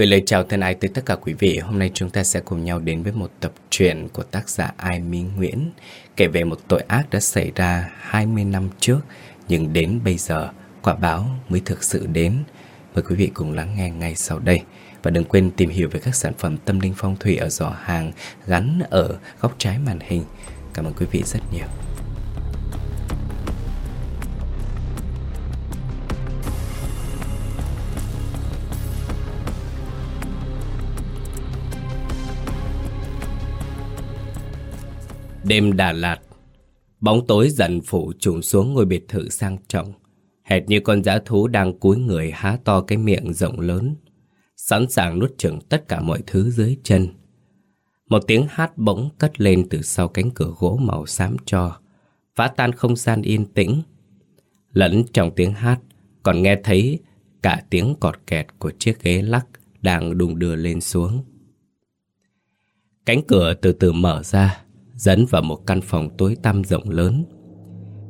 Gửi lời chào thân ái tới tất cả quý vị. Hôm nay chúng ta sẽ cùng nhau đến với một tập truyện của tác giả Ai Minh Nguyễn, kể về một tội ác đã xảy ra 20 năm trước, nhưng đến bây giờ, quả báo mới thực sự đến. Mời quý vị cùng lắng nghe ngay sau đây. Và đừng quên tìm hiểu về các sản phẩm tâm linh phong thủy ở giỏ hàng gắn ở góc trái màn hình. Cảm ơn quý vị rất nhiều. Đêm Đà Lạt. Bóng tối dần phủ trùm xuống ngôi biệt thự sang trọng. Hệt như con dã thú đang cúi người há to cái miệng rộng lớn, Sẵn sàng nuốt chửng tất cả mọi thứ dưới chân. Một tiếng hát bỗng cất lên từ sau cánh cửa gỗ màu xám cho, Phá tan không gian yên tĩnh. Lẫn trong tiếng hát, Còn nghe thấy cả tiếng cọt kẹt của chiếc ghế lắc Đang đùng đưa lên xuống. Cánh cửa từ từ mở ra dẫn vào một căn phòng tối tăm rộng lớn.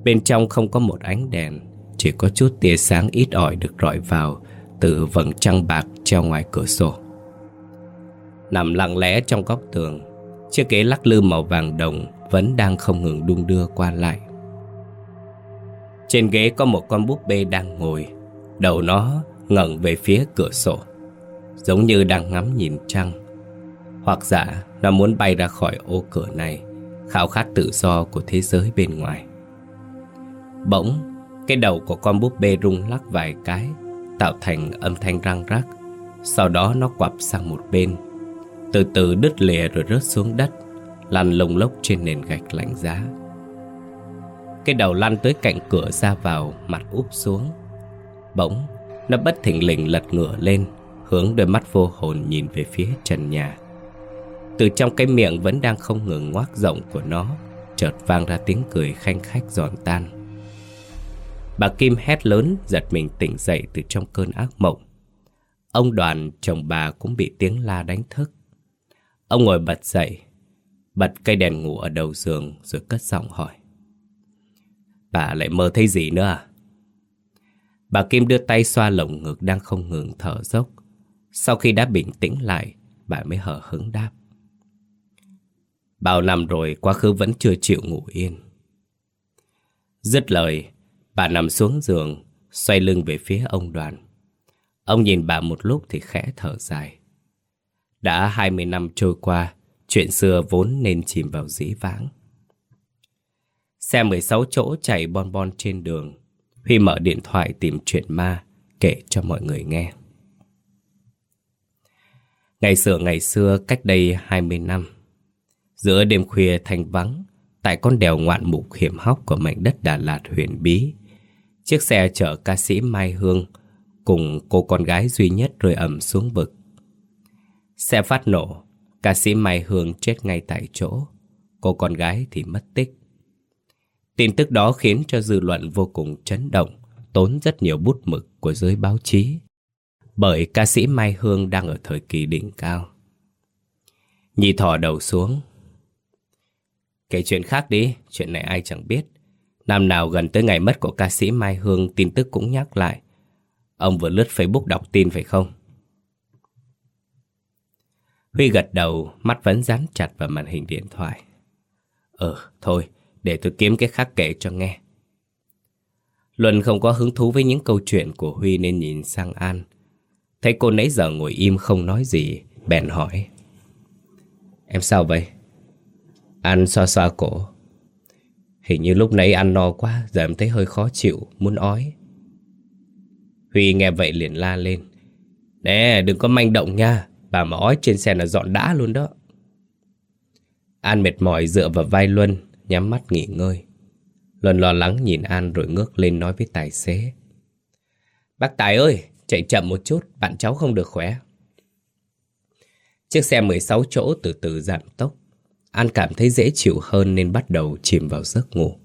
Bên trong không có một ánh đèn, chỉ có chút tia sáng ít ỏi được rọi vào từ vầng trăng bạc treo ngoài cửa sổ. Nằm lặng lẽ trong góc tường, chiếc ghế lắc lư màu vàng đồng vẫn đang không ngừng đung đưa qua lại. Trên ghế có một con búp bê đang ngồi, đầu nó ngẩng về phía cửa sổ, giống như đang ngắm nhìn trăng. Hoặc giả nó muốn bay ra khỏi ô cửa này khao khát tự do của thế giới bên ngoài. Bỗng, cái đầu của con búp bê rung lắc vài cái, tạo thành âm thanh răng rắc. Sau đó nó quặp sang một bên, từ từ đứt lìa rồi rớt xuống đất, lăn lông lốc trên nền gạch lạnh giá. Cái đầu lăn tới cạnh cửa ra vào, mặt úp xuống. Bỗng, nó bất thình lình lật ngửa lên, hướng đôi mắt vô hồn nhìn về phía trần nhà. Từ trong cái miệng vẫn đang không ngừng ngoác rộng của nó, Chợt vang ra tiếng cười khanh khách giòn tan. Bà Kim hét lớn, giật mình tỉnh dậy từ trong cơn ác mộng. Ông đoàn chồng bà cũng bị tiếng la đánh thức. Ông ngồi bật dậy, Bật cây đèn ngủ ở đầu giường rồi cất giọng hỏi. Bà lại mơ thấy gì nữa à? Bà Kim đưa tay xoa lồng ngực đang không ngừng thở dốc. Sau khi đã bình tĩnh lại, Bà mới hở hứng đáp. Bao năm rồi quá khứ vẫn chưa chịu ngủ yên. Dứt lời, Bà nằm xuống giường, Xoay lưng về phía ông đoàn. Ông nhìn bà một lúc thì khẽ thở dài. Đã 20 năm trôi qua, Chuyện xưa vốn nên chìm vào dĩ vãng. Xe 16 chỗ chạy bon bon trên đường, Huy mở điện thoại tìm chuyện ma Kể cho mọi người nghe. Ngày xưa ngày xưa, cách đây 20 năm Giữa đêm khuya thanh vắng, tại con đèo ngoạn mục hiểm hóc của mảnh đất Đà Lạt huyền bí, chiếc xe chở ca sĩ Mai Hương cùng cô con gái duy nhất rơi ẩm xuống vực. Xe phát nổ, ca sĩ Mai Hương chết ngay tại chỗ, cô con gái thì mất tích. Tin tức đó khiến cho dư luận vô cùng chấn động, tốn rất nhiều bút mực của giới báo chí. Bởi ca sĩ Mai Hương đang ở thời kỳ đỉnh cao. Nhi thỏ đầu xuống, Kể chuyện khác đi, chuyện này ai chẳng biết. Năm nào gần tới ngày mất của ca sĩ Mai Hương tin tức cũng nhắc lại. Ông vừa lướt Facebook đọc tin phải không? Huy gật đầu, mắt vẫn dán chặt vào màn hình điện thoại. Ừ, thôi, để tôi kiếm cái khác kể cho nghe. Luân không có hứng thú với những câu chuyện của Huy nên nhìn sang An. Thấy cô nãy giờ ngồi im không nói gì, bèn hỏi. Em sao vậy? Anh xoa xoa cổ. Hình như lúc nãy ăn no quá Giờ em thấy hơi khó chịu, muốn ói. Huy nghe vậy liền la lên. Nè đừng có manh động nha Bà mà ói trên xe là dọn đã luôn đó. An mệt mỏi dựa vào vai Luân Nhắm mắt nghỉ ngơi. Luân lo lắng nhìn An rồi ngước lên nói với tài xế. Bác Tài ơi Chạy chậm một chút Bạn cháu không được khỏe. Chiếc xe 16 chỗ từ từ giảm tốc. An cảm thấy dễ chịu hơn nên bắt đầu chìm vào giấc ngủ.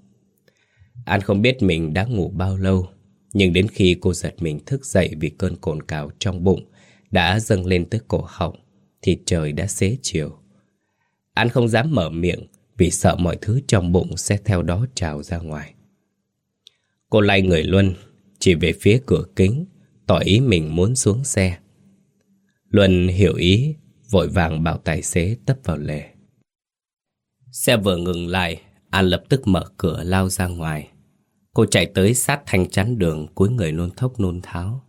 An không biết mình đã ngủ bao lâu, nhưng đến khi cô giật mình thức dậy vì cơn cồn cào trong bụng đã dâng lên tới cổ họng, thì trời đã xế chiều. An không dám mở miệng vì sợ mọi thứ trong bụng sẽ theo đó trào ra ngoài. Cô lay người Luân, chỉ về phía cửa kính, tỏ ý mình muốn xuống xe. Luân hiểu ý, vội vàng bảo tài xế tấp vào lề. Xe vừa ngừng lại, An lập tức mở cửa lao ra ngoài. Cô chạy tới sát thanh chắn đường cuối người nôn thốc nôn tháo.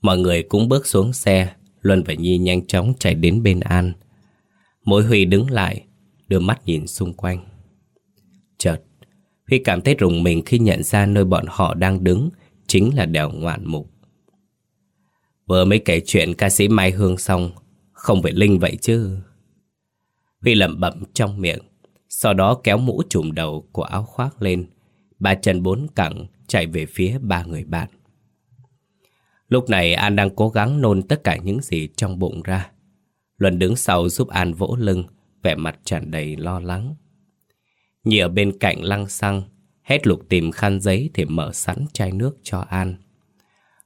Mọi người cũng bước xuống xe, Luân và Nhi nhanh chóng chạy đến bên An. Mỗi Huy đứng lại, đưa mắt nhìn xung quanh. Chợt, Huy cảm thấy rùng mình khi nhận ra nơi bọn họ đang đứng chính là đèo ngoạn mục. Vừa mới kể chuyện ca sĩ Mai Hương xong, không phải Linh vậy chứ. Huy lẩm bẩm trong miệng, sau đó kéo mũ trùm đầu của áo khoác lên, ba chân bốn cẳng chạy về phía ba người bạn. Lúc này An đang cố gắng nôn tất cả những gì trong bụng ra. Luân đứng sau giúp An vỗ lưng, vẻ mặt tràn đầy lo lắng. Nhị ở bên cạnh lăng xăng, hết lục tìm khăn giấy thì mở sẵn chai nước cho An.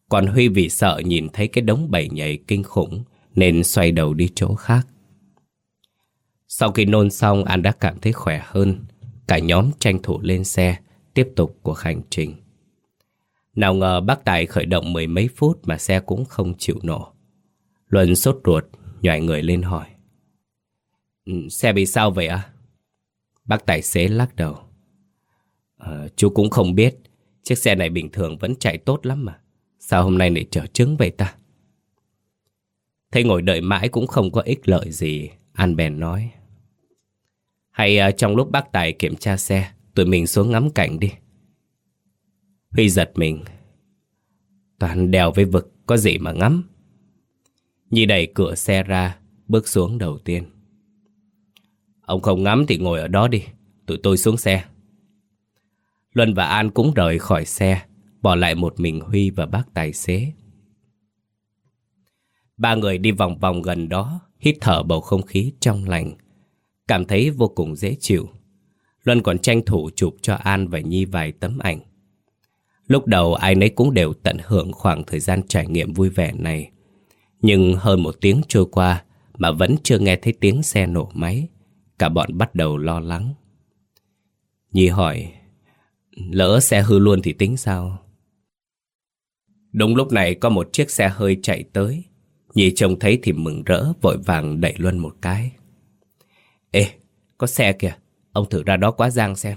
Còn Huy vì sợ nhìn thấy cái đống bầy nhảy kinh khủng nên xoay đầu đi chỗ khác. Sau khi nôn xong An đã cảm thấy khỏe hơn. Cả nhóm tranh thủ lên xe, tiếp tục cuộc hành trình. Nào ngờ bác Tài khởi động mười mấy phút mà xe cũng không chịu nổ. Luân sốt ruột, nhòi người lên hỏi. Ừ, xe bị sao vậy à? Bác tài xế lắc đầu. À, chú cũng không biết, chiếc xe này bình thường vẫn chạy tốt lắm mà. Sao hôm nay lại trở trứng vậy ta? Thấy ngồi đợi mãi cũng không có ích lợi gì, An bèn nói. Hay uh, ờ, trong lúc bác Tài kiểm tra xe, tụi mình xuống ngắm cảnh đi. Huy giật mình. Toàn đèo với vực, có gì mà ngắm. Nhi đẩy cửa xe ra, bước xuống đầu tiên. Ông không ngắm thì ngồi ở đó đi, tụi tôi xuống xe. Luân và An cũng rời khỏi xe, bỏ lại một mình Huy và bác tài xế. Ba người đi vòng vòng gần đó, hít thở bầu không khí trong lành, cảm thấy vô cùng dễ chịu. Luân còn tranh thủ chụp cho An và Nhi vài tấm ảnh. Lúc đầu ai nấy cũng đều tận hưởng khoảng thời gian trải nghiệm vui vẻ này. Nhưng hơn một tiếng trôi qua mà vẫn chưa nghe thấy tiếng xe nổ máy. Cả bọn bắt đầu lo lắng. Nhi hỏi, lỡ xe hư luôn thì tính sao? Đúng lúc này có một chiếc xe hơi chạy tới. Nhi trông thấy thì mừng rỡ vội vàng đẩy Luân một cái. Có xe kìa, ông thử ra đó quá giang xem.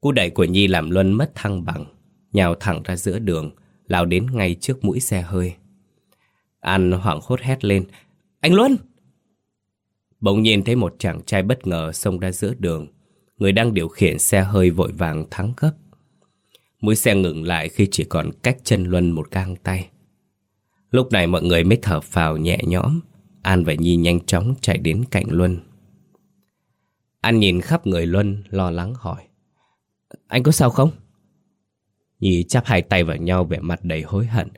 Cú đẩy của Nhi làm Luân mất thăng bằng, nhào thẳng ra giữa đường, lao đến ngay trước mũi xe hơi. An hoảng hốt hét lên, anh Luân! Bỗng nhiên thấy một chàng trai bất ngờ xông ra giữa đường, người đang điều khiển xe hơi vội vàng thắng gấp. Mũi xe ngừng lại khi chỉ còn cách chân Luân một gang tay. Lúc này mọi người mới thở phào nhẹ nhõm, An và Nhi nhanh chóng chạy đến cạnh Luân. Anh nhìn khắp người Luân, lo lắng hỏi. Anh có sao không? Nhi chắp hai tay vào nhau vẻ mặt đầy hối hận.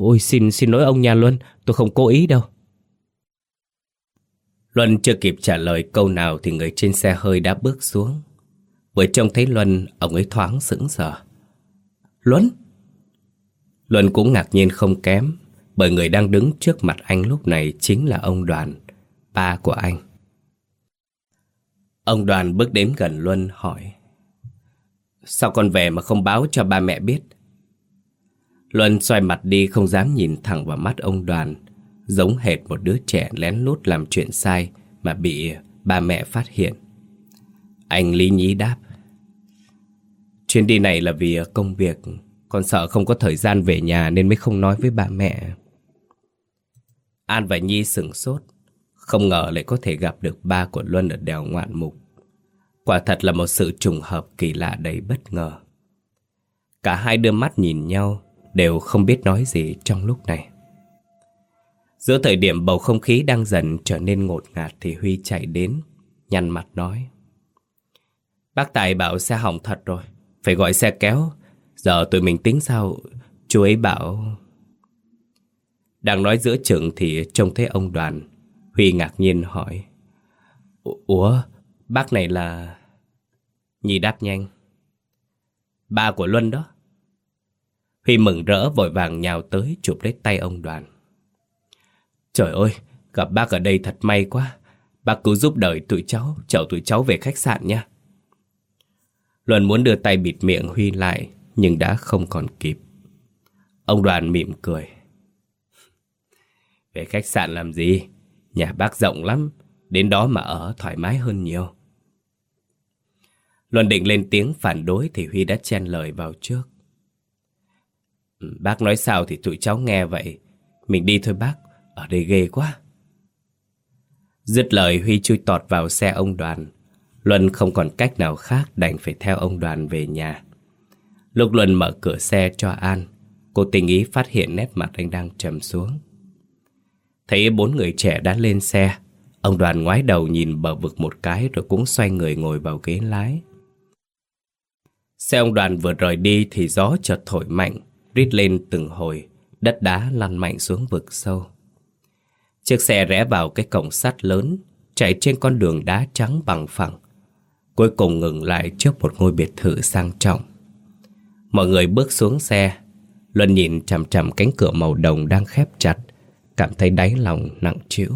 Ôi xin xin lỗi ông nha Luân, tôi không cố ý đâu. Luân chưa kịp trả lời câu nào thì người trên xe hơi đã bước xuống. Vừa trông thấy Luân, ông ấy thoáng sững sờ. Luân? Luân cũng ngạc nhiên không kém, bởi người đang đứng trước mặt anh lúc này chính là ông Đoàn, ba của anh. Ông Đoàn bước đến gần Luân hỏi. Sao con về mà không báo cho ba mẹ biết? Luân xoay mặt đi không dám nhìn thẳng vào mắt ông Đoàn, giống hệt một đứa trẻ lén lút làm chuyện sai mà bị ba mẹ phát hiện. Anh lý nhí đáp. Chuyến đi này là vì công việc, con sợ không có thời gian về nhà nên mới không nói với ba mẹ. An và Nhi sửng sốt, không ngờ lại có thể gặp được ba của Luân ở đèo ngoạn mục. Quả thật là một sự trùng hợp kỳ lạ đầy bất ngờ. Cả hai đưa mắt nhìn nhau, đều không biết nói gì trong lúc này. Giữa thời điểm bầu không khí đang dần trở nên ngột ngạt thì Huy chạy đến, nhăn mặt nói. Bác Tài bảo xe hỏng thật rồi, phải gọi xe kéo. Giờ tụi mình tính sao? Chú ấy bảo... Đang nói giữa chừng thì trông thấy ông đoàn. Huy ngạc nhiên hỏi. Ủa, bác này là... Nhi đáp nhanh. Ba của Luân đó. Huy mừng rỡ vội vàng nhào tới chụp lấy tay ông đoàn. Trời ơi, gặp bác ở đây thật may quá. Bác cứ giúp đời tụi cháu, chở tụi cháu về khách sạn nha. Luân muốn đưa tay bịt miệng Huy lại, nhưng đã không còn kịp. Ông đoàn mỉm cười. Về khách sạn làm gì? Nhà bác rộng lắm, đến đó mà ở thoải mái hơn nhiều. Luân định lên tiếng phản đối thì Huy đã chen lời vào trước. Ừ, bác nói sao thì tụi cháu nghe vậy. Mình đi thôi bác, ở đây ghê quá. Dứt lời Huy chui tọt vào xe ông đoàn. Luân không còn cách nào khác đành phải theo ông đoàn về nhà. Lúc Luân mở cửa xe cho An, cô tình ý phát hiện nét mặt anh đang trầm xuống. Thấy bốn người trẻ đã lên xe, ông đoàn ngoái đầu nhìn bờ vực một cái rồi cũng xoay người ngồi vào ghế lái. Xe ông đoàn vừa rời đi thì gió chợt thổi mạnh, rít lên từng hồi, đất đá lăn mạnh xuống vực sâu. Chiếc xe rẽ vào cái cổng sắt lớn, chạy trên con đường đá trắng bằng phẳng. Cuối cùng ngừng lại trước một ngôi biệt thự sang trọng. Mọi người bước xuống xe, Luân nhìn chằm chằm cánh cửa màu đồng đang khép chặt, cảm thấy đáy lòng nặng trĩu.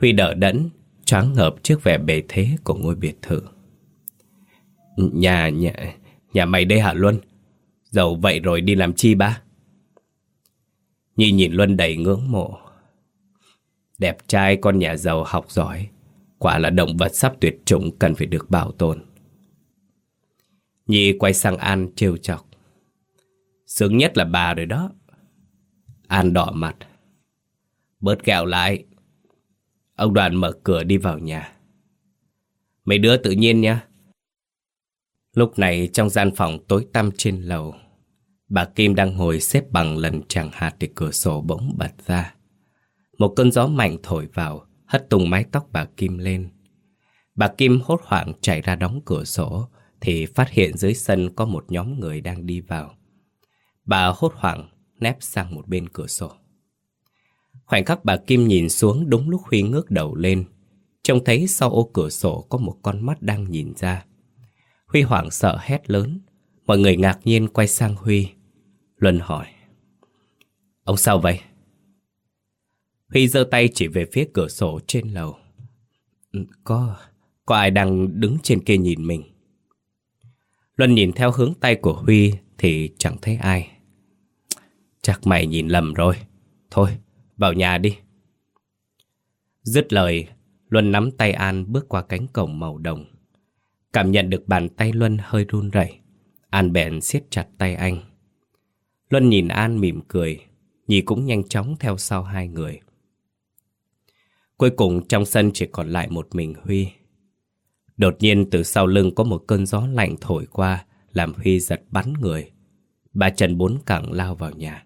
Huy đỡ đẫn, choáng ngợp trước vẻ bề thế của ngôi biệt thự. Nhà, nhà, nhà mày đây hả Luân? Giàu vậy rồi đi làm chi ba? Nhi nhìn Luân đầy ngưỡng mộ. Đẹp trai con nhà giàu học giỏi, quả là động vật sắp tuyệt chủng cần phải được bảo tồn. Nhi quay sang An trêu chọc. Sướng nhất là bà rồi đó. An đỏ mặt. Bớt kẹo lại. Ông đoàn mở cửa đi vào nhà. Mấy đứa tự nhiên nhá Lúc này trong gian phòng tối tăm trên lầu, bà Kim đang ngồi xếp bằng lần chẳng hạt thì cửa sổ bỗng bật ra. Một cơn gió mạnh thổi vào, hất tung mái tóc bà Kim lên. Bà Kim hốt hoảng chạy ra đóng cửa sổ, thì phát hiện dưới sân có một nhóm người đang đi vào. Bà hốt hoảng nép sang một bên cửa sổ. Khoảnh khắc bà Kim nhìn xuống đúng lúc Huy ngước đầu lên, trông thấy sau ô cửa sổ có một con mắt đang nhìn ra. Huy hoảng sợ hét lớn, mọi người ngạc nhiên quay sang Huy. Luân hỏi, Ông sao vậy? Huy giơ tay chỉ về phía cửa sổ trên lầu. Ừ, có, có ai đang đứng trên kia nhìn mình. Luân nhìn theo hướng tay của Huy thì chẳng thấy ai. Chắc mày nhìn lầm rồi. Thôi, vào nhà đi. Dứt lời, Luân nắm tay An bước qua cánh cổng màu đồng. Cảm nhận được bàn tay Luân hơi run rẩy, An bèn siết chặt tay anh. Luân nhìn An mỉm cười, Nhi cũng nhanh chóng theo sau hai người. Cuối cùng trong sân chỉ còn lại một mình Huy. Đột nhiên từ sau lưng có một cơn gió lạnh thổi qua, làm Huy giật bắn người. Bà Trần bốn cẳng lao vào nhà.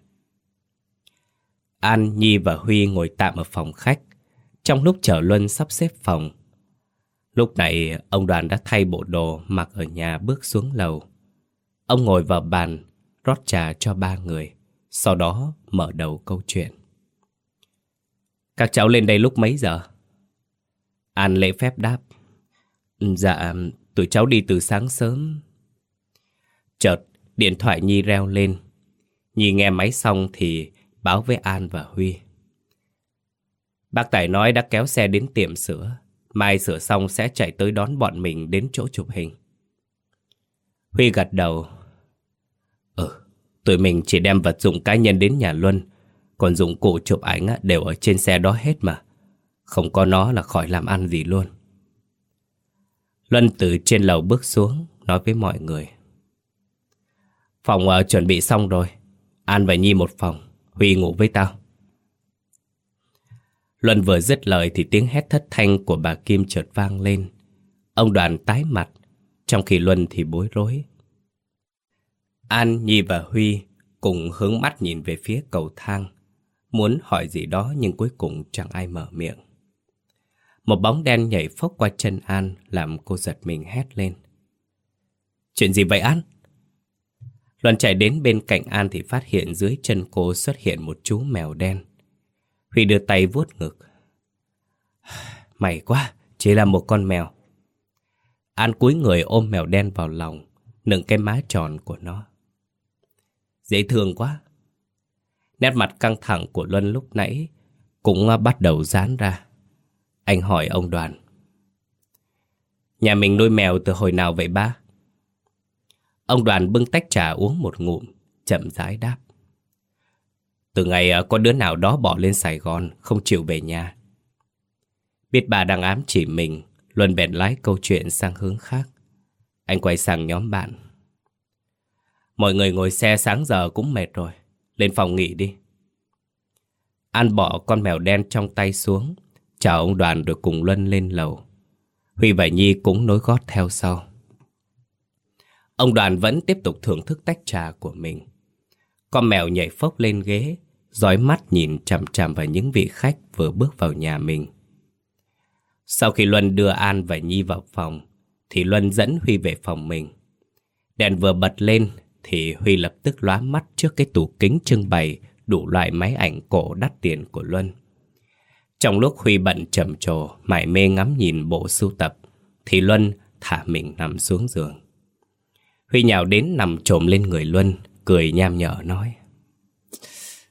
An, Nhi và Huy ngồi tạm ở phòng khách. Trong lúc chờ Luân sắp xếp phòng, Lúc này ông đoàn đã thay bộ đồ mặc ở nhà bước xuống lầu. Ông ngồi vào bàn, rót trà cho ba người, sau đó mở đầu câu chuyện. Các cháu lên đây lúc mấy giờ? An lễ phép đáp. Dạ, tụi cháu đi từ sáng sớm. Chợt, điện thoại Nhi reo lên. Nhi nghe máy xong thì báo với An và Huy. Bác Tài nói đã kéo xe đến tiệm sửa. Mai sửa xong sẽ chạy tới đón bọn mình đến chỗ chụp hình. Huy gật đầu. Ừ, tụi mình chỉ đem vật dụng cá nhân đến nhà Luân. Còn dụng cụ chụp ảnh đều ở trên xe đó hết mà. Không có nó là khỏi làm ăn gì luôn. Luân từ trên lầu bước xuống, nói với mọi người. Phòng uh, chuẩn bị xong rồi. An và Nhi một phòng, Huy ngủ với tao. Luân vừa dứt lời thì tiếng hét thất thanh của bà Kim chợt vang lên. Ông đoàn tái mặt, trong khi Luân thì bối rối. An, Nhi và Huy cùng hướng mắt nhìn về phía cầu thang, muốn hỏi gì đó nhưng cuối cùng chẳng ai mở miệng. Một bóng đen nhảy phốc qua chân An làm cô giật mình hét lên. Chuyện gì vậy An? Luân chạy đến bên cạnh An thì phát hiện dưới chân cô xuất hiện một chú mèo đen. Huy đưa tay vuốt ngực. May quá, chỉ là một con mèo. An cúi người ôm mèo đen vào lòng, nựng cái má tròn của nó. Dễ thương quá. Nét mặt căng thẳng của Luân lúc nãy cũng à, bắt đầu dán ra. Anh hỏi ông đoàn. Nhà mình nuôi mèo từ hồi nào vậy ba? Ông đoàn bưng tách trà uống một ngụm, chậm rãi đáp. Từ ngày à, có đứa nào đó bỏ lên Sài Gòn Không chịu về nhà. Biết bà đang ám chỉ mình Luân bèn lái câu chuyện sang hướng khác. Anh quay sang nhóm bạn. Mọi người ngồi xe sáng giờ cũng mệt rồi Lên phòng nghỉ đi. An bỏ con mèo đen trong tay xuống Chào ông đoàn rồi cùng Luân lên lầu. Huy và Nhi cũng nối gót theo sau. Ông đoàn vẫn tiếp tục thưởng thức tách trà của mình. Con mèo nhảy phốc lên ghế dõi mắt nhìn chằm chằm vào những vị khách vừa bước vào nhà mình. Sau khi Luân đưa An và Nhi vào phòng Thì Luân dẫn Huy về phòng mình. Đèn vừa bật lên Thì Huy lập tức lóa mắt trước cái tủ kính trưng bày Đủ loại máy ảnh cổ đắt tiền của Luân. Trong lúc Huy bận trầm trồ, mải mê ngắm nhìn bộ sưu tập, thì Luân thả mình nằm xuống giường. Huy nhào đến nằm trồm lên người Luân, cười nham nhở nói.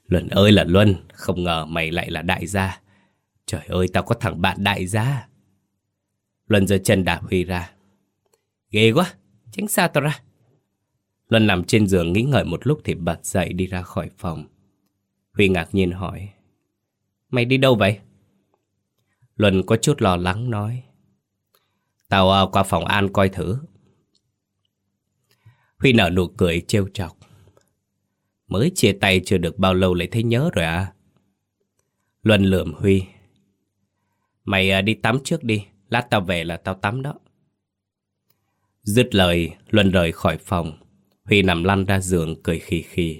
Luân ơi là Luân, không ngờ mày lại là đại gia. Trời ơi, tao có thằng bạn đại gia. Luân giơ chân đạp Huy ra. Ghê quá, tránh xa tao ra. Luân nằm trên giường nghĩ ngợi một lúc thì bật dậy đi ra khỏi phòng. Huy ngạc nhiên hỏi. Mày đi đâu vậy? Luân có chút lo lắng nói. Tao à, qua phòng An coi thử. Huy nở nụ cười trêu chọc. Mới chia tay chưa được bao lâu lại thấy nhớ rồi à? Luân lườm Huy. Mày à, đi tắm trước đi, lát tao về là tao tắm đó. Dứt lời, Luân rời khỏi phòng. Huy nằm lăn ra giường cười khì khì.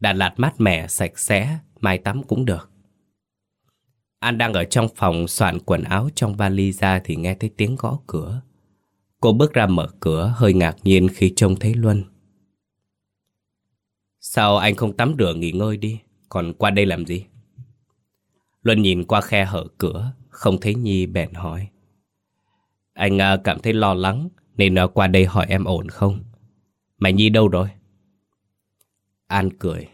Đà Lạt mát mẻ, sạch sẽ, mai tắm cũng được. An đang ở trong phòng soạn quần áo trong vali ra thì nghe thấy tiếng gõ cửa. Cô bước ra mở cửa hơi ngạc nhiên khi trông thấy Luân. Sao anh không tắm rửa nghỉ ngơi đi, còn qua đây làm gì? Luân nhìn qua khe hở cửa, không thấy Nhi bèn hỏi. Anh à, cảm thấy lo lắng nên à, qua đây hỏi em ổn không? Mà Nhi đâu rồi? An cười.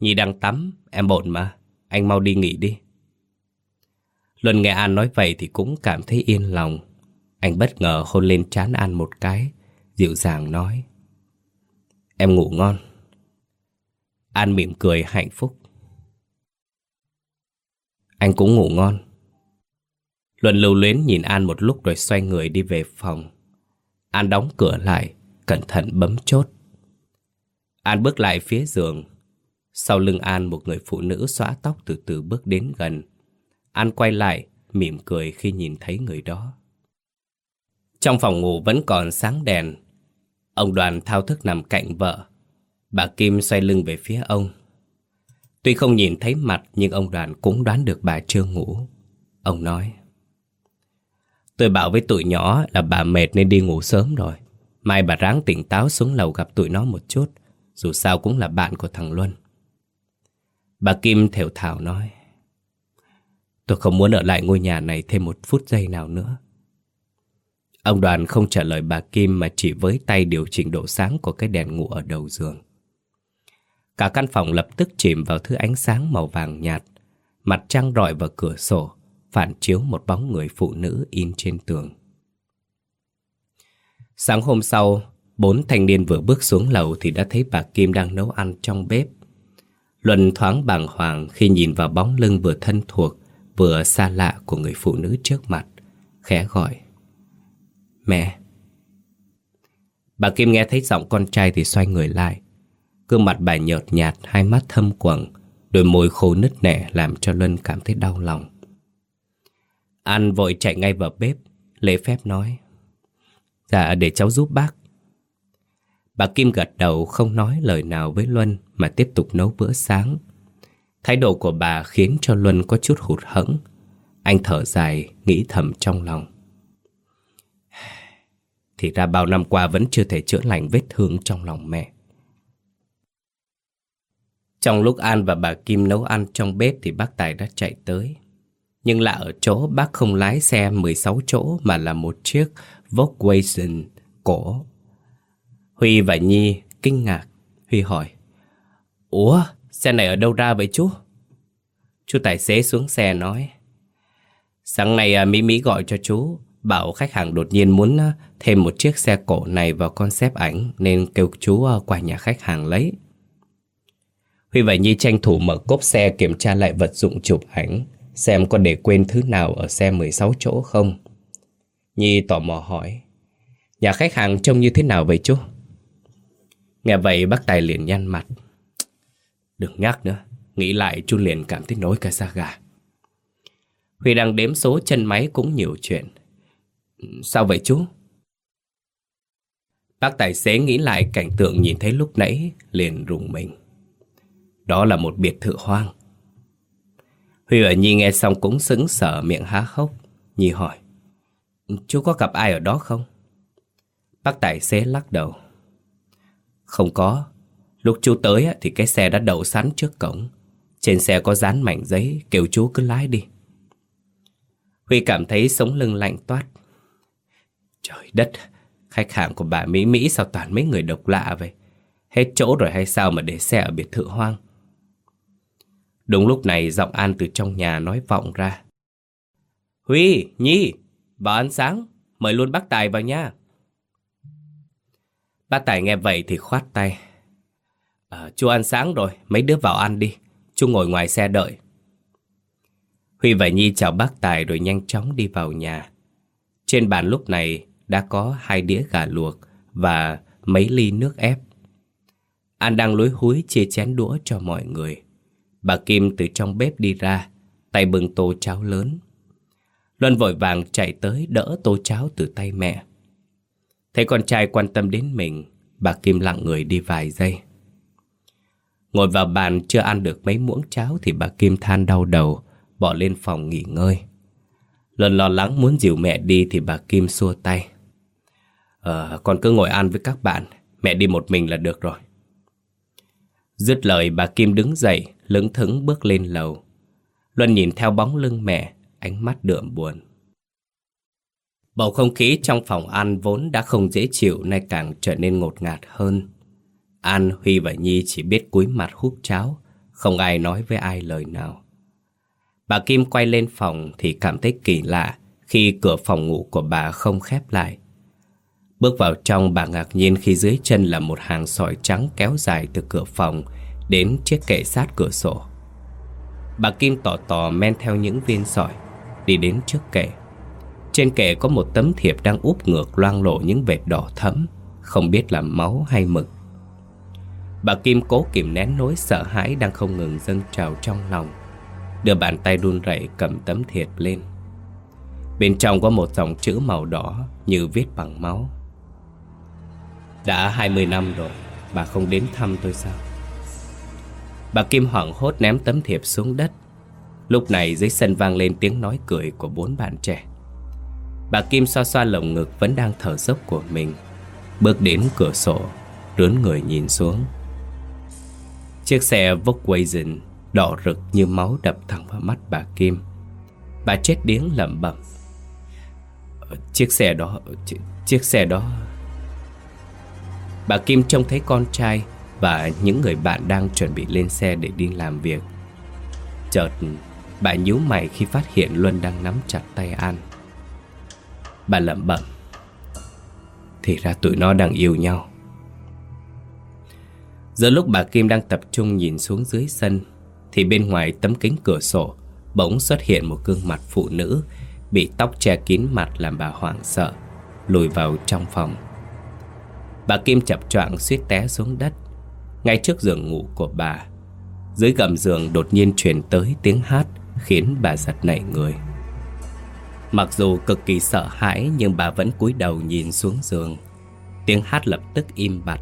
Nhi đang tắm, em ổn mà. Anh mau đi nghỉ đi. Luân nghe An nói vậy thì cũng cảm thấy yên lòng. Anh bất ngờ hôn lên trán An một cái, dịu dàng nói. Em ngủ ngon. An mỉm cười hạnh phúc. Anh cũng ngủ ngon. Luân lưu luyến nhìn An một lúc rồi xoay người đi về phòng. An đóng cửa lại, cẩn thận bấm chốt. An bước lại phía giường. Sau lưng An một người phụ nữ xõa tóc từ từ bước đến gần. An quay lại, mỉm cười khi nhìn thấy người đó. Trong phòng ngủ vẫn còn sáng đèn. Ông đoàn thao thức nằm cạnh vợ. Bà Kim xoay lưng về phía ông. Tuy không nhìn thấy mặt, nhưng ông đoàn cũng đoán được bà chưa ngủ. Ông nói. Tôi bảo với tụi nhỏ là bà mệt nên đi ngủ sớm rồi. Mai bà ráng tỉnh táo xuống lầu gặp tụi nó một chút. Dù sao cũng là bạn của thằng Luân. Bà Kim thều thào nói. Tôi không muốn ở lại ngôi nhà này thêm một phút giây nào nữa. Ông đoàn không trả lời bà Kim mà chỉ với tay điều chỉnh độ sáng của cái đèn ngủ ở đầu giường. Cả căn phòng lập tức chìm vào thứ ánh sáng màu vàng nhạt. Mặt trăng rọi vào cửa sổ, phản chiếu một bóng người phụ nữ in trên tường. Sáng hôm sau, bốn thanh niên vừa bước xuống lầu thì đã thấy bà Kim đang nấu ăn trong bếp. Luân thoáng bàng hoàng khi nhìn vào bóng lưng vừa thân thuộc vừa xa lạ của người phụ nữ trước mặt, khẽ gọi. Mẹ! Bà Kim nghe thấy giọng con trai thì xoay người lại. Gương mặt bà nhợt nhạt, hai mắt thâm quầng, đôi môi khô nứt nẻ làm cho Luân cảm thấy đau lòng. An vội chạy ngay vào bếp, lễ phép nói. Dạ, để cháu giúp bác. Bà Kim gật đầu không nói lời nào với Luân mà tiếp tục nấu bữa sáng Thái độ của bà khiến cho Luân có chút hụt hẫng. Anh thở dài, nghĩ thầm trong lòng. Thì ra bao năm qua vẫn chưa thể chữa lành vết thương trong lòng mẹ. Trong lúc An và bà Kim nấu ăn trong bếp thì bác Tài đã chạy tới. Nhưng lạ ở chỗ bác không lái xe 16 chỗ mà là một chiếc Volkswagen cổ. Huy và Nhi kinh ngạc. Huy hỏi. Ủa, Xe này ở đâu ra vậy chú? Chú tài xế xuống xe nói Sáng nay à, Mỹ Mỹ gọi cho chú Bảo khách hàng đột nhiên muốn ờ, thêm một chiếc xe cổ này vào concept ảnh Nên kêu chú ờ, qua nhà khách hàng lấy Huy và Nhi tranh thủ mở cốp xe kiểm tra lại vật dụng chụp ảnh, xem có để quên thứ nào ở xe 16 chỗ không. Nhi tò mò hỏi, nhà khách hàng trông như thế nào vậy chú? Nghe vậy bác Tài liền nhăn mặt. Đừng nhắc nữa, nghĩ lại chú liền cảm thấy nỗi cả da gà. Huy đang đếm số chân máy cũng nhiều chuyện. Sao vậy chú? Bác tài xế nghĩ lại cảnh tượng nhìn thấy lúc nãy liền rùng mình. Đó là một biệt thự hoang. Huy ở Nhi nghe xong cũng sững sờ miệng há hốc. Nhi hỏi, chú có gặp ai ở đó không? Bác tài xế lắc đầu. Không có. Lúc chú tới thì cái xe đã đậu sẵn trước cổng. Trên xe có dán mảnh giấy, kêu chú cứ lái đi. Huy cảm thấy sống lưng lạnh toát. Trời đất, khách hàng của bà Mỹ Mỹ sao toàn mấy người độc lạ vậy? Hết chỗ rồi hay sao mà để xe ở biệt thự hoang? Đúng lúc này giọng An từ trong nhà nói vọng ra. Huy, Nhi, vào ăn sáng, mời luôn bác Tài vào nha. Bác Tài nghe vậy thì khoát tay. À, chú ăn sáng rồi, mấy đứa vào ăn đi. Chú ngồi ngoài xe đợi. Huy và Nhi chào bác Tài rồi nhanh chóng đi vào nhà. Trên bàn lúc này đã có hai đĩa gà luộc và mấy ly nước ép. An đang lối húi chia chén đũa cho mọi người. Bà Kim từ trong bếp đi ra, tay bưng tô cháo lớn. Luân vội vàng chạy tới đỡ tô cháo từ tay mẹ. Thấy con trai quan tâm đến mình, bà Kim lặng người đi vài giây. Ngồi vào bàn chưa ăn được mấy muỗng cháo thì bà Kim than đau đầu, bỏ lên phòng nghỉ ngơi. Luân lo lắng muốn dìu mẹ đi thì bà Kim xua tay. Ờ, con cứ ngồi ăn với các bạn, mẹ đi một mình là được rồi. Dứt lời bà Kim đứng dậy, lững thững bước lên lầu. Luân nhìn theo bóng lưng mẹ, ánh mắt đượm buồn. Bầu không khí trong phòng ăn vốn đã không dễ chịu nay càng trở nên ngột ngạt hơn. An, Huy và Nhi chỉ biết cúi mặt húp cháo, không ai nói với ai lời nào. Bà Kim quay lên phòng thì cảm thấy kỳ lạ khi cửa phòng ngủ của bà không khép lại. Bước vào trong bà ngạc nhiên khi dưới chân là một hàng sỏi trắng kéo dài từ cửa phòng đến chiếc kệ sát cửa sổ. Bà Kim tỏ tò men theo những viên sỏi, đi đến trước kệ. Trên kệ có một tấm thiệp đang úp ngược loang lộ những vệt đỏ thẫm, không biết là máu hay mực. Bà Kim cố kìm nén nỗi sợ hãi đang không ngừng dâng trào trong lòng. Đưa bàn tay run rẩy cầm tấm thiệp lên. Bên trong có một dòng chữ màu đỏ như viết bằng máu. Đã 20 năm rồi, bà không đến thăm tôi sao? Bà Kim hoảng hốt ném tấm thiệp xuống đất. Lúc này dưới sân vang lên tiếng nói cười của bốn bạn trẻ. Bà Kim xoa xoa lồng ngực vẫn đang thở dốc của mình. Bước đến cửa sổ, rướn người nhìn xuống. Chiếc xe Volkswagen đỏ rực như máu đập thẳng vào mắt bà Kim. Bà chết điếng lẩm bẩm. Ờ, chiếc xe đó, chiếc, chiếc xe đó... Bà Kim trông thấy con trai và những người bạn đang chuẩn bị lên xe để đi làm việc. Chợt, bà nhíu mày khi phát hiện Luân đang nắm chặt tay An. Bà lẩm bẩm. Thì ra tụi nó đang yêu nhau. Giờ lúc bà Kim đang tập trung nhìn xuống dưới sân Thì bên ngoài tấm kính cửa sổ Bỗng xuất hiện một gương mặt phụ nữ Bị tóc che kín mặt làm bà hoảng sợ Lùi vào trong phòng Bà Kim chập choạng suýt té xuống đất. Ngay trước giường ngủ của bà, Dưới gầm giường đột nhiên truyền tới tiếng hát Khiến bà giật nảy người. Mặc dù cực kỳ sợ hãi, Nhưng bà vẫn cúi đầu nhìn xuống giường. Tiếng hát lập tức im bặt.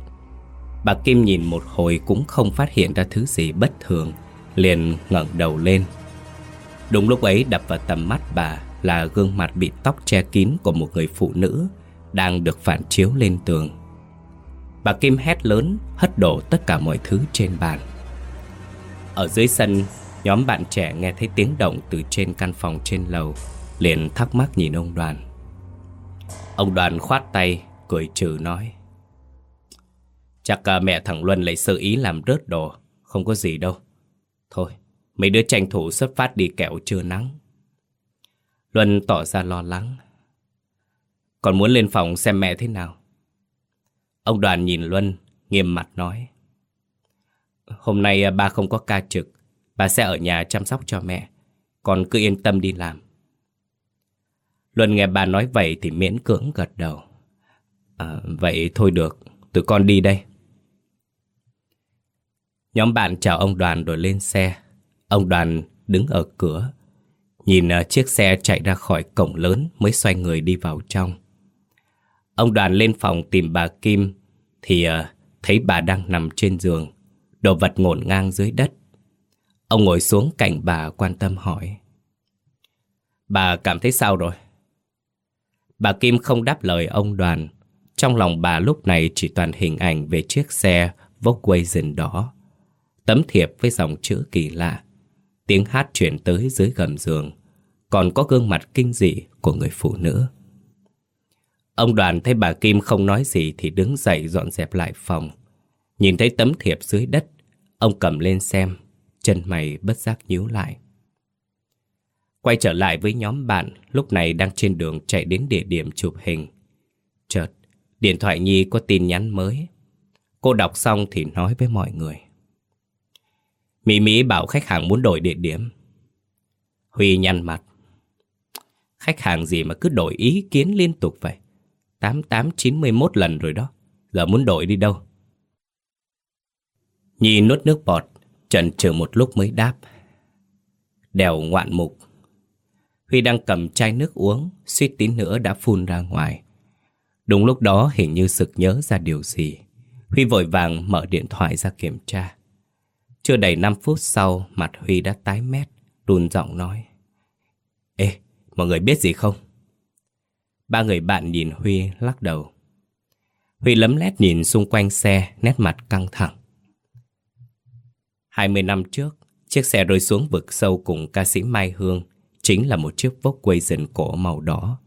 Bà Kim nhìn một hồi cũng không phát hiện ra thứ gì bất thường, Liền ngẩng đầu lên. Đúng lúc ấy đập vào tầm mắt bà Là gương mặt bị tóc che kín của một người phụ nữ Đang được phản chiếu lên tường. Bà Kim hét lớn, Hất đổ tất cả mọi thứ trên bàn. Ở dưới sân, Nhóm bạn trẻ nghe thấy tiếng động Từ trên căn phòng trên lầu, Liền thắc mắc nhìn ông đoàn. Ông đoàn khoát tay, Cười trừ nói, Chắc à, mẹ thằng Luân lại sơ ý làm rớt đồ, Không có gì đâu. Thôi, mấy đứa tranh thủ xuất phát đi kẹo trưa nắng. Luân tỏ ra lo lắng, Còn muốn lên phòng xem mẹ thế nào? Ông đoàn nhìn Luân Nghiêm mặt nói Hôm nay à, ba không có ca trực Bà sẽ ở nhà chăm sóc cho mẹ Còn cứ yên tâm đi làm. Luân nghe bà nói vậy thì miễn cưỡng gật đầu à, Vậy thôi được Tụi con đi đây. Nhóm bạn chào ông đoàn rồi lên xe. Ông đoàn đứng ở cửa Nhìn à, chiếc xe chạy ra khỏi cổng lớn Mới xoay người đi vào trong. Ông đoàn lên phòng tìm bà Kim Thì uh, thấy bà đang nằm trên giường Đồ vật ngổn ngang dưới đất. Ông ngồi xuống cạnh bà quan tâm hỏi Bà cảm thấy sao rồi? Bà Kim không đáp lời ông đoàn. Trong lòng bà lúc này chỉ toàn hình ảnh về chiếc xe Volkswagen đó, Tấm thiệp với dòng chữ kỳ lạ. Tiếng hát chuyển tới dưới gầm giường Còn có gương mặt kinh dị của người phụ nữ. Ông đoàn thấy bà Kim không nói gì Thì đứng dậy dọn dẹp lại phòng. Nhìn thấy tấm thiệp dưới đất, Ông cầm lên xem, Chân mày bất giác nhíu lại. Quay trở lại với nhóm bạn, Lúc này đang trên đường chạy đến địa điểm chụp hình. Chợt, Điện thoại Nhi có tin nhắn mới. Cô đọc xong thì nói với mọi người. Mỹ Mỹ bảo khách hàng muốn đổi địa điểm. Huy nhăn mặt. Khách hàng gì mà cứ đổi ý kiến liên tục vậy? 8891 lần rồi đó. Giờ muốn đổi đi đâu? Nhi nuốt nước bọt Trần trừ một lúc mới đáp. Đèo ngoạn mục. Huy đang cầm chai nước uống Suýt tí nữa đã phun ra ngoài. Đúng lúc đó hình như sực nhớ ra điều gì. Huy vội vàng mở điện thoại ra kiểm tra. Chưa đầy 5 phút sau Mặt Huy đã tái mét Run giọng nói. Ê, mọi người biết gì không? Ba người bạn nhìn Huy lắc đầu Huy lấm lét nhìn xung quanh xe Nét mặt căng thẳng 20 năm trước, chiếc xe rơi xuống vực sâu cùng ca sĩ Mai Hương chính là một chiếc Volkswagen cổ màu đỏ.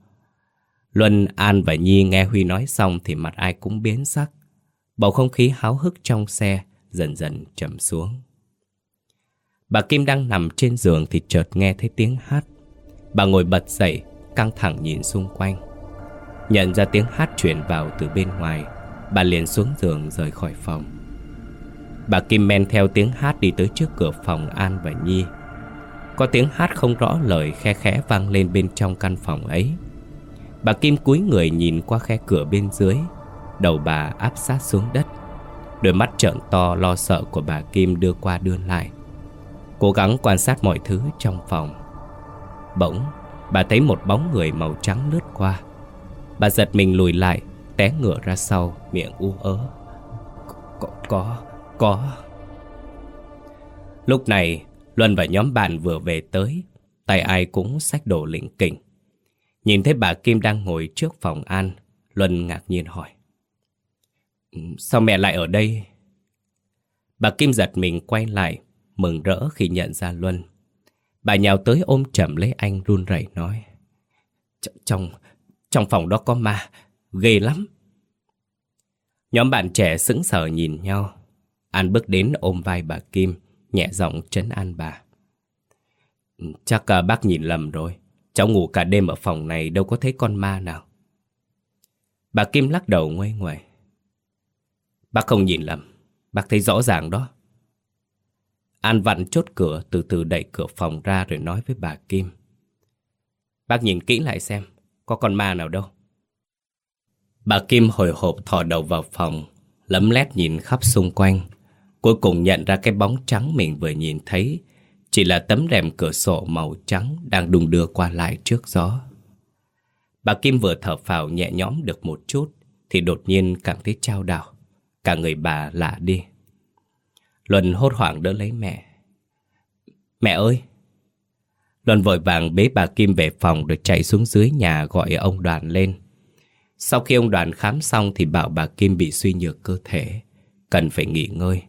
Luân, An và Nhi nghe Huy nói xong thì mặt ai cũng biến sắc. Bầu không khí háo hức trong xe dần dần trầm xuống. Bà Kim đang nằm trên giường thì chợt nghe thấy tiếng hát. Bà ngồi bật dậy, căng thẳng nhìn xung quanh. Nhận ra tiếng hát truyền vào từ bên ngoài, bà liền xuống giường rời khỏi phòng. Bà Kim men theo tiếng hát đi tới trước cửa phòng An và Nhi. Có tiếng hát không rõ lời khe khẽ vang lên bên trong căn phòng ấy. Bà Kim cúi người nhìn qua khe cửa bên dưới Đầu bà áp sát xuống đất. Đôi mắt trợn to lo sợ của bà Kim đưa qua đưa lại. Cố gắng quan sát mọi thứ trong phòng. Bỗng Bà thấy một bóng người màu trắng lướt qua. Bà giật mình lùi lại Té ngửa ra sau Miệng u ớ. Có, có, có. Lúc này Luân và nhóm bạn vừa về tới Tay ai cũng xách đồ lĩnh kỉnh. Nhìn thấy bà Kim đang ngồi trước phòng An Luân ngạc nhiên hỏi ừ, Sao mẹ lại ở đây? Bà Kim giật mình quay lại Mừng rỡ khi nhận ra Luân. Bà nhào tới ôm chầm lấy anh run rẩy nói Trong, trong phòng đó có ma Ghê lắm Nhóm bạn trẻ sững sờ nhìn nhau An bước đến ôm vai bà Kim, nhẹ giọng trấn an bà. Ừ, chắc à, bác nhìn lầm rồi. Cháu ngủ cả đêm ở phòng này đâu có thấy con ma nào. Bà Kim lắc đầu ngoay ngoay. Bác không nhìn lầm, bác thấy rõ ràng đó. An vặn chốt cửa từ từ đẩy cửa phòng ra rồi nói với bà Kim. Bác nhìn kỹ lại xem, có con ma nào đâu. Bà Kim hồi hộp thò đầu vào phòng, lấm lét nhìn khắp xung quanh, Cuối cùng nhận ra cái bóng trắng mình vừa nhìn thấy Chỉ là tấm rèm cửa sổ màu trắng Đang đung đưa qua lại trước gió. Bà Kim vừa thở phào nhẹ nhõm được một chút Thì đột nhiên cảm thấy trao đảo Cả người bà lạ đi. Luân hốt hoảng đỡ lấy mẹ. Mẹ ơi Luân vội vàng bế bà Kim về phòng Rồi chạy xuống dưới nhà gọi ông đoàn lên Sau khi ông đoàn khám xong Thì bảo bà Kim bị suy nhược cơ thể Cần phải nghỉ ngơi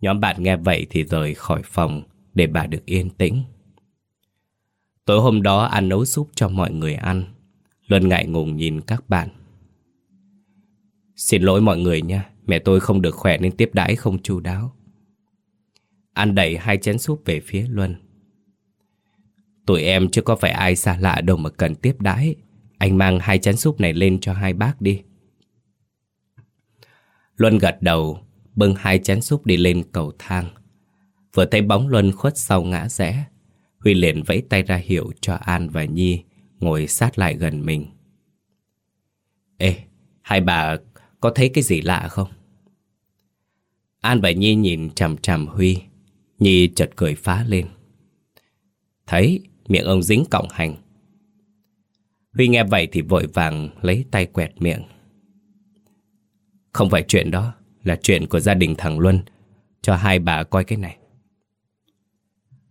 Nhóm bạn nghe vậy thì rời khỏi phòng để bà được yên tĩnh. Tối hôm đó ăn nấu súp cho mọi người ăn. Luân ngại ngùng nhìn các bạn. Xin lỗi mọi người nha, mẹ tôi không được khỏe nên tiếp đãi không chu đáo. Ăn đẩy hai chén súp về phía Luân. Tụi em chưa có phải ai xa lạ đâu mà cần tiếp đãi. Anh mang hai chén súp này lên cho hai bác đi. Luân gật đầu, bưng hai chén súp đi lên cầu thang. Vừa thấy bóng Luân khuất sau ngã rẽ, Huy liền vẫy tay ra hiệu cho An và Nhi ngồi sát lại gần mình. Ê, hai bà có thấy cái gì lạ không? An và Nhi nhìn chằm chằm Huy, Nhi chợt cười phá lên. Thấy, miệng ông dính cọng hành. Huy nghe vậy thì vội vàng lấy tay quẹt miệng. Không phải chuyện đó, là chuyện của gia đình thằng Luân. Cho hai bà coi cái này.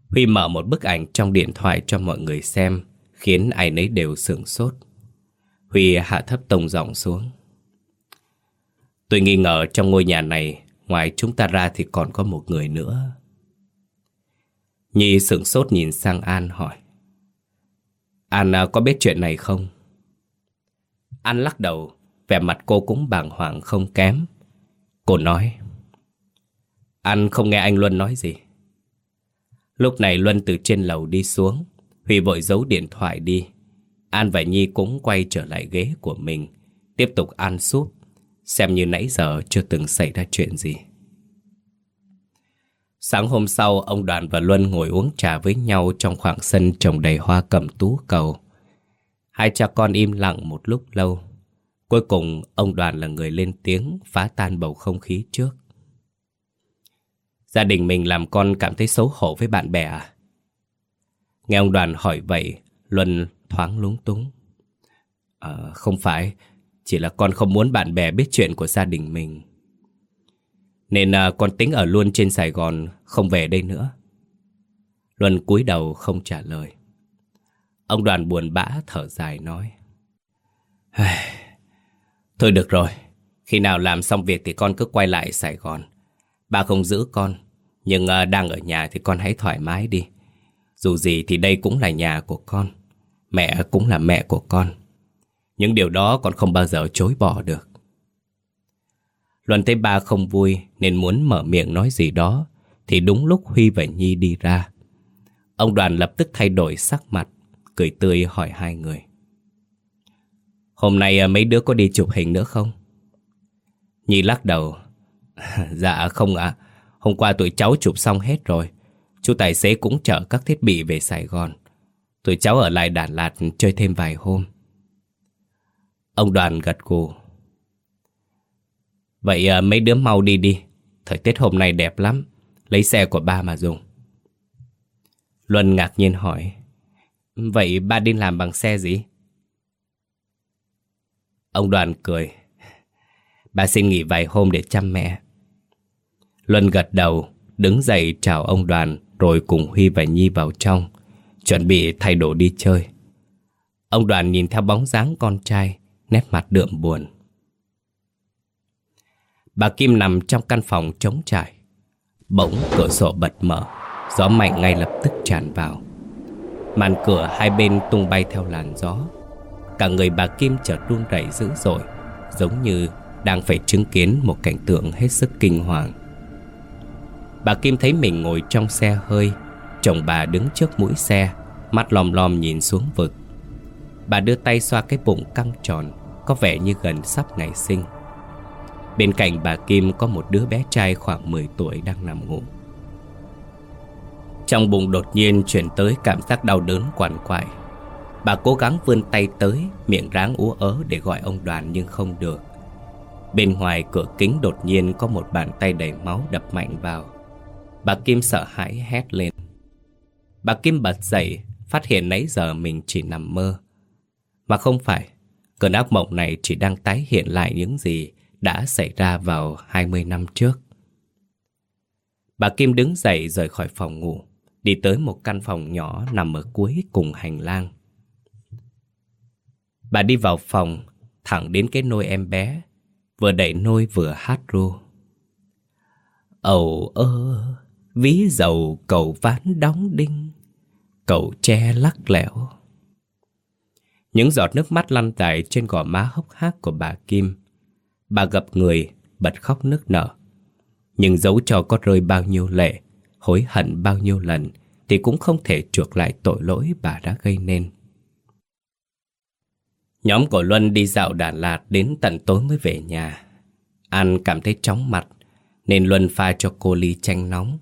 Huy mở một bức ảnh trong điện thoại cho mọi người xem, khiến ai nấy đều sửng sốt. Huy hạ thấp tông giọng xuống. Tôi nghi ngờ trong ngôi nhà này, ngoài chúng ta ra thì còn có một người nữa. Nhi sửng sốt nhìn sang An hỏi. An à, có biết chuyện này không? An lắc đầu, vẻ mặt cô cũng bàng hoàng không kém. Cô nói. An không nghe anh Luân nói gì. Lúc này Luân từ trên lầu đi xuống, Huy vội giấu điện thoại đi. An và Nhi cũng quay trở lại ghế của mình, tiếp tục ăn súp, xem như nãy giờ chưa từng xảy ra chuyện gì. Sáng hôm sau, ông Đoàn và Luân ngồi uống trà với nhau trong khoảng sân trồng đầy hoa cẩm tú cầu. Hai cha con im lặng một lúc lâu. Cuối cùng, ông Đoàn là người lên tiếng phá tan bầu không khí trước. Gia đình mình làm con cảm thấy xấu hổ với bạn bè à? Nghe ông Đoàn hỏi vậy, Luân thoáng lúng túng. À, không phải, chỉ là con không muốn bạn bè biết chuyện của gia đình mình. Nên à, con tính ở luôn trên Sài Gòn, không về đây nữa. Luân cúi đầu không trả lời. Ông đoàn buồn bã thở dài nói. Thôi được rồi, khi nào làm xong việc thì con cứ quay lại Sài Gòn. Ba không giữ con, nhưng à, đang ở nhà thì con hãy thoải mái đi. Dù gì thì đây cũng là nhà của con, mẹ cũng là mẹ của con. Những điều đó con không bao giờ chối bỏ được. Luân thấy ba không vui nên muốn mở miệng nói gì đó thì đúng lúc Huy và Nhi đi ra. Ông đoàn lập tức thay đổi sắc mặt, cười tươi hỏi hai người. Hôm nay à, mấy đứa có đi chụp hình nữa không? Nhi lắc đầu. dạ không ạ, hôm qua tụi cháu chụp xong hết rồi. Chú tài xế cũng chở các thiết bị về Sài Gòn. Tụi cháu ở lại Đà Lạt chơi thêm vài hôm. Ông đoàn gật gù. Vậy à, mấy đứa mau đi đi. Thời tiết hôm nay đẹp lắm. Lấy xe của ba mà dùng. Luân ngạc nhiên hỏi Vậy ba đi làm bằng xe gì? Ông đoàn cười Ba xin nghỉ vài hôm để chăm mẹ. Luân gật đầu Đứng dậy chào ông đoàn Rồi cùng Huy và Nhi vào trong Chuẩn bị thay đồ đi chơi. Ông đoàn nhìn theo bóng dáng con trai Nét mặt đượm buồn. Bà Kim nằm trong căn phòng trống trải. Bỗng cửa sổ bật mở, Gió mạnh ngay lập tức tràn vào. Màn cửa hai bên tung bay theo làn gió. Cả người bà Kim chợt run rẩy dữ dội, Giống như đang phải chứng kiến một cảnh tượng hết sức kinh hoàng. Bà Kim thấy mình ngồi trong xe hơi, Chồng bà đứng trước mũi xe, Mắt lom lom nhìn xuống vực. Bà đưa tay xoa cái bụng căng tròn, Có vẻ như gần sắp ngày sinh. Bên cạnh bà Kim có một đứa bé trai khoảng 10 tuổi đang nằm ngủ. Trong bụng đột nhiên chuyển tới cảm giác đau đớn quằn quại. Bà cố gắng vươn tay tới, Miệng ráng ú ớ để gọi ông đoàn nhưng không được. Bên ngoài cửa kính đột nhiên có một bàn tay đầy máu đập mạnh vào. Bà Kim sợ hãi hét lên. Bà Kim bật dậy, Phát hiện nãy giờ mình chỉ nằm mơ. Mà không phải, Cơn ác mộng này chỉ đang tái hiện lại những gì đã xảy ra vào 20 năm trước. Bà Kim đứng dậy rời khỏi phòng ngủ, đi tới một căn phòng nhỏ nằm ở cuối cùng hành lang. Bà đi vào phòng, thẳng đến cái nôi em bé, vừa đẩy nôi vừa hát ru. Ầu ơ, ví dầu cầu ván đóng đinh, cầu tre lắc lẻo. Những giọt nước mắt lăn dài trên gò má hốc hác của bà Kim Bà gặp người, bật khóc nức nở. Nhưng dấu cho có rơi bao nhiêu lệ, hối hận bao nhiêu lần, thì cũng không thể chuộc lại tội lỗi bà đã gây nên. Nhóm của Luân đi dạo Đà Lạt đến tận tối mới về nhà. An cảm thấy chóng mặt, Nên Luân pha cho cô ly chanh nóng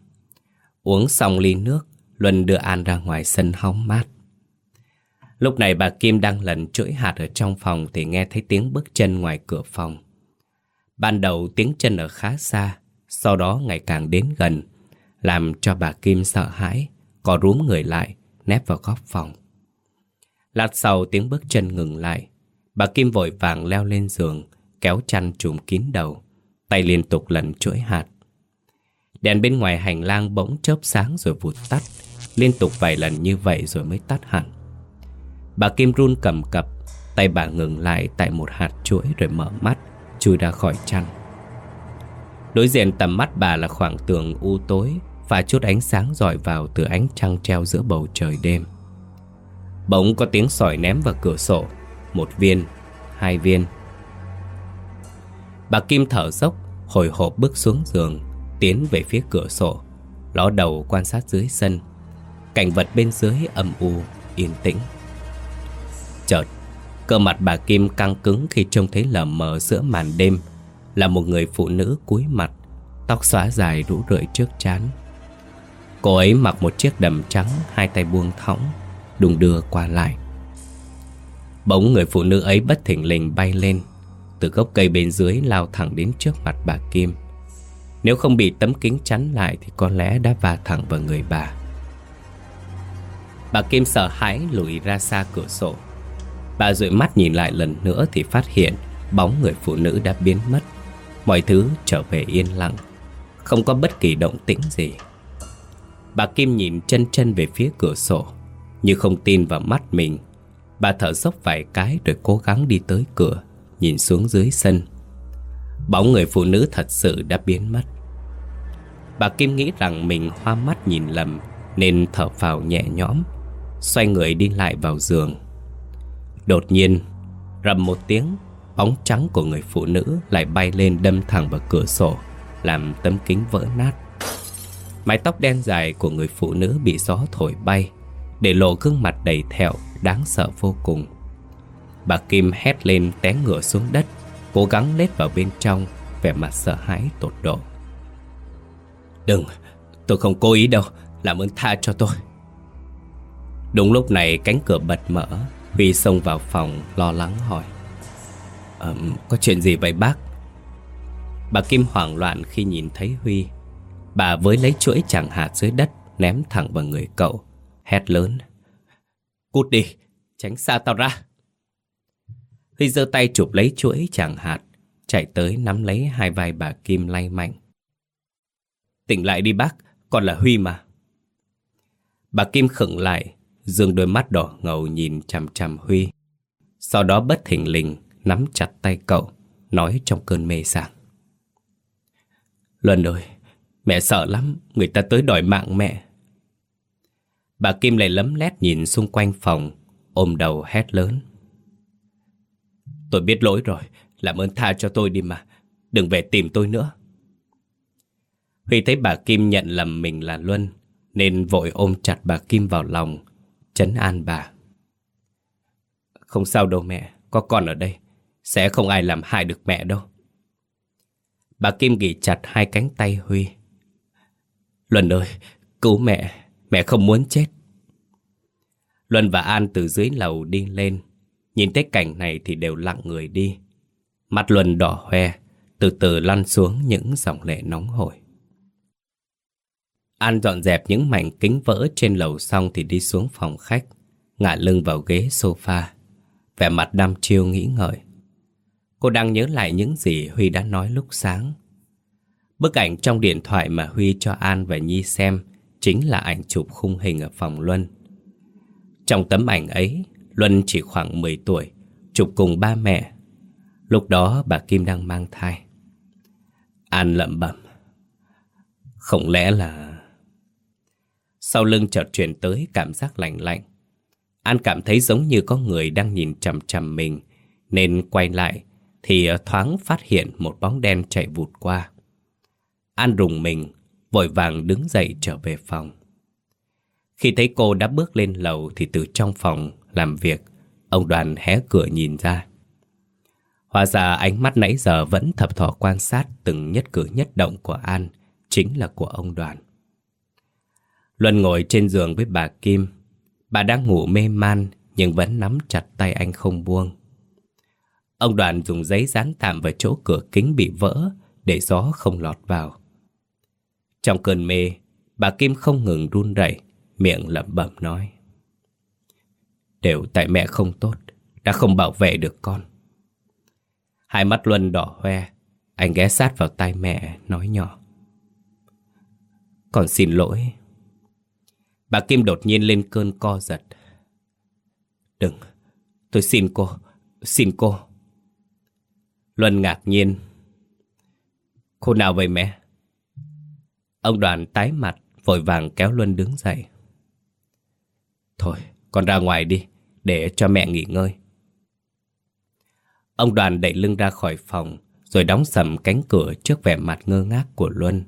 Uống xong ly nước Luân đưa An ra ngoài sân hóng mát Lúc này bà Kim đang lần chuỗi hạt ở trong phòng Thì nghe thấy tiếng bước chân ngoài cửa phòng Ban đầu tiếng chân ở khá xa, Sau đó ngày càng đến gần, Làm cho bà Kim sợ hãi, Có rúm người lại, Nép vào góc phòng. Lát sau tiếng bước chân ngừng lại, Bà Kim vội vàng leo lên giường, Kéo chăn trùm kín đầu, Tay liên tục lần chuỗi hạt. Đèn bên ngoài hành lang bỗng chớp sáng rồi vụt tắt, Liên tục vài lần như vậy rồi mới tắt hẳn. Bà Kim run cầm cập, Tay bà ngừng lại tại một hạt chuỗi rồi mở mắt. Chui ra khỏi chăn. Đối diện tầm mắt bà là khoảng tường u tối Và chút ánh sáng dọi vào từ ánh trăng treo giữa bầu trời đêm. Bỗng có tiếng sỏi ném vào cửa sổ Một viên, hai viên. Bà Kim thở dốc Hồi hộp bước xuống giường Tiến về phía cửa sổ Ló đầu quan sát dưới sân. Cảnh vật bên dưới âm u, yên tĩnh. Chợt Cơ mặt bà Kim căng cứng khi trông thấy lờ mờ giữa màn đêm, Là một người phụ nữ cúi mặt, Tóc xóa dài rũ rượi trước chán Cô ấy mặc một chiếc đầm trắng, Hai tay buông thõng, Đùng đưa qua lại. Bỗng người phụ nữ ấy bất thình lình bay lên, Từ gốc cây bên dưới lao thẳng đến trước mặt bà Kim. Nếu không bị tấm kính chắn lại Thì có lẽ đã va thẳng vào người bà. Bà Kim sợ hãi lùi ra xa cửa sổ. Bà dụi mắt nhìn lại lần nữa thì phát hiện Bóng người phụ nữ đã biến mất. Mọi thứ trở về yên lặng, Không có bất kỳ động tĩnh gì. Bà Kim nhìn chân chân về phía cửa sổ, Như không tin vào mắt mình. Bà thở dốc vài cái rồi cố gắng đi tới cửa, Nhìn xuống dưới sân. Bóng người phụ nữ thật sự đã biến mất. Bà Kim nghĩ rằng mình hoa mắt nhìn lầm, Nên thở phào nhẹ nhõm, Xoay người đi lại vào giường. Đột nhiên Rầm một tiếng Bóng trắng của người phụ nữ lại bay lên đâm thẳng vào cửa sổ Làm tấm kính vỡ nát. Mái tóc đen dài của người phụ nữ bị gió thổi bay Để lộ gương mặt đầy thẹo Đáng sợ vô cùng. Bà Kim hét lên té ngửa xuống đất Cố gắng lết vào bên trong Vẻ mặt sợ hãi tột độ. Đừng Tôi không cố ý đâu Làm ơn tha cho tôi. Đúng lúc này cánh cửa bật mở Huy xông vào phòng lo lắng hỏi. Um, Có chuyện gì vậy bác? Bà Kim hoảng loạn khi nhìn thấy Huy. Bà với lấy chuỗi chẳng hạt dưới đất Ném thẳng vào người cậu Hét lớn. Cút đi, tránh xa tao ra. Huy giơ tay chụp lấy chuỗi chẳng hạt Chạy tới nắm lấy hai vai bà Kim lay mạnh. Tỉnh lại đi bác, còn là Huy mà. Bà Kim khựng lại Dương đôi mắt đỏ ngầu nhìn chằm chằm Huy. Sau đó bất thình lình, Nắm chặt tay cậu, Nói trong cơn mê sảng. Luân ơi, Mẹ sợ lắm, Người ta tới đòi mạng mẹ. Bà Kim lại lấm lét nhìn xung quanh phòng, Ôm đầu hét lớn. Tôi biết lỗi rồi, Làm ơn tha cho tôi đi mà, Đừng về tìm tôi nữa. Huy thấy bà Kim nhận lầm mình là Luân, Nên vội ôm chặt bà Kim vào lòng Chấn an bà. Không sao đâu mẹ, Có con ở đây, Sẽ không ai làm hại được mẹ đâu. Bà Kim ghi chặt hai cánh tay Huy. Luân ơi, Cứu mẹ Mẹ không muốn chết. Luân và An từ dưới lầu đi lên, Nhìn thấy cảnh này thì đều lặng người đi. Mặt Luân đỏ hoe, Từ từ lăn xuống những dòng lệ nóng hổi. An dọn dẹp những mảnh kính vỡ trên lầu xong thì đi xuống phòng khách, ngả lưng vào ghế sofa, vẻ mặt đăm chiêu nghĩ ngợi. Cô đang nhớ lại những gì Huy đã nói lúc sáng. Bức ảnh trong điện thoại mà Huy cho An và Nhi xem chính là ảnh chụp khung hình ở phòng Luân. Trong tấm ảnh ấy, Luân chỉ khoảng 10 tuổi, chụp cùng ba mẹ. Lúc đó bà Kim đang mang thai. An lẩm bẩm. Không lẽ là sau lưng chợt chuyển tới cảm giác lạnh lạnh. An cảm thấy giống như có người đang nhìn chằm chằm mình, nên quay lại thì ờ, thoáng phát hiện một bóng đen chạy vụt qua. An rùng mình, vội vàng đứng dậy trở về phòng. Khi thấy cô đã bước lên lầu thì từ trong phòng làm việc, ông đoàn hé cửa nhìn ra. Hóa ra ánh mắt nãy giờ vẫn thập thò quan sát từng nhất cử nhất động của An, chính là của ông đoàn. Luân ngồi trên giường với bà Kim. Bà đang ngủ mê man nhưng vẫn nắm chặt tay anh không buông. Ông đoàn dùng giấy dán tạm vào chỗ cửa kính bị vỡ để gió không lọt vào. Trong cơn mê, bà Kim không ngừng run rẩy, miệng lẩm bẩm nói. Đều tại mẹ không tốt, đã không bảo vệ được con. Hai mắt Luân đỏ hoe, anh ghé sát vào tai mẹ, nói nhỏ. Con xin lỗi. Bà Kim đột nhiên lên cơn co giật. Đừng, tôi xin cô, xin cô. Luân ngạc nhiên. Cô nào vậy mẹ? Ông đoàn tái mặt, vội vàng kéo Luân đứng dậy. Thôi, con ra ngoài đi, để cho mẹ nghỉ ngơi. Ông đoàn đẩy lưng ra khỏi phòng, rồi đóng sầm cánh cửa trước vẻ mặt ngơ ngác của Luân.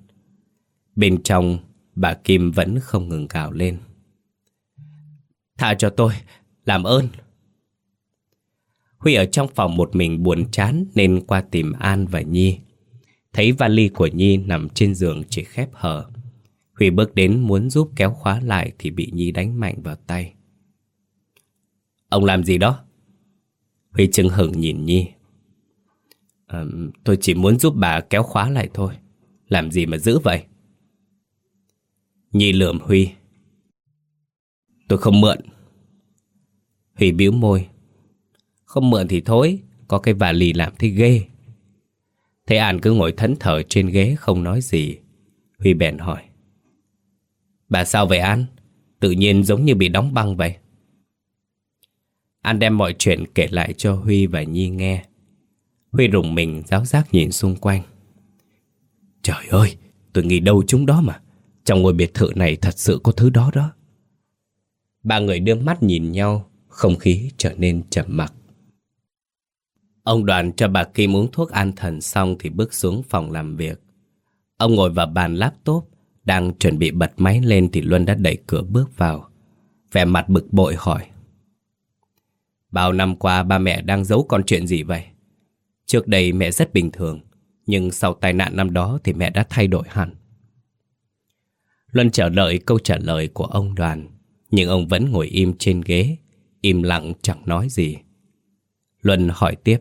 Bên trong, bà Kim vẫn không ngừng gào lên. Thả cho tôi, làm ơn. Huy ở trong phòng một mình buồn chán nên qua tìm An và Nhi. Thấy vali của Nhi nằm trên giường chỉ khép hở. Huy bước đến muốn giúp kéo khóa lại thì bị Nhi đánh mạnh vào tay. Ông làm gì đó? Huy chừng hửng nhìn Nhi. À, tôi chỉ muốn giúp bà kéo khóa lại thôi. Làm gì mà giữ vậy? Nhi lườm Huy. Tôi không mượn. Huy biếu môi. Không mượn thì thôi, có cái vả lì làm thế ghê. Thế An cứ ngồi thẫn thờ trên ghế không nói gì. Huy bèn hỏi. Bà sao vậy An? Tự nhiên giống như bị đóng băng vậy. An đem mọi chuyện kể lại cho Huy và Nhi nghe. Huy rùng mình giáo giác nhìn xung quanh. Trời ơi, tôi nghĩ đâu chúng đó mà. Trong ngôi biệt thự này thật sự có thứ đó đó. Ba người đưa mắt nhìn nhau, không khí trở nên trầm mặc. Ông đoàn cho bà Kim uống thuốc an thần xong thì bước xuống phòng làm việc. Ông ngồi vào bàn laptop, đang chuẩn bị bật máy lên thì Luân đã đẩy cửa bước vào. Vẻ mặt bực bội hỏi. Bao năm qua ba mẹ đang giấu con chuyện gì vậy? Trước đây mẹ rất bình thường, nhưng sau tai nạn năm đó thì mẹ đã thay đổi hẳn. Luân chờ đợi câu trả lời của ông đoàn, nhưng ông vẫn ngồi im trên ghế, im lặng chẳng nói gì. Luân hỏi tiếp.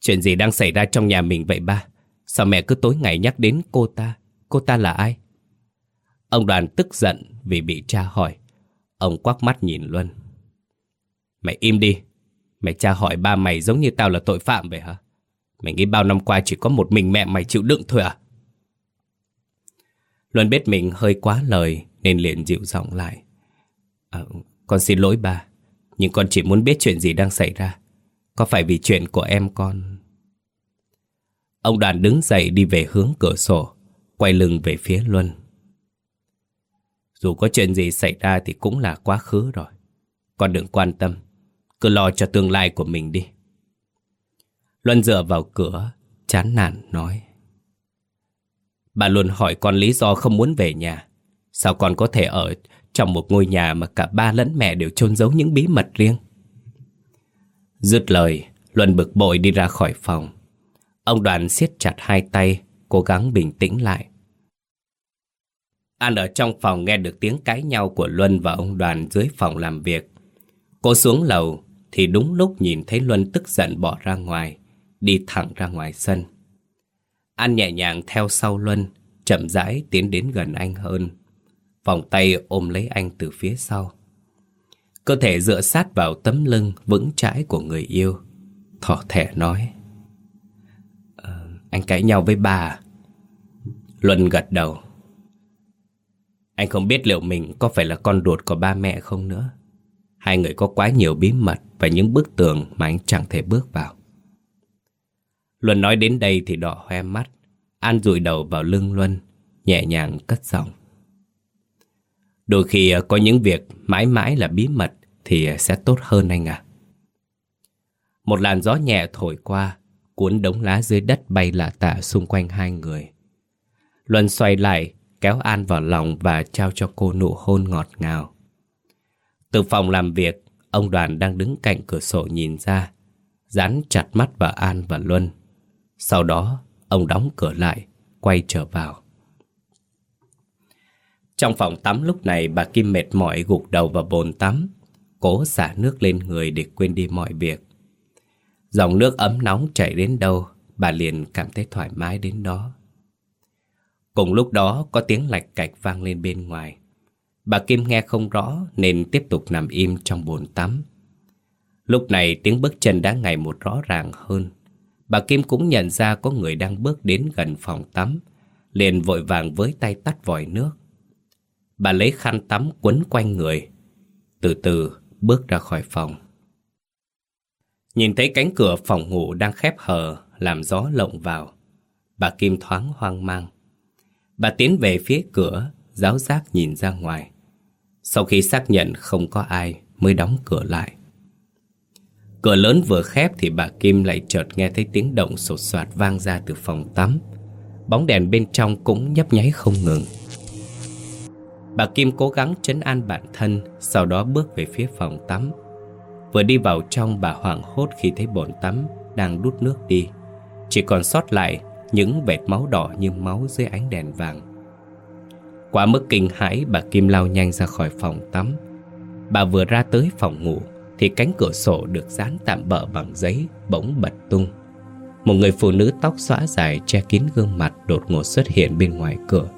Chuyện gì đang xảy ra trong nhà mình vậy ba? Sao mẹ cứ tối ngày nhắc đến cô ta? Cô ta là ai? Ông đoàn tức giận vì bị cha hỏi. Ông quắc mắt nhìn Luân. Mày im đi. Mày cha hỏi ba mày giống như tao là tội phạm vậy hả? Mày nghĩ bao năm qua chỉ có một mình mẹ mày chịu đựng thôi à? Luân biết mình hơi quá lời nên liền dịu giọng lại. À, con xin lỗi ba, nhưng con chỉ muốn biết chuyện gì đang xảy ra. Có phải vì chuyện của em con... Ông đoàn đứng dậy đi về hướng cửa sổ, quay lưng về phía Luân. Dù có chuyện gì xảy ra thì cũng là quá khứ rồi. Con đừng quan tâm, cứ lo cho tương lai của mình đi. Luân dựa vào cửa, chán nản nói. Bà luôn hỏi con lý do không muốn về nhà. Sao con có thể ở trong một ngôi nhà mà cả ba lẫn mẹ đều chôn giấu những bí mật riêng? Dứt lời, Luân bực bội đi ra khỏi phòng. Ông đoàn siết chặt hai tay, cố gắng bình tĩnh lại. An ở trong phòng nghe được tiếng cãi nhau của Luân và ông đoàn dưới phòng làm việc. Cô xuống lầu thì đúng lúc nhìn thấy Luân tức giận bỏ ra ngoài, đi thẳng ra ngoài sân. An nhẹ nhàng theo sau Luân, chậm rãi tiến đến gần anh hơn. Vòng tay ôm lấy anh từ phía sau. Cơ thể dựa sát vào tấm lưng vững chãi của người yêu. Thỏ thẻ nói. À, anh cãi nhau với bà? Luân gật đầu. Anh không biết liệu mình có phải là con ruột của ba mẹ không nữa. Hai người có quá nhiều bí mật và những bức tường mà anh chẳng thể bước vào. Luân nói đến đây thì đỏ hoe mắt. An rụi đầu vào lưng Luân, nhẹ nhàng cất giọng. Đôi khi ờ, có những việc mãi mãi là bí mật thì ờ, sẽ tốt hơn anh à. Một làn gió nhẹ thổi qua, cuốn đống lá dưới đất bay lạ tả xung quanh hai người. Luân xoay lại, kéo An vào lòng và trao cho cô nụ hôn ngọt ngào. Từ phòng làm việc, ông đoàn đang đứng cạnh cửa sổ nhìn ra. Dán chặt mắt vào An và Luân sau đó, ông đóng cửa lại, Quay trở vào. Trong phòng tắm lúc này, bà Kim mệt mỏi, gục đầu vào bồn tắm, Cố xả nước lên người để quên đi mọi việc. Dòng nước ấm nóng chảy đến đâu, Bà liền cảm thấy thoải mái đến đó. Cùng lúc đó, có tiếng lạch cạch vang lên bên ngoài. Bà Kim nghe không rõ, nên tiếp tục nằm im trong bồn tắm. Lúc này, tiếng bước chân đã ngày một rõ ràng hơn. Bà Kim cũng nhận ra có người đang bước đến gần phòng tắm, Liền vội vàng với tay tắt vòi nước. Bà lấy khăn tắm quấn quanh người, Từ từ bước ra khỏi phòng. Nhìn thấy cánh cửa phòng ngủ đang khép hờ, Làm gió lộng vào, Bà Kim thoáng hoang mang. Bà tiến về phía cửa, Giáo giác nhìn ra ngoài. Sau khi xác nhận không có ai, Mới đóng cửa lại. Cửa lớn vừa khép thì bà Kim lại chợt nghe thấy tiếng động sột soạt vang ra từ phòng tắm. Bóng đèn bên trong cũng nhấp nháy không ngừng. Bà Kim cố gắng chấn an bản thân, sau đó bước về phía phòng tắm. Vừa đi vào trong bà hoảng hốt khi thấy bồn tắm đang đút nước đi. Chỉ còn sót lại những vệt máu đỏ như máu dưới ánh đèn vàng. Quá mức kinh hãi bà Kim lao nhanh ra khỏi phòng tắm. Bà vừa ra tới phòng ngủ thì cánh cửa sổ được dán tạm bỡ bằng giấy bỗng bật tung. Một người phụ nữ tóc xõa dài che kín gương mặt đột ngột xuất hiện bên ngoài cửa.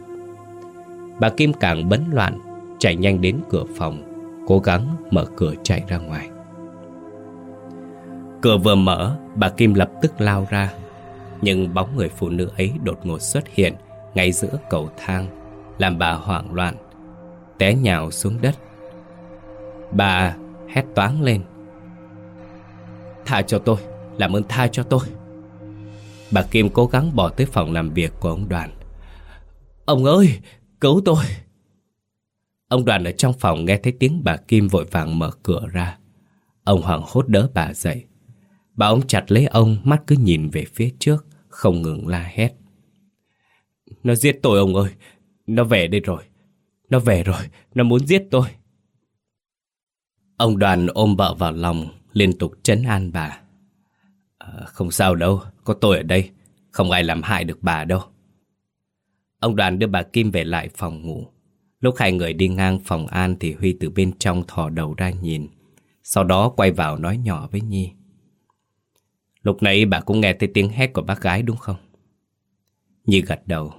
Bà Kim càng bấn loạn, chạy nhanh đến cửa phòng, cố gắng mở cửa chạy ra ngoài. Cửa vừa mở, bà Kim lập tức lao ra, nhưng bóng người phụ nữ ấy đột ngột xuất hiện ngay giữa cầu thang, làm bà hoảng loạn, té nhào xuống đất. Bà hét toáng lên. Tha cho tôi, làm ơn tha cho tôi. Bà Kim cố gắng bỏ tới phòng làm việc của ông Đoàn. Ông ơi, cứu tôi. Ông Đoàn ở trong phòng nghe thấy tiếng bà Kim vội vàng mở cửa ra. Ông hoảng hốt đỡ bà dậy. Bà ông chặt lấy ông, mắt cứ nhìn về phía trước, không ngừng la hét. Nó giết tôi ông ơi, nó về đây rồi. Nó về rồi, nó muốn giết tôi. Ông đoàn ôm vợ vào lòng, liên tục chấn an bà. À, không sao đâu, có tôi ở đây, không ai làm hại được bà đâu. Ông đoàn đưa bà Kim về lại phòng ngủ. Lúc hai người đi ngang phòng An thì Huy từ bên trong thò đầu ra nhìn. Sau đó quay vào nói nhỏ với Nhi. Lúc nãy bà cũng nghe thấy tiếng hét của bác gái đúng không? Nhi gật đầu.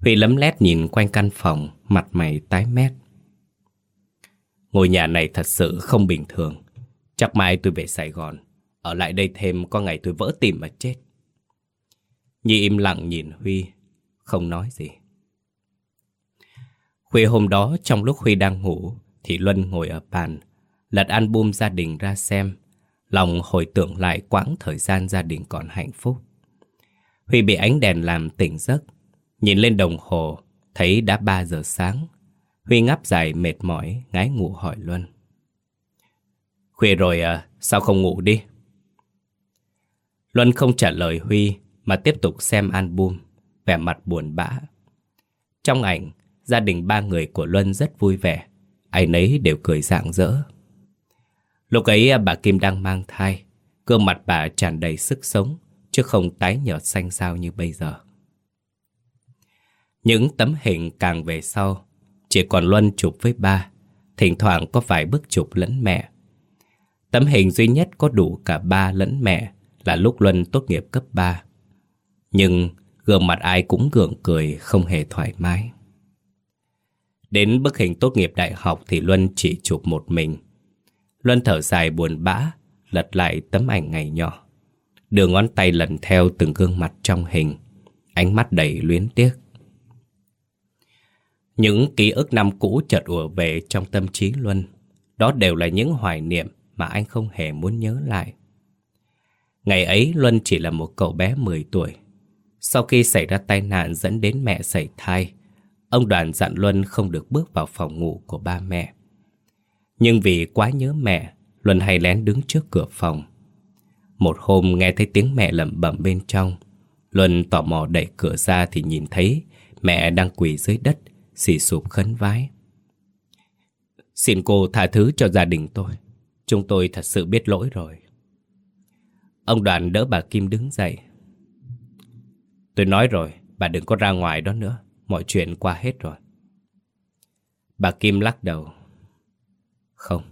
Huy lấm lét nhìn quanh căn phòng, mặt mày tái mét. Ngôi nhà này thật sự không bình thường. Chắc mai tôi về Sài Gòn. Ở lại đây thêm có ngày tôi vỡ tim mà chết. Nhi im lặng nhìn Huy, không nói gì. Khuya hôm đó trong lúc Huy đang ngủ thì Luân ngồi ở bàn, lật album gia đình ra xem, lòng hồi tưởng lại quãng thời gian gia đình còn hạnh phúc. Huy bị ánh đèn làm tỉnh giấc, nhìn lên đồng hồ, thấy đã 3 giờ sáng, Huy ngáp dài mệt mỏi, ngái ngủ hỏi Luân. Khuya rồi à, sao không ngủ đi? Luân không trả lời Huy mà tiếp tục xem album, vẻ mặt buồn bã. Trong ảnh, gia đình ba người của Luân rất vui vẻ, ai nấy đều cười rạng rỡ. Lúc ấy à, bà Kim đang mang thai, gương mặt bà tràn đầy sức sống, chứ không tái nhợt xanh xao như bây giờ. Những tấm hình càng về sau chỉ còn Luân chụp với ba, Thỉnh thoảng có vài bức chụp lẫn mẹ. Tấm hình duy nhất có đủ cả ba lẫn mẹ Là lúc Luân tốt nghiệp cấp 3 Nhưng gương mặt ai cũng gượng cười, Không hề thoải mái. Đến bức hình tốt nghiệp đại học Thì Luân chỉ chụp một mình. Luân thở dài buồn bã, Lật lại tấm ảnh ngày nhỏ. Đưa ngón tay lần theo từng gương mặt trong hình. Ánh mắt đầy luyến tiếc những ký ức năm cũ chợt ùa về trong tâm trí Luân. Đó đều là những hoài niệm mà anh không hề muốn nhớ lại. Ngày ấy Luân chỉ là một cậu bé 10 tuổi. Sau khi xảy ra tai nạn dẫn đến mẹ xảy thai, ông đoàn dặn Luân không được bước vào phòng ngủ của ba mẹ. Nhưng vì quá nhớ mẹ, Luân hay lén đứng trước cửa phòng. Một hôm nghe thấy tiếng mẹ lẩm bẩm bên trong, Luân tò mò đẩy cửa ra thì nhìn thấy mẹ đang quỳ dưới đất, xì sụp khấn vái. Xin cô tha thứ cho gia đình tôi. Chúng tôi thật sự biết lỗi rồi. Ông đoàn đỡ bà Kim đứng dậy. Tôi nói rồi, bà đừng có ra ngoài đó nữa. Mọi chuyện qua hết rồi. Bà Kim lắc đầu. Không,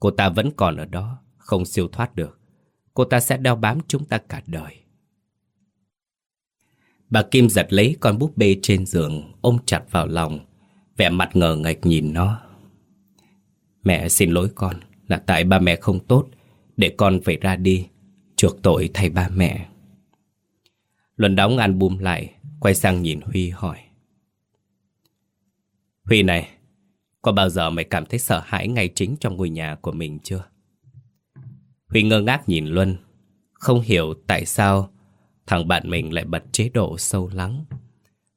cô ta vẫn còn ở đó, không siêu thoát được. Cô ta sẽ đeo bám chúng ta cả đời. Bà Kim giật lấy con búp bê trên giường, ôm chặt vào lòng, vẻ mặt ngờ ngạch nhìn nó. Mẹ xin lỗi con, là tại ba mẹ không tốt, để con phải ra đi, chuộc tội thay ba mẹ. Luân đóng album lại, quay sang nhìn Huy hỏi. Huy này, có bao giờ mày cảm thấy sợ hãi ngay chính trong ngôi nhà của mình chưa? Huy ngơ ngác nhìn Luân, không hiểu tại sao thằng bạn mình lại bật chế độ sâu lắng.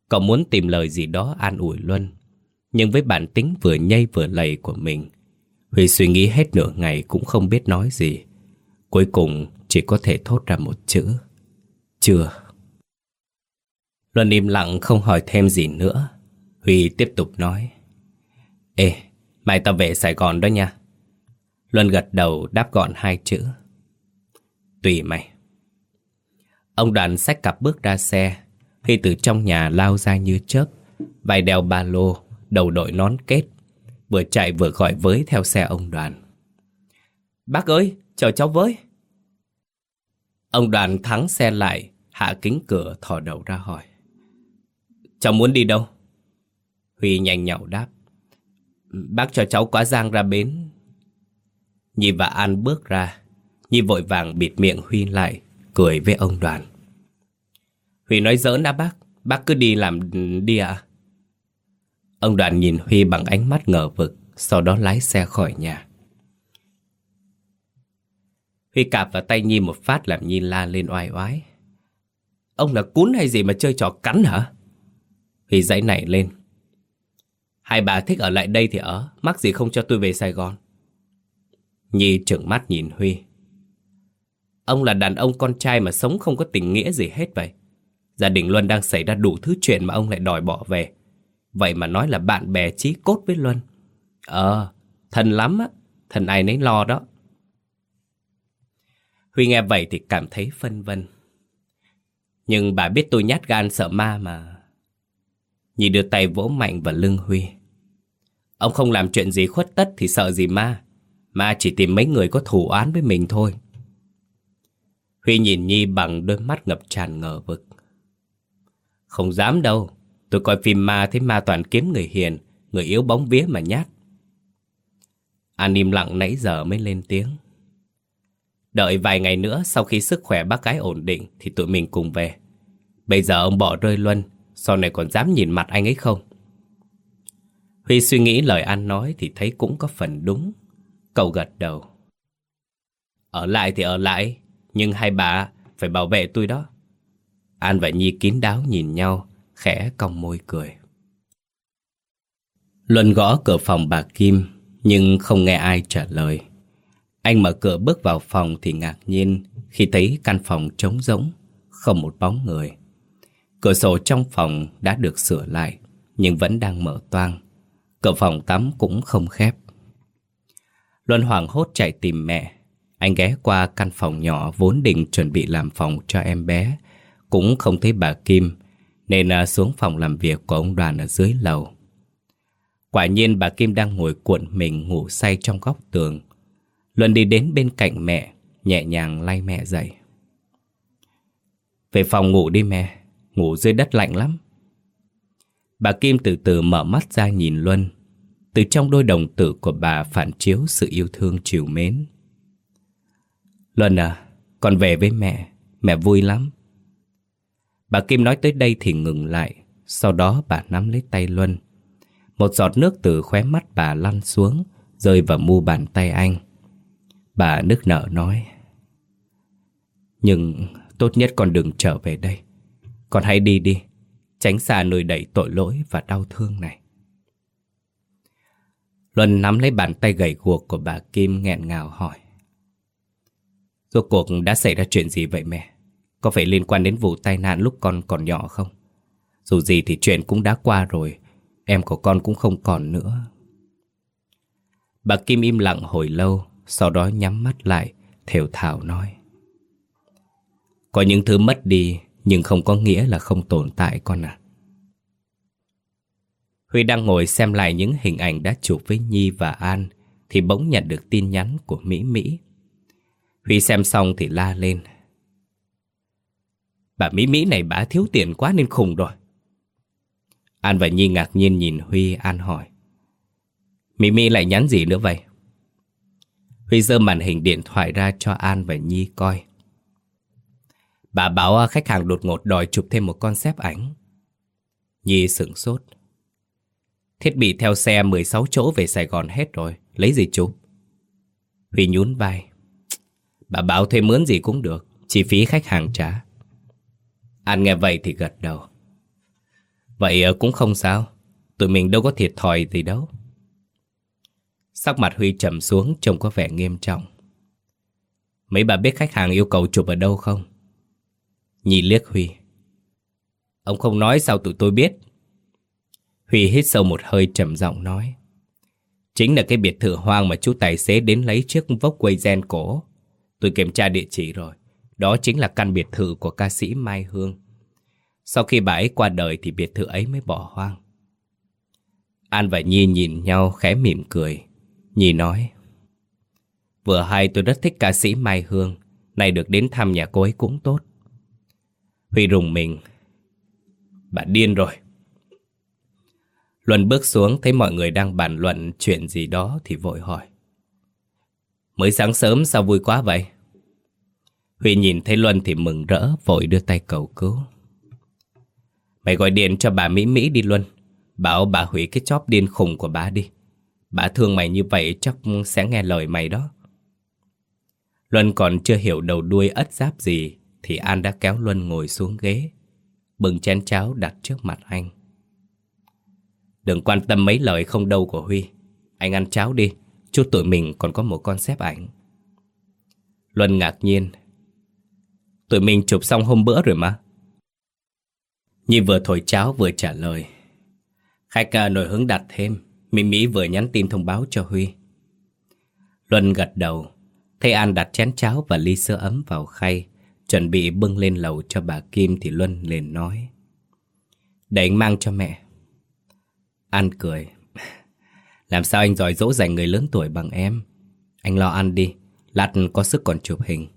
Cậu muốn tìm lời gì đó an ủi Luân, nhưng với bản tính vừa nhây vừa lầy của mình, Huy suy nghĩ hết nửa ngày cũng không biết nói gì. Cuối cùng chỉ có thể thốt ra một chữ. Chưa. Luân im lặng không hỏi thêm gì nữa. Huy tiếp tục nói. Ê, mai tao về Sài Gòn đó nha. Luân gật đầu đáp gọn hai chữ. Tùy mày. Ông đoàn xách cặp bước ra xe. Khi từ trong nhà lao ra như chớp, vai đeo ba lô, đầu đội nón kết. Vừa chạy vừa gọi với theo xe ông đoàn. Bác ơi, chờ cháu với. Ông đoàn thắng xe lại, hạ kính cửa thò đầu ra hỏi. Cháu muốn đi đâu? Huy nhanh nhậu đáp. Bác cho cháu quá giang ra bến. Nhi và An bước ra. Nhi vội vàng bịt miệng Huy lại, cười với ông đoàn. Huy nói giỡn đã bác, bác cứ đi làm đi ạ. À? Ông đoàn nhìn Huy bằng ánh mắt ngờ vực, sau đó lái xe khỏi nhà. Huy cạp vào tay Nhi một phát làm Nhi la lên oai oái. Ông là cún hay gì mà chơi trò cắn hả? Huy dãy nảy lên. Hai bà thích ở lại đây thì ở, mắc gì không cho tôi về Sài Gòn. Nhi trợn mắt nhìn Huy. Ông là đàn ông con trai mà sống không có tình nghĩa gì hết vậy. Gia đình Luân đang xảy ra đủ thứ chuyện mà ông lại đòi bỏ về. Vậy mà nói là bạn bè chí cốt với Luân. Ờ, thân lắm á, thân ai nấy lo đó. Huy nghe vậy thì cảm thấy phân vân. Nhưng bà biết tôi nhát gan sợ ma mà. Nhi đưa tay vỗ mạnh vào lưng Huy. Ông không làm chuyện gì khuất tất thì sợ gì ma. Ma chỉ tìm mấy người có thù oán với mình thôi. Huy nhìn Nhi bằng đôi mắt ngập tràn ngờ vực. Không dám đâu. Tôi coi phim ma thấy ma toàn kiếm người hiền, người yếu bóng vía mà nhát. An im lặng nãy giờ mới lên tiếng. Đợi vài ngày nữa sau khi sức khỏe bác gái ổn định thì tụi mình cùng về. Bây giờ ông bỏ rơi Luân, sau này còn dám nhìn mặt anh ấy không? Huy suy nghĩ lời An nói thì thấy cũng có phần đúng. Cậu gật đầu. Ở lại thì ở lại, nhưng hai bà phải bảo vệ tôi đó. An và Nhi kín đáo nhìn nhau, khẽ cong môi cười. Luân gõ cửa phòng bà Kim, nhưng không nghe ai trả lời. Anh mở cửa bước vào phòng thì ngạc nhiên khi thấy căn phòng trống rỗng, không một bóng người. Cửa sổ trong phòng đã được sửa lại, nhưng vẫn đang mở toang. Cửa phòng tắm cũng không khép. Luân hoảng hốt chạy tìm mẹ. Anh ghé qua căn phòng nhỏ vốn định chuẩn bị làm phòng cho em bé. Cũng không thấy bà Kim, nên à, xuống phòng làm việc của ông đoàn ở dưới lầu. Quả nhiên bà Kim đang ngồi cuộn mình ngủ say trong góc tường. Luân đi đến bên cạnh mẹ, nhẹ nhàng lay mẹ dậy. Về phòng ngủ đi mẹ, ngủ dưới đất lạnh lắm. Bà Kim từ từ mở mắt ra nhìn Luân. Từ trong đôi đồng tử của bà phản chiếu sự yêu thương chiều mến. Luân à, con về với mẹ, mẹ vui lắm. Bà Kim nói tới đây thì ngừng lại, sau đó bà nắm lấy tay Luân. Một giọt nước từ khóe mắt bà lăn xuống, rơi vào mu bàn tay anh. Bà nức nở nói Nhưng tốt nhất con đừng trở về đây Con hãy đi đi Tránh xa nơi đầy tội lỗi và đau thương này Luân nắm lấy bàn tay gầy guộc của bà Kim nghẹn ngào hỏi Rốt cuộc đã xảy ra chuyện gì vậy mẹ? Có phải liên quan đến vụ tai nạn lúc con còn nhỏ không? Dù gì thì chuyện cũng đã qua rồi Em của con cũng không còn nữa Bà Kim im lặng hồi lâu sau đó nhắm mắt lại, thều thào nói. Có những thứ mất đi nhưng không có nghĩa là không tồn tại con à. Huy đang ngồi xem lại những hình ảnh đã chụp với Nhi và An thì bỗng nhận được tin nhắn của Mỹ Mỹ. Huy xem xong thì la lên. Bà Mỹ Mỹ này bà thiếu tiền quá nên khùng rồi. An và Nhi ngạc nhiên nhìn Huy, An hỏi. Mỹ Mỹ lại nhắn gì nữa vậy? Huy giơ màn hình điện thoại ra cho An và Nhi coi. Bà bảo khách hàng đột ngột đòi chụp thêm một con xếp ảnh. Nhi sửng sốt. Thiết bị theo xe 16 chỗ về Sài Gòn hết rồi, lấy gì chụp? Huy nhún vai. Bà bảo thuê mướn gì cũng được, chi phí khách hàng trả. An nghe vậy thì gật đầu. Vậy ờ, cũng không sao, tụi mình đâu có thiệt thòi gì đâu. Sắc mặt Huy trầm xuống trông có vẻ nghiêm trọng. Mấy bà biết khách hàng yêu cầu chụp ở đâu không? Nhi liếc Huy. Ông không nói sao tụi tôi biết. Huy hít sâu một hơi trầm giọng nói. Chính là cái biệt thự hoang mà chú tài xế đến lấy chiếc vốc quay gen cổ. Tôi kiểm tra địa chỉ rồi. Đó chính là căn biệt thự của ca sĩ Mai Hương. Sau khi bà ấy qua đời thì biệt thự ấy mới bỏ hoang. An và Nhi nhìn nhau khẽ mỉm cười. Nhi nói, Vừa hay tôi rất thích ca sĩ Mai Hương Này được đến thăm nhà cô ấy cũng tốt Huy rùng mình, Bà điên rồi Luân bước xuống, thấy mọi người đang bàn luận chuyện gì đó thì vội hỏi Mới sáng sớm sao vui quá vậy? Huy nhìn thấy Luân thì mừng rỡ vội đưa tay cầu cứu Mày gọi điện cho bà Mỹ Mỹ đi Luân Bảo bà hủy cái chóp điên khùng của bà đi Bà thương mày như vậy chắc sẽ nghe lời mày đó. Luân còn chưa hiểu đầu đuôi ất giáp gì thì An đã kéo Luân ngồi xuống ghế, bưng chén cháo đặt trước mặt anh. Đừng quan tâm mấy lời không đâu của Huy. Anh ăn cháo đi, chút tụi mình còn có một con xếp ảnh. Luân ngạc nhiên. Tụi mình chụp xong hôm bữa rồi mà. Nhi vừa thổi cháo vừa trả lời. Khách à, ca nổi hứng đặt thêm. Mỹ Mỹ vừa nhắn tin thông báo cho Huy. Luân gật đầu, thấy An đặt chén cháo và ly sữa ấm vào khay, chuẩn bị bưng lên lầu cho bà Kim thì Luân liền nói. Để anh mang cho mẹ. An cười. Làm sao anh giỏi dỗ dành người lớn tuổi bằng em? Anh lo ăn đi, lát có sức còn chụp hình.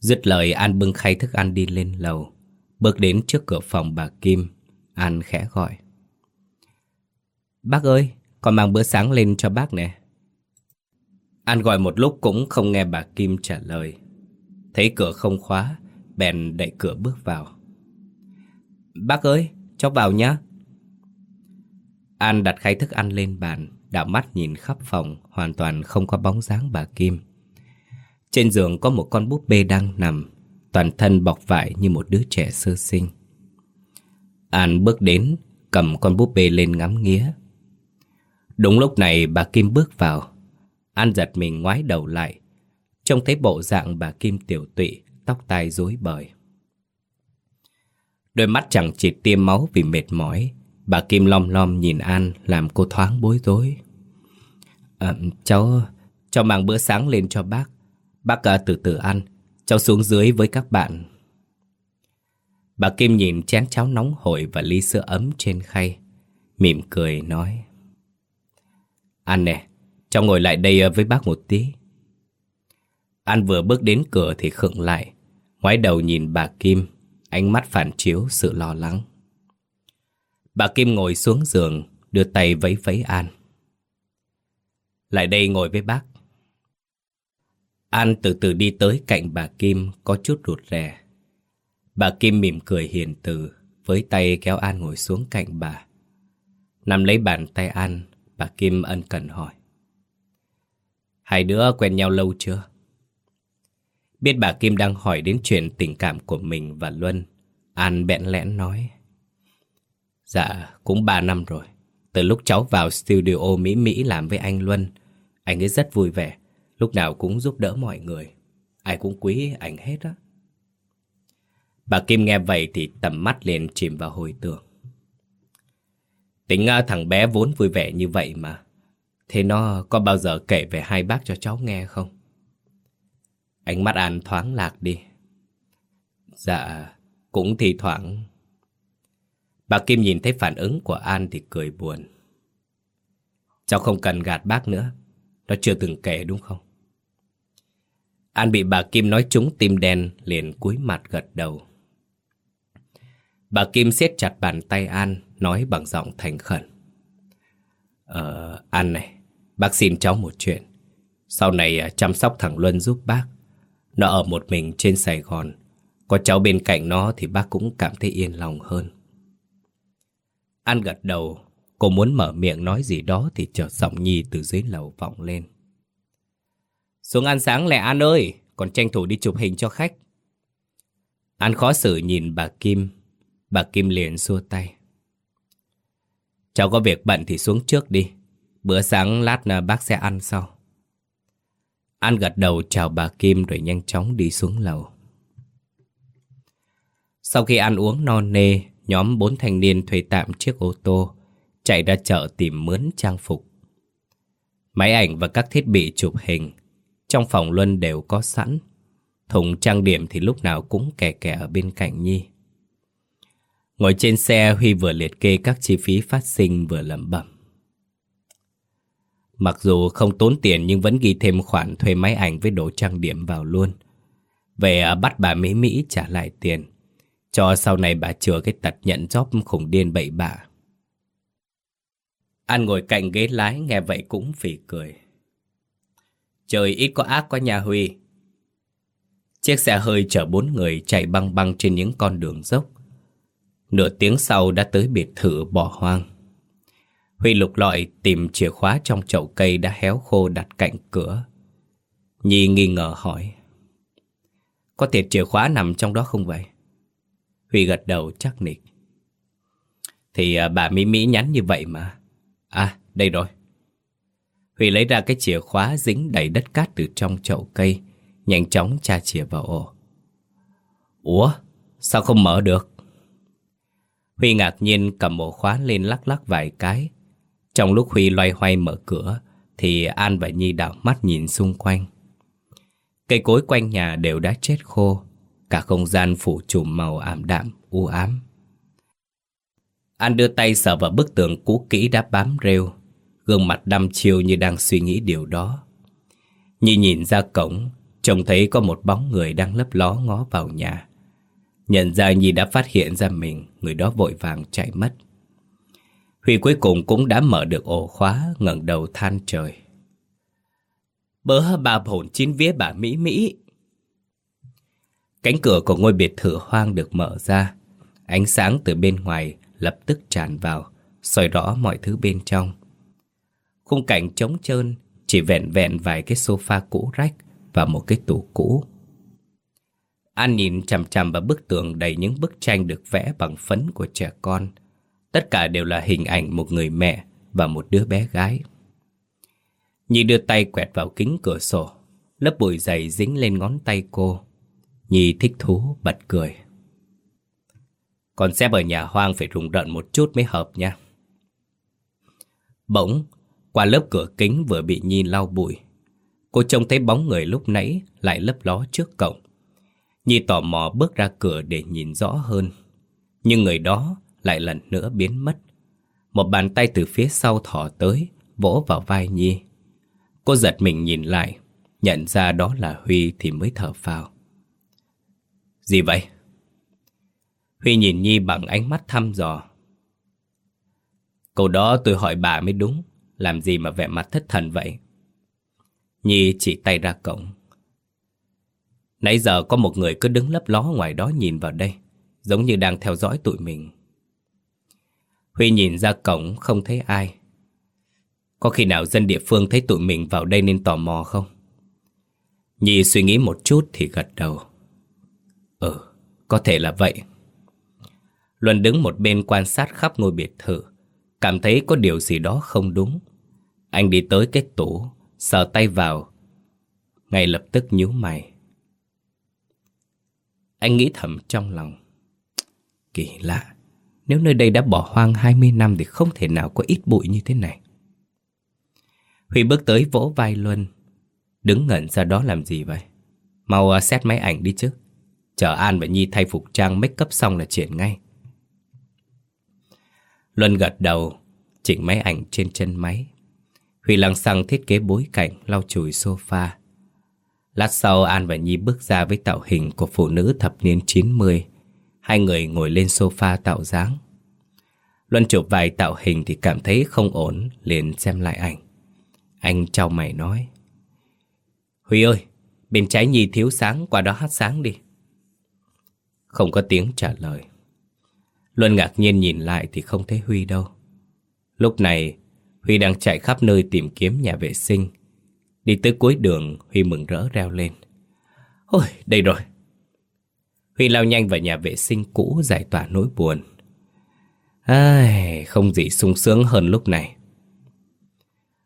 Dứt lời An bưng khay thức ăn đi lên lầu, bước đến trước cửa phòng bà Kim. An khẽ gọi. Bác ơi, con mang bữa sáng lên cho bác nè. An gọi một lúc cũng không nghe bà Kim trả lời. Thấy cửa không khóa, bèn đẩy cửa bước vào. Bác ơi, cháu vào nhá. An đặt khay thức ăn lên bàn, đảo mắt nhìn khắp phòng, hoàn toàn không có bóng dáng bà Kim. Trên giường có một con búp bê đang nằm, toàn thân bọc vải như một đứa trẻ sơ sinh. An bước đến, cầm con búp bê lên ngắm nghía. Đúng lúc này bà Kim bước vào. An giật mình ngoái đầu lại. Trông thấy bộ dạng bà Kim tiểu tụy, tóc tai rối bời. Đôi mắt chẳng chỉ tiêm máu vì mệt mỏi. Bà Kim lom lom nhìn An làm cô thoáng bối rối. À, cháu, cháu mang bữa sáng lên cho bác. Bác à, từ từ ăn, cháu xuống dưới với các bạn. Bà Kim nhìn chén cháo nóng hổi và ly sữa ấm trên khay. Mỉm cười nói. An nè, cháu ngồi lại đây ờ, với bác một tí. An vừa bước đến cửa thì khựng lại, ngoái đầu nhìn bà Kim, ánh mắt phản chiếu sự lo lắng. Bà Kim ngồi xuống giường, đưa tay vẫy vẫy An. Lại đây ngồi với bác. An từ từ đi tới cạnh bà Kim có chút rụt rè. Bà Kim mỉm cười hiền từ, với tay kéo An ngồi xuống cạnh bà. Nằm lấy bàn tay An, Bà Kim ân cần hỏi. Hai đứa quen nhau lâu chưa? Biết bà Kim đang hỏi đến chuyện tình cảm của mình và Luân, An bẽn lẽn nói. Dạ, cũng ba năm rồi. Từ lúc cháu vào studio Mỹ Mỹ làm với anh Luân, anh ấy rất vui vẻ, lúc nào cũng giúp đỡ mọi người. Ai cũng quý anh hết á. Bà Kim nghe vậy thì tầm mắt liền chìm vào hồi tưởng. Tính à, thằng bé vốn vui vẻ như vậy mà. Thế nó có bao giờ kể về hai bác cho cháu nghe không? Ánh mắt An thoáng lạc đi. Dạ, cũng thi thoảng. Bà Kim nhìn thấy phản ứng của An thì cười buồn. Cháu không cần gạt bác nữa. Nó chưa từng kể đúng không? An bị bà Kim nói trúng tim đen liền cúi mặt gật đầu. Bà Kim siết chặt bàn tay An nói bằng giọng thành khẩn. Ờ, An này, bác xin cháu một chuyện. Sau này à, chăm sóc thằng Luân giúp bác. Nó ở một mình trên Sài Gòn. Có cháu bên cạnh nó thì bác cũng cảm thấy yên lòng hơn. An gật đầu, cô muốn mở miệng nói gì đó thì chợt giọng Nhi từ dưới lầu vọng lên. Xuống ăn sáng lẹ An ơi, còn tranh thủ đi chụp hình cho khách. An khó xử nhìn bà Kim, bà Kim liền xua tay. Cháu có việc bận thì xuống trước đi, bữa sáng lát à, bác sẽ ăn sau. An gật đầu chào bà Kim rồi nhanh chóng đi xuống lầu. Sau khi ăn uống no nê, nhóm bốn thanh niên thuê tạm chiếc ô tô, chạy ra chợ tìm mướn trang phục. Máy ảnh và các thiết bị chụp hình trong phòng Luân đều có sẵn. Thùng trang điểm thì lúc nào cũng kè kè ở bên cạnh Nhi. Ngồi trên xe Huy vừa liệt kê các chi phí phát sinh vừa lẩm bẩm. Mặc dù không tốn tiền nhưng vẫn ghi thêm khoản thuê máy ảnh với đồ trang điểm vào luôn. Về à, bắt bà Mỹ Mỹ trả lại tiền. Cho sau này bà chừa cái tật nhận job khủng điên bậy bạ. An ngồi cạnh ghế lái, nghe vậy cũng phỉ cười. Trời ít có ác quá nhà Huy. Chiếc xe hơi chở bốn người chạy băng băng trên những con đường dốc. Nửa tiếng sau đã tới biệt thự bỏ hoang. Huy lục lọi tìm chìa khóa trong chậu cây đã héo khô đặt cạnh cửa. Nhi nghi ngờ hỏi. Có thể chìa khóa nằm trong đó không vậy? Huy gật đầu chắc nịch. Thì à, bà Mỹ Mỹ nhắn như vậy mà. À, đây rồi. Huy lấy ra cái chìa khóa dính đầy đất cát từ trong chậu cây, nhanh chóng tra chìa vào ổ. Ủa, sao không mở được? Huy ngạc nhiên cầm ổ khóa lên lắc lắc vài cái. Trong lúc Huy loay hoay mở cửa, thì An và Nhi đảo mắt nhìn xung quanh. Cây cối quanh nhà đều đã chết khô, cả không gian phủ trùm màu ảm đạm, u ám. An đưa tay sờ vào bức tường cũ kỹ đã bám rêu, gương mặt đăm chiêu như đang suy nghĩ điều đó. Nhi nhìn ra cổng, trông thấy có một bóng người đang lấp ló ngó vào nhà. Nhận ra Nhi đã phát hiện ra mình, người đó vội vàng chạy mất. Huy cuối cùng cũng đã mở được ổ khóa, ngẩng đầu than trời. Bớ bà hồn chín vía bà Mỹ Mỹ. Cánh cửa của ngôi biệt thự hoang được mở ra. Ánh sáng từ bên ngoài lập tức tràn vào, soi rõ mọi thứ bên trong. Khung cảnh trống trơn, chỉ vẹn vẹn vài cái sofa cũ rách và một cái tủ cũ. An nhìn chằm chằm vào bức tường đầy những bức tranh được vẽ bằng phấn của trẻ con. Tất cả đều là hình ảnh một người mẹ và một đứa bé gái. Nhi đưa tay quẹt vào kính cửa sổ, lớp bụi dày dính lên ngón tay cô. Nhi thích thú bật cười. Còn xếp ở nhà hoang phải rùng rợn một chút mới hợp nha. Bỗng, qua lớp cửa kính vừa bị Nhi lau bụi, cô trông thấy bóng người lúc nãy lại lấp ló trước cổng. Nhi tò mò bước ra cửa để nhìn rõ hơn. Nhưng người đó lại lần nữa biến mất. Một bàn tay từ phía sau thỏ tới, vỗ vào vai Nhi. Cô giật mình nhìn lại, nhận ra đó là Huy thì mới thở phào. Gì vậy? Huy nhìn Nhi bằng ánh mắt thăm dò. Câu đó tôi hỏi bà mới đúng, làm gì mà vẻ mặt thất thần vậy? Nhi chỉ tay ra cổng. Nãy giờ có một người cứ đứng lấp ló ngoài đó nhìn vào đây, giống như đang theo dõi tụi mình. Huy nhìn ra cổng không thấy ai. Có khi nào dân địa phương thấy tụi mình vào đây nên tò mò không? Nhi suy nghĩ một chút thì gật đầu. Có thể là vậy. Luân đứng một bên quan sát khắp ngôi biệt thự, cảm thấy có điều gì đó không đúng. Anh đi tới cái tủ, sờ tay vào, ngay lập tức nhíu mày. Anh nghĩ thầm trong lòng. Kỳ lạ, nếu nơi đây đã bỏ hoang 20 năm thì không thể nào có ít bụi như thế này. Huy bước tới vỗ vai Luân. Đứng ngẩn ra đó làm gì vậy? Mau à, xét máy ảnh đi chứ. Chờ An và Nhi thay phục trang make up xong là triển ngay. Luân gật đầu Chỉnh máy ảnh trên chân máy. Huy lăng xăng thiết kế bối cảnh lau chùi sofa. Lát sau An và Nhi bước ra với tạo hình của phụ nữ thập niên 90 Hai người ngồi lên sofa tạo dáng. Luân chụp vài tạo hình thì cảm thấy không ổn liền xem lại ảnh. Anh trao mày nói Huy ơi, bên trái Nhi thiếu sáng qua đó hát sáng đi. Không có tiếng trả lời. Luân ngạc nhiên nhìn lại thì không thấy Huy đâu. Lúc này Huy đang chạy khắp nơi tìm kiếm nhà vệ sinh. Đi tới cuối đường Huy mừng rỡ reo lên. Ôi đây rồi. Huy lao nhanh vào nhà vệ sinh cũ giải tỏa nỗi buồn. Ai, không gì sung sướng hơn lúc này.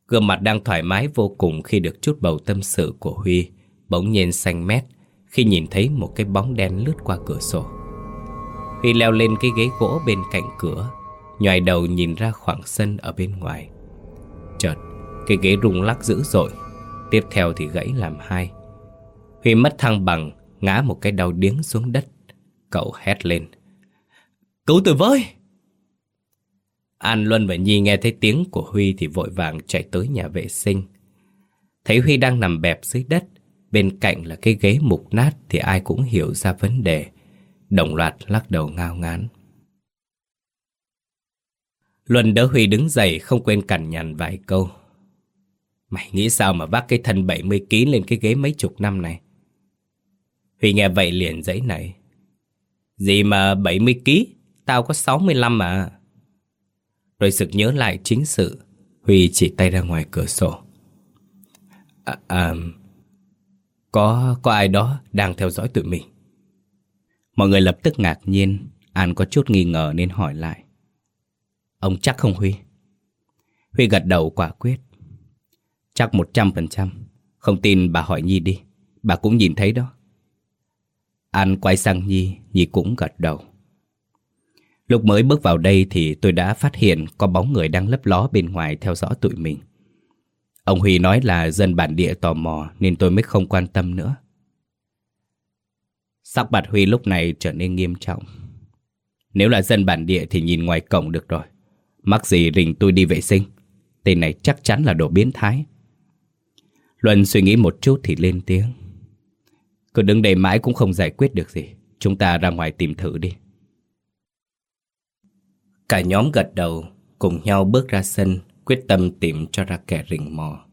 Gương mặt đang thoải mái vô cùng khi được chút bầu tâm sự của Huy Bỗng nhiên xanh mét khi nhìn thấy một cái bóng đen lướt qua cửa sổ. Huy leo lên cái ghế gỗ bên cạnh cửa Nhòi đầu nhìn ra khoảng sân ở bên ngoài. Chợt, Cái ghế rung lắc dữ dội, Tiếp theo thì gãy làm hai. Huy mất thăng bằng, Ngã một cái đầu điếng xuống đất. Cậu hét lên, Cứu tôi với! An Luân và Nhi nghe thấy tiếng của Huy Thì vội vàng chạy tới nhà vệ sinh. Thấy Huy đang nằm bẹp dưới đất Bên cạnh là cái ghế mục nát Thì ai cũng hiểu ra vấn đề Đồng loạt lắc đầu ngao ngán Luân đỡ Huy đứng dậy không quên cằn nhằn vài câu. Mày nghĩ sao mà vác cái thân 70kg lên cái ghế mấy chục năm này? Huy nghe vậy liền giấy này. Gì mà 70kg? Tao có 65 mà. Rồi sực nhớ lại chính sự. Huy chỉ tay ra ngoài cửa sổ. À, à, có, có ai đó đang theo dõi tụi mình. Mọi người lập tức ngạc nhiên. An có chút nghi ngờ nên hỏi lại. Ông chắc không Huy? Huy gật đầu quả quyết. Chắc một trăm phần trăm. Không tin bà hỏi Nhi đi. Bà cũng nhìn thấy đó. An quay sang Nhi, Nhi cũng gật đầu. Lúc mới bước vào đây thì tôi đã phát hiện có bóng người đang lấp ló bên ngoài theo dõi tụi mình. Ông Huy nói là dân bản địa tò mò nên tôi mới không quan tâm nữa. Sắc mặt Huy lúc này trở nên nghiêm trọng. Nếu là dân bản địa thì nhìn ngoài cổng được rồi. Mắc gì rình tôi đi vệ sinh Tên này chắc chắn là đồ biến thái Luân suy nghĩ một chút thì lên tiếng Cứ đứng đây mãi cũng không giải quyết được gì Chúng ta ra ngoài tìm thử đi Cả nhóm gật đầu, Cùng nhau bước ra sân Quyết tâm tìm cho ra kẻ rình mò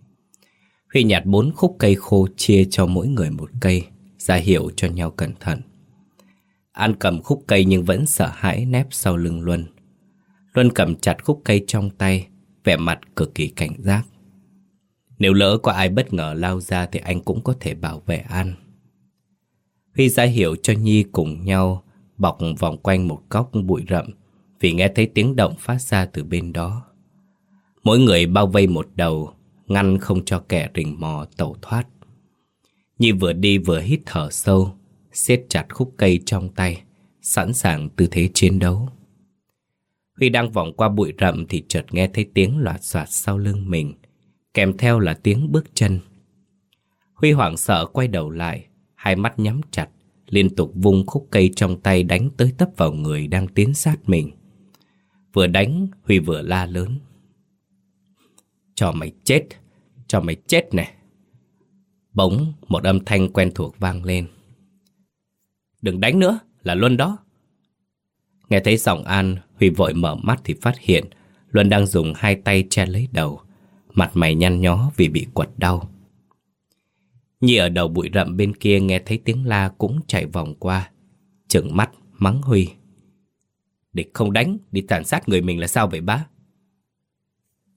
Huy nhặt bốn khúc cây khô Chia cho mỗi người một cây ra hiệu cho nhau cẩn thận An cầm khúc cây nhưng vẫn sợ hãi nép sau lưng Luân Luân cầm chặt khúc cây trong tay, vẻ mặt cực kỳ cảnh giác. Nếu lỡ có ai bất ngờ lao ra thì anh cũng có thể bảo vệ An. Huy ra hiệu cho Nhi cùng nhau bọc vòng quanh một góc bụi rậm vì nghe thấy tiếng động phát ra từ bên đó. Mỗi người bao vây một đầu, ngăn không cho kẻ rình mò tẩu thoát. Nhi vừa đi vừa hít thở sâu, siết chặt khúc cây trong tay, sẵn sàng tư thế chiến đấu. Huy đang vòng qua bụi rậm thì chợt nghe thấy tiếng loạt soạt sau lưng mình, kèm theo là tiếng bước chân. Huy hoảng sợ quay đầu lại, hai mắt nhắm chặt, liên tục vung khúc cây trong tay đánh tới tấp vào người đang tiến sát mình. Vừa đánh, Huy vừa la lớn. Cho mày chết, cho mày chết nè. Bỗng một âm thanh quen thuộc vang lên. Đừng đánh nữa, là Luân đó. Nghe thấy giọng An, Huy vội mở mắt thì phát hiện Luân đang dùng hai tay che lấy đầu Mặt mày nhăn nhó vì bị quật đau Nhi ở đầu bụi rậm bên kia nghe thấy tiếng la cũng chạy vòng qua Trừng mắt mắng Huy Địch không đánh, đi tàn sát người mình là sao vậy bá?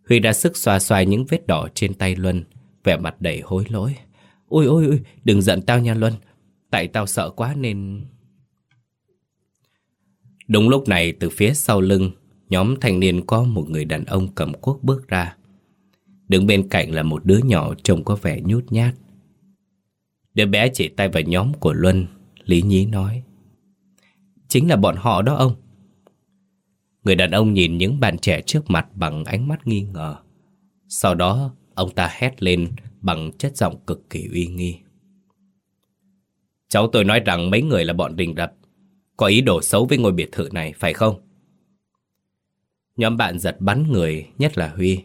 Huy ra sức xoa xoa những vết đỏ trên tay Luân Vẻ mặt đầy hối lỗi. Ôi ôi ôi, đừng giận tao nha Luân Tại tao sợ quá nên... Đúng lúc này từ phía sau lưng Nhóm thanh niên có một người đàn ông cầm cuốc bước ra. Đứng bên cạnh là một đứa nhỏ trông có vẻ nhút nhát. Đứa bé chỉ tay vào nhóm của Luân Lý Nhí nói. Chính là bọn họ đó ông. Người đàn ông nhìn những bạn trẻ trước mặt bằng ánh mắt nghi ngờ. Sau đó ông ta hét lên bằng chất giọng cực kỳ uy nghi. Cháu tôi nói rằng mấy người là bọn rình rập. Có ý đồ xấu với ngôi biệt thự này phải không? Nhóm bạn giật bắn người Nhất là Huy.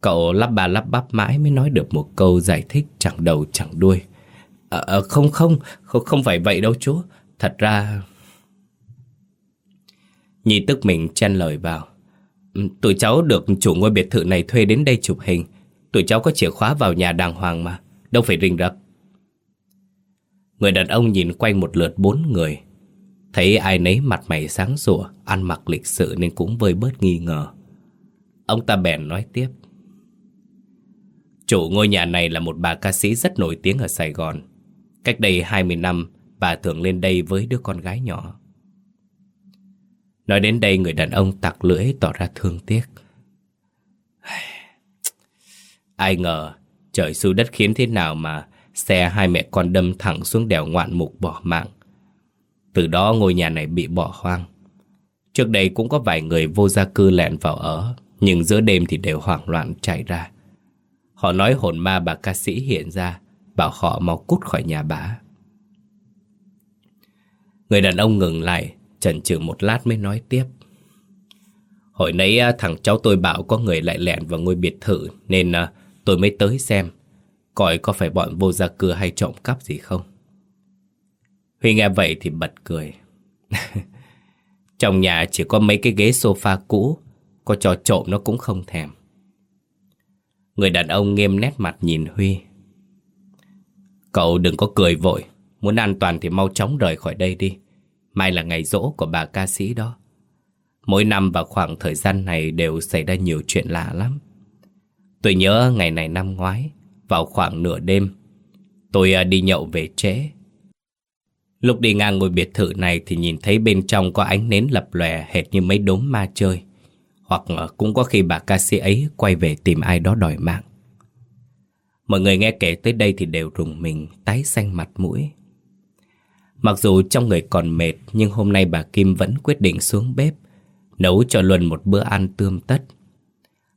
Cậu lắp bà lắp bắp mãi mới nói được một câu giải thích chẳng đầu chẳng đuôi. À, à, không, không không Không phải vậy đâu chú. Thật ra Nhi tức mình chen lời vào. Ừ, tụi cháu được chủ ngôi biệt thự này thuê đến đây chụp hình. Tụi cháu có chìa khóa vào nhà đàng hoàng mà, Đâu phải rình rập. Người đàn ông nhìn quanh một lượt bốn người. Thấy ai nấy mặt mày sáng sủa, Ăn mặc lịch sự nên cũng vơi bớt nghi ngờ. Ông ta bèn nói tiếp. Chủ ngôi nhà này là một bà ca sĩ rất nổi tiếng ở Sài Gòn. Cách đây 20 năm, Bà thường lên đây với đứa con gái nhỏ. Nói đến đây người đàn ông tặc lưỡi tỏ ra thương tiếc. Ai ngờ, trời xu đất khiến thế nào mà Xe hai mẹ con đâm thẳng xuống đèo ngoạn mục bỏ mạng. Từ đó ngôi nhà này bị bỏ hoang. Trước đây cũng có vài người vô gia cư lẹn vào ở, Nhưng giữa đêm thì đều hoảng loạn chạy ra. Họ nói hồn ma bà ca sĩ hiện ra, Bảo họ mau cút khỏi nhà bà. Người đàn ông ngừng lại Chần chừ một lát mới nói tiếp. Hồi nãy à, thằng cháu tôi bảo có người lại lẹn vào ngôi biệt thự Nên à, tôi mới tới xem Coi có phải bọn vô gia cư hay trộm cắp gì không. Huy nghe vậy thì bật cười. Trong nhà chỉ có mấy cái ghế sofa cũ, Có trò trộm nó cũng không thèm. Người đàn ông nghiêm nét mặt nhìn Huy. Cậu đừng có cười vội, Muốn an toàn thì mau chóng rời khỏi đây đi. Mai là ngày rỗ của bà ca sĩ đó Mỗi năm vào khoảng thời gian này đều xảy ra nhiều chuyện lạ lắm Tôi nhớ ngày này năm ngoái vào khoảng nửa đêm. Tôi à, đi nhậu về trễ. Lúc đi ngang ngôi biệt thự này thì nhìn thấy bên trong có ánh nến lập lòe hệt như mấy đốm ma chơi. Hoặc à, cũng có khi bà ca sĩ ấy quay về tìm ai đó đòi mạng. Mọi người nghe kể tới đây thì đều rùng mình, tái xanh mặt mũi. Mặc dù trong người còn mệt nhưng hôm nay bà Kim vẫn quyết định xuống bếp, nấu cho Luân một bữa ăn tươm tất.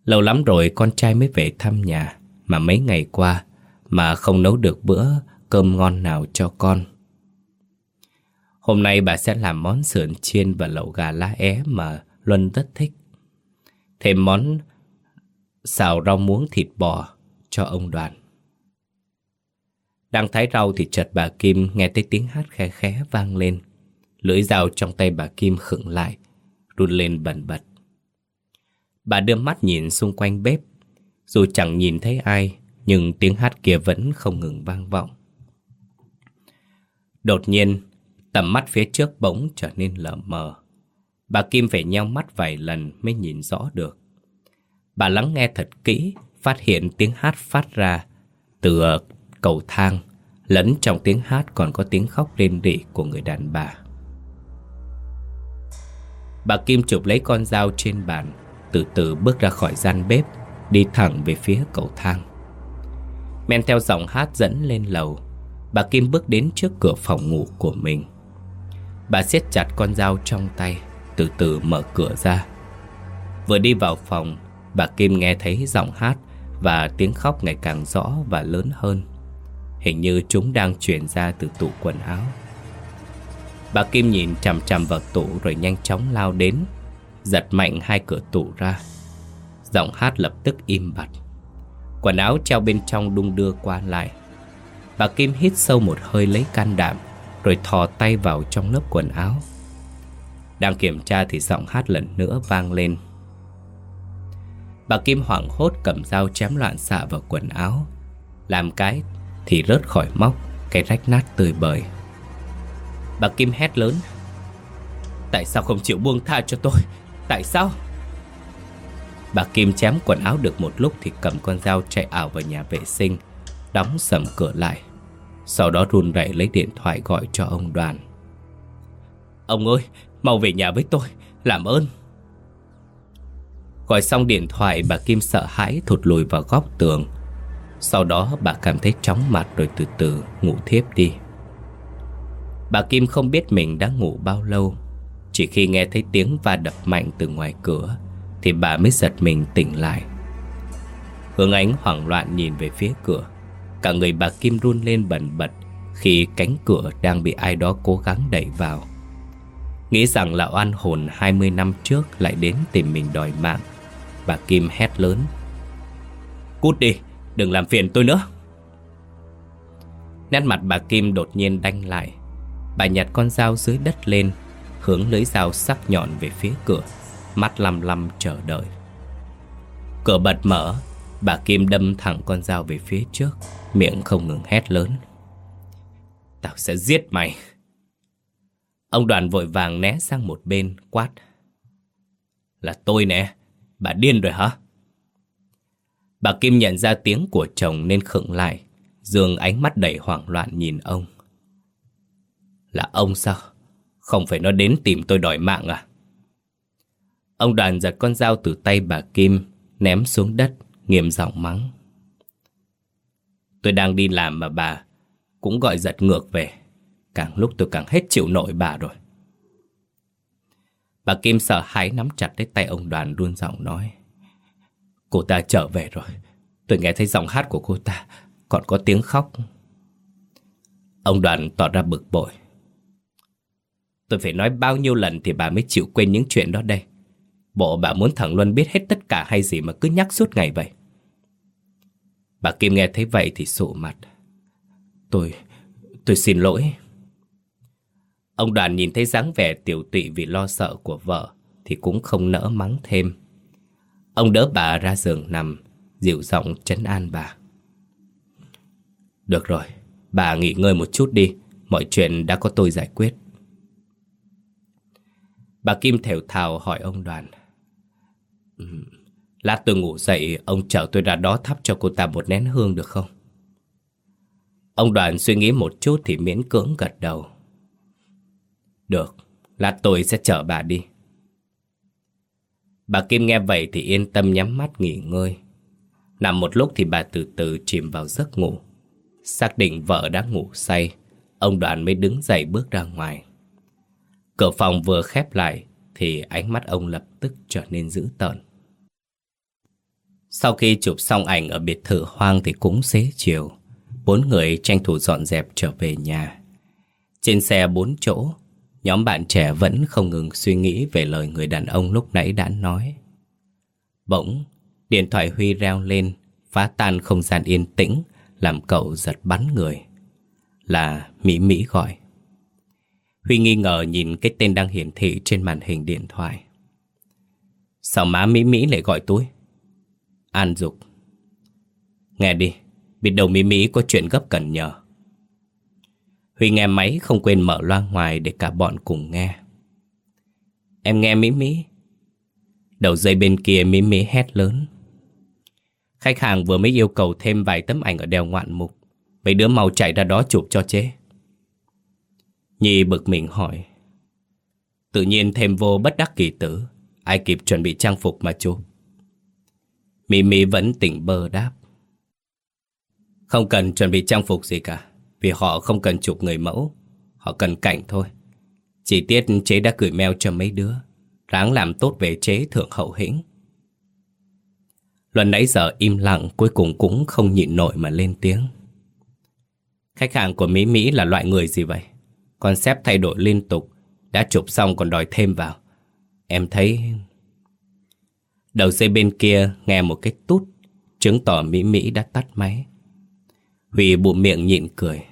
Lâu lắm rồi con trai mới về thăm nhà mà mấy ngày qua mà không nấu được bữa cơm ngon nào cho con. Hôm nay bà sẽ làm món sườn chiên và lẩu gà lá é mà Luân rất thích. Thêm món xào rau muống thịt bò cho ông đoàn. Đang thái rau thì chợt bà Kim nghe thấy tiếng hát khẽ khẽ vang lên. Lưỡi dao trong tay bà Kim khựng lại, run lên bần bật. Bà đưa mắt nhìn xung quanh bếp dù chẳng nhìn thấy ai, nhưng tiếng hát kia vẫn không ngừng vang vọng. Đột nhiên, tầm mắt phía trước bỗng trở nên lờ mờ. Bà Kim phải nheo mắt vài lần mới nhìn rõ được. Bà lắng nghe thật kỹ, phát hiện tiếng hát phát ra từ cầu thang, lẫn trong tiếng hát còn có tiếng khóc rên rỉ của người đàn bà. Bà Kim chụp lấy con dao trên bàn, từ từ bước ra khỏi gian bếp, Đi thẳng về phía cầu thang. Men theo giọng hát dẫn lên lầu Bà Kim bước đến trước cửa phòng ngủ của mình. Bà siết chặt con dao trong tay Từ từ mở cửa ra. Vừa đi vào phòng Bà Kim nghe thấy giọng hát Và tiếng khóc ngày càng rõ và lớn hơn. Hình như chúng đang truyền ra từ tủ quần áo. Bà Kim nhìn chằm chằm vào tủ rồi nhanh chóng lao đến, Giật mạnh hai cửa tủ ra. Giọng hát lập tức im bặt. Quần áo treo bên trong đung đưa qua lại. Bà Kim hít sâu một hơi lấy can đảm, Rồi thò tay vào trong lớp quần áo. Đang kiểm tra thì giọng hát lần nữa vang lên. Bà Kim hoảng hốt cầm dao chém loạn xạ vào quần áo, Làm cái thì rớt khỏi móc Cái rách nát tươi bời Bà Kim hét lớn Tại sao không chịu buông tha cho tôi Tại sao Bà Kim chém quần áo được một lúc thì cầm con dao chạy ảo vào nhà vệ sinh, đóng sầm cửa lại. Sau đó run rẩy lấy điện thoại gọi cho ông đoàn. Ông ơi, mau về nhà với tôi, làm ơn. Gọi xong điện thoại bà Kim sợ hãi thụt lùi vào góc tường. Sau đó bà cảm thấy chóng mặt rồi từ từ ngủ thiếp đi. Bà Kim không biết mình đã ngủ bao lâu. Chỉ khi nghe thấy tiếng va đập mạnh từ ngoài cửa thì bà mới giật mình tỉnh lại. Hương ánh hoảng loạn nhìn về phía cửa. Cả người bà Kim run lên bần bật Khi cánh cửa đang bị ai đó cố gắng đẩy vào. Nghĩ rằng là oan hồn 20 năm trước lại đến tìm mình đòi mạng Bà Kim hét lớn. Cút đi, đừng làm phiền tôi nữa. Nét mặt bà Kim đột nhiên đanh lại. Bà nhặt con dao dưới đất lên, Hướng lưỡi dao sắc nhọn về phía cửa, Mắt lăm lăm chờ đợi. Cửa bật mở, Bà Kim đâm thẳng con dao về phía trước, Miệng không ngừng hét lớn. Tao sẽ giết mày. Ông đoàn vội vàng né sang một bên, quát. Là tôi nè, Bà điên rồi hả? Bà Kim nhận ra tiếng của chồng nên khựng lại. Dương ánh mắt đầy hoảng loạn nhìn ông. Là ông sao? Không phải nó đến tìm tôi đòi mạng à? Ông đoàn giật con dao từ tay bà Kim, Ném xuống đất, Nghiêm giọng mắng. Tôi đang đi làm mà bà Cũng gọi giật ngược về. Càng lúc tôi càng hết chịu nổi bà rồi. Bà Kim sợ hãi nắm chặt lấy tay ông đoàn, run giọng nói. Cô ta trở về rồi. Tôi nghe thấy giọng hát của cô ta Còn có tiếng khóc. Ông đoàn tỏ ra bực bội. Tôi phải nói bao nhiêu lần thì bà mới chịu quên những chuyện đó đây? Bộ bà muốn thằng Luân biết hết tất cả hay gì mà cứ nhắc suốt ngày vậy? Bà Kim nghe thấy vậy thì sụ mặt. Tôi, tôi xin lỗi. Ông đoàn nhìn thấy dáng vẻ tiểu tụy vì lo sợ của vợ Thì cũng không nỡ mắng thêm. Ông đỡ bà ra giường nằm, Dịu giọng trấn an bà. Được rồi, Bà nghỉ ngơi một chút đi, Mọi chuyện đã có tôi giải quyết. Bà Kim thều thào hỏi ông đoàn. Lát tôi ngủ dậy, Ông chở tôi ra đó thắp cho cô ta một nén hương được không? Ông đoàn suy nghĩ một chút Thì miễn cưỡng gật đầu. Được, Lát tôi sẽ chở bà đi. Bà Kim nghe vậy thì yên tâm nhắm mắt nghỉ ngơi. Nằm một lúc thì bà từ từ chìm vào giấc ngủ. Xác định vợ đã ngủ say, Ông đoàn mới đứng dậy bước ra ngoài. Cửa phòng vừa khép lại Thì ánh mắt ông lập tức trở nên dữ tợn. Sau khi chụp xong ảnh ở biệt thự hoang thì cũng xế chiều. Bốn người tranh thủ dọn dẹp trở về nhà. Trên xe bốn chỗ Nhóm bạn trẻ vẫn không ngừng suy nghĩ về lời người đàn ông lúc nãy đã nói Bỗng, điện thoại Huy reo lên Phá tan không gian yên tĩnh Làm cậu giật bắn người Là Mỹ Mỹ gọi Huy nghi ngờ nhìn cái tên đang hiển thị trên màn hình điện thoại. Sao má Mỹ Mỹ lại gọi tôi? An Dục. Nghe đi, biết đầu Mỹ Mỹ có chuyện gấp cần nhờ. Huy nghe máy không quên mở loa ngoài để cả bọn cùng nghe. Em nghe Mỹ Mỹ. Đầu dây bên kia Mỹ Mỹ hét lớn. Khách hàng vừa mới yêu cầu thêm vài tấm ảnh ở đèo ngoạn mục. Mấy đứa mau chạy ra đó chụp cho chế. Nhi bực mình hỏi Tự nhiên thêm vô bất đắc kỳ tử Ai kịp chuẩn bị trang phục mà chụp Mỹ Mỹ vẫn tỉnh bơ đáp Không cần chuẩn bị trang phục gì cả vì họ không cần chụp người mẫu, Họ cần cảnh thôi. Chỉ tiết chế đã gửi mail cho mấy đứa, Ráng làm tốt về chế thượng hậu hĩnh. Luân nãy giờ im lặng, Cuối cùng cũng không nhịn nổi mà lên tiếng. Khách hàng của Mỹ Mỹ là loại người gì vậy? Concept thay đổi liên tục, Đã chụp xong còn đòi thêm vào. Em thấy Đầu dây bên kia nghe một cái tút, Chứng tỏ Mỹ Mỹ đã tắt máy. Huy bụng miệng nhịn cười.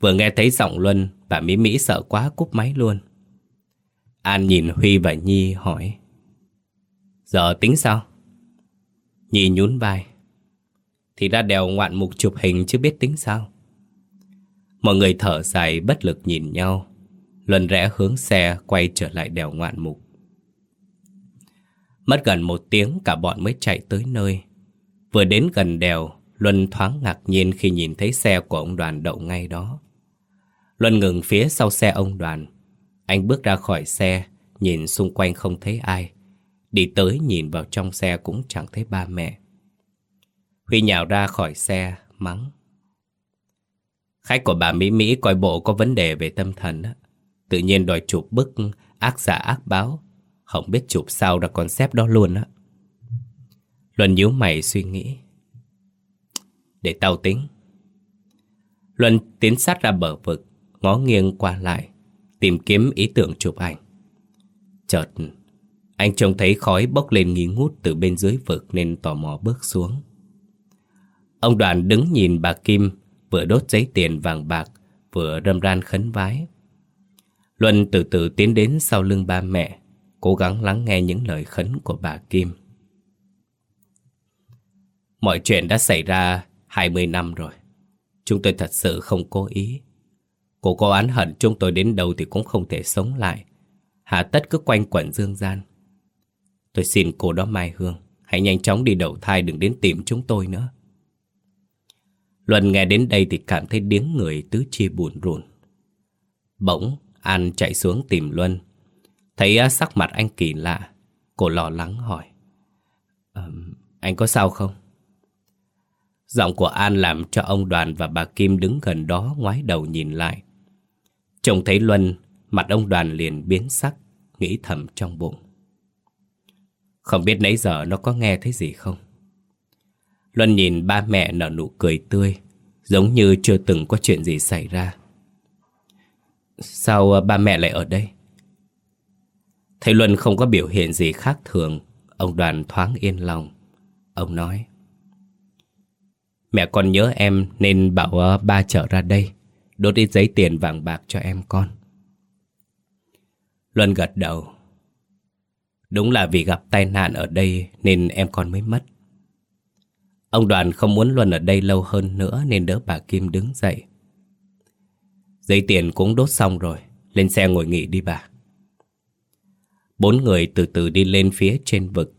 Vừa nghe thấy giọng Luân Bà Mỹ Mỹ sợ quá cúp máy luôn. An nhìn Huy và Nhi hỏi, Giờ tính sao? Nhi nhún vai, Thì ra đèo ngoạn mục chụp hình chứ biết tính sao? Mọi người thở dài bất lực nhìn nhau. Luân rẽ hướng xe quay trở lại đèo ngoạn mục. Mất gần một tiếng cả bọn mới chạy tới nơi. Vừa đến gần đèo Luân thoáng ngạc nhiên khi nhìn thấy xe của ông đoàn đậu ngay đó. Luân ngừng phía sau xe ông đoàn. Anh bước ra khỏi xe, Nhìn xung quanh không thấy ai. Đi tới nhìn vào trong xe cũng chẳng thấy ba mẹ. Huy nhào ra khỏi xe, Mắng. Khách của bà Mỹ Mỹ coi bộ có vấn đề về tâm thần á. Tự nhiên đòi chụp bức ác giả ác báo. Không biết chụp sao ra concept đó luôn á. Luân nhíu mày suy nghĩ. Để tao tính Luân tiến sát ra bờ vực, ngó nghiêng qua lại, tìm kiếm ý tưởng chụp ảnh. Chợt, anh trông thấy khói bốc lên nghi ngút từ bên dưới vực nên tò mò bước xuống. Ông đoàn đứng nhìn bà Kim vừa đốt giấy tiền vàng bạc, vừa râm ran khấn vái. Luân từ từ tiến đến sau lưng ba mẹ, cố gắng lắng nghe những lời khấn của bà Kim. Mọi chuyện đã xảy ra 20 năm rồi. Chúng tôi thật sự không cố ý. Cô có án hận chúng tôi đến đâu thì cũng không thể sống lại. Hạ tất cứ quanh quẩn dương gian. Tôi xin cô đó Mai Hương, hãy nhanh chóng đi đầu thai đừng đến tìm chúng tôi nữa. Luân nghe đến đây thì cảm thấy điếng người tứ chi buồn rùn. Bỗng, An chạy xuống tìm Luân. Thấy à, sắc mặt anh kỳ lạ, cô lo lắng hỏi. Anh có sao không? Giọng của An làm cho ông Đoàn và bà Kim đứng gần đó ngoái đầu nhìn lại. Trông thấy Luân, mặt ông Đoàn liền biến sắc, nghĩ thầm trong bụng. Không biết nãy giờ nó có nghe thấy gì không? Luân nhìn ba mẹ nở nụ cười tươi, giống như chưa từng có chuyện gì xảy ra. Sao à, ba mẹ lại ở đây? Thấy Luân không có biểu hiện gì khác thường, ông Đoàn thoáng yên lòng. Ông nói, Mẹ con nhớ em nên bảo ờ, ba trở ra đây, đốt ít giấy tiền vàng bạc cho em con. Luân gật đầu. Đúng là vì gặp tai nạn ở đây nên em con mới mất. Ông đoàn không muốn Luân ở đây lâu hơn nữa nên đỡ bà Kim đứng dậy. Giấy tiền cũng đốt xong rồi, lên xe ngồi nghỉ đi bà. Bốn người từ từ đi lên phía trên vực.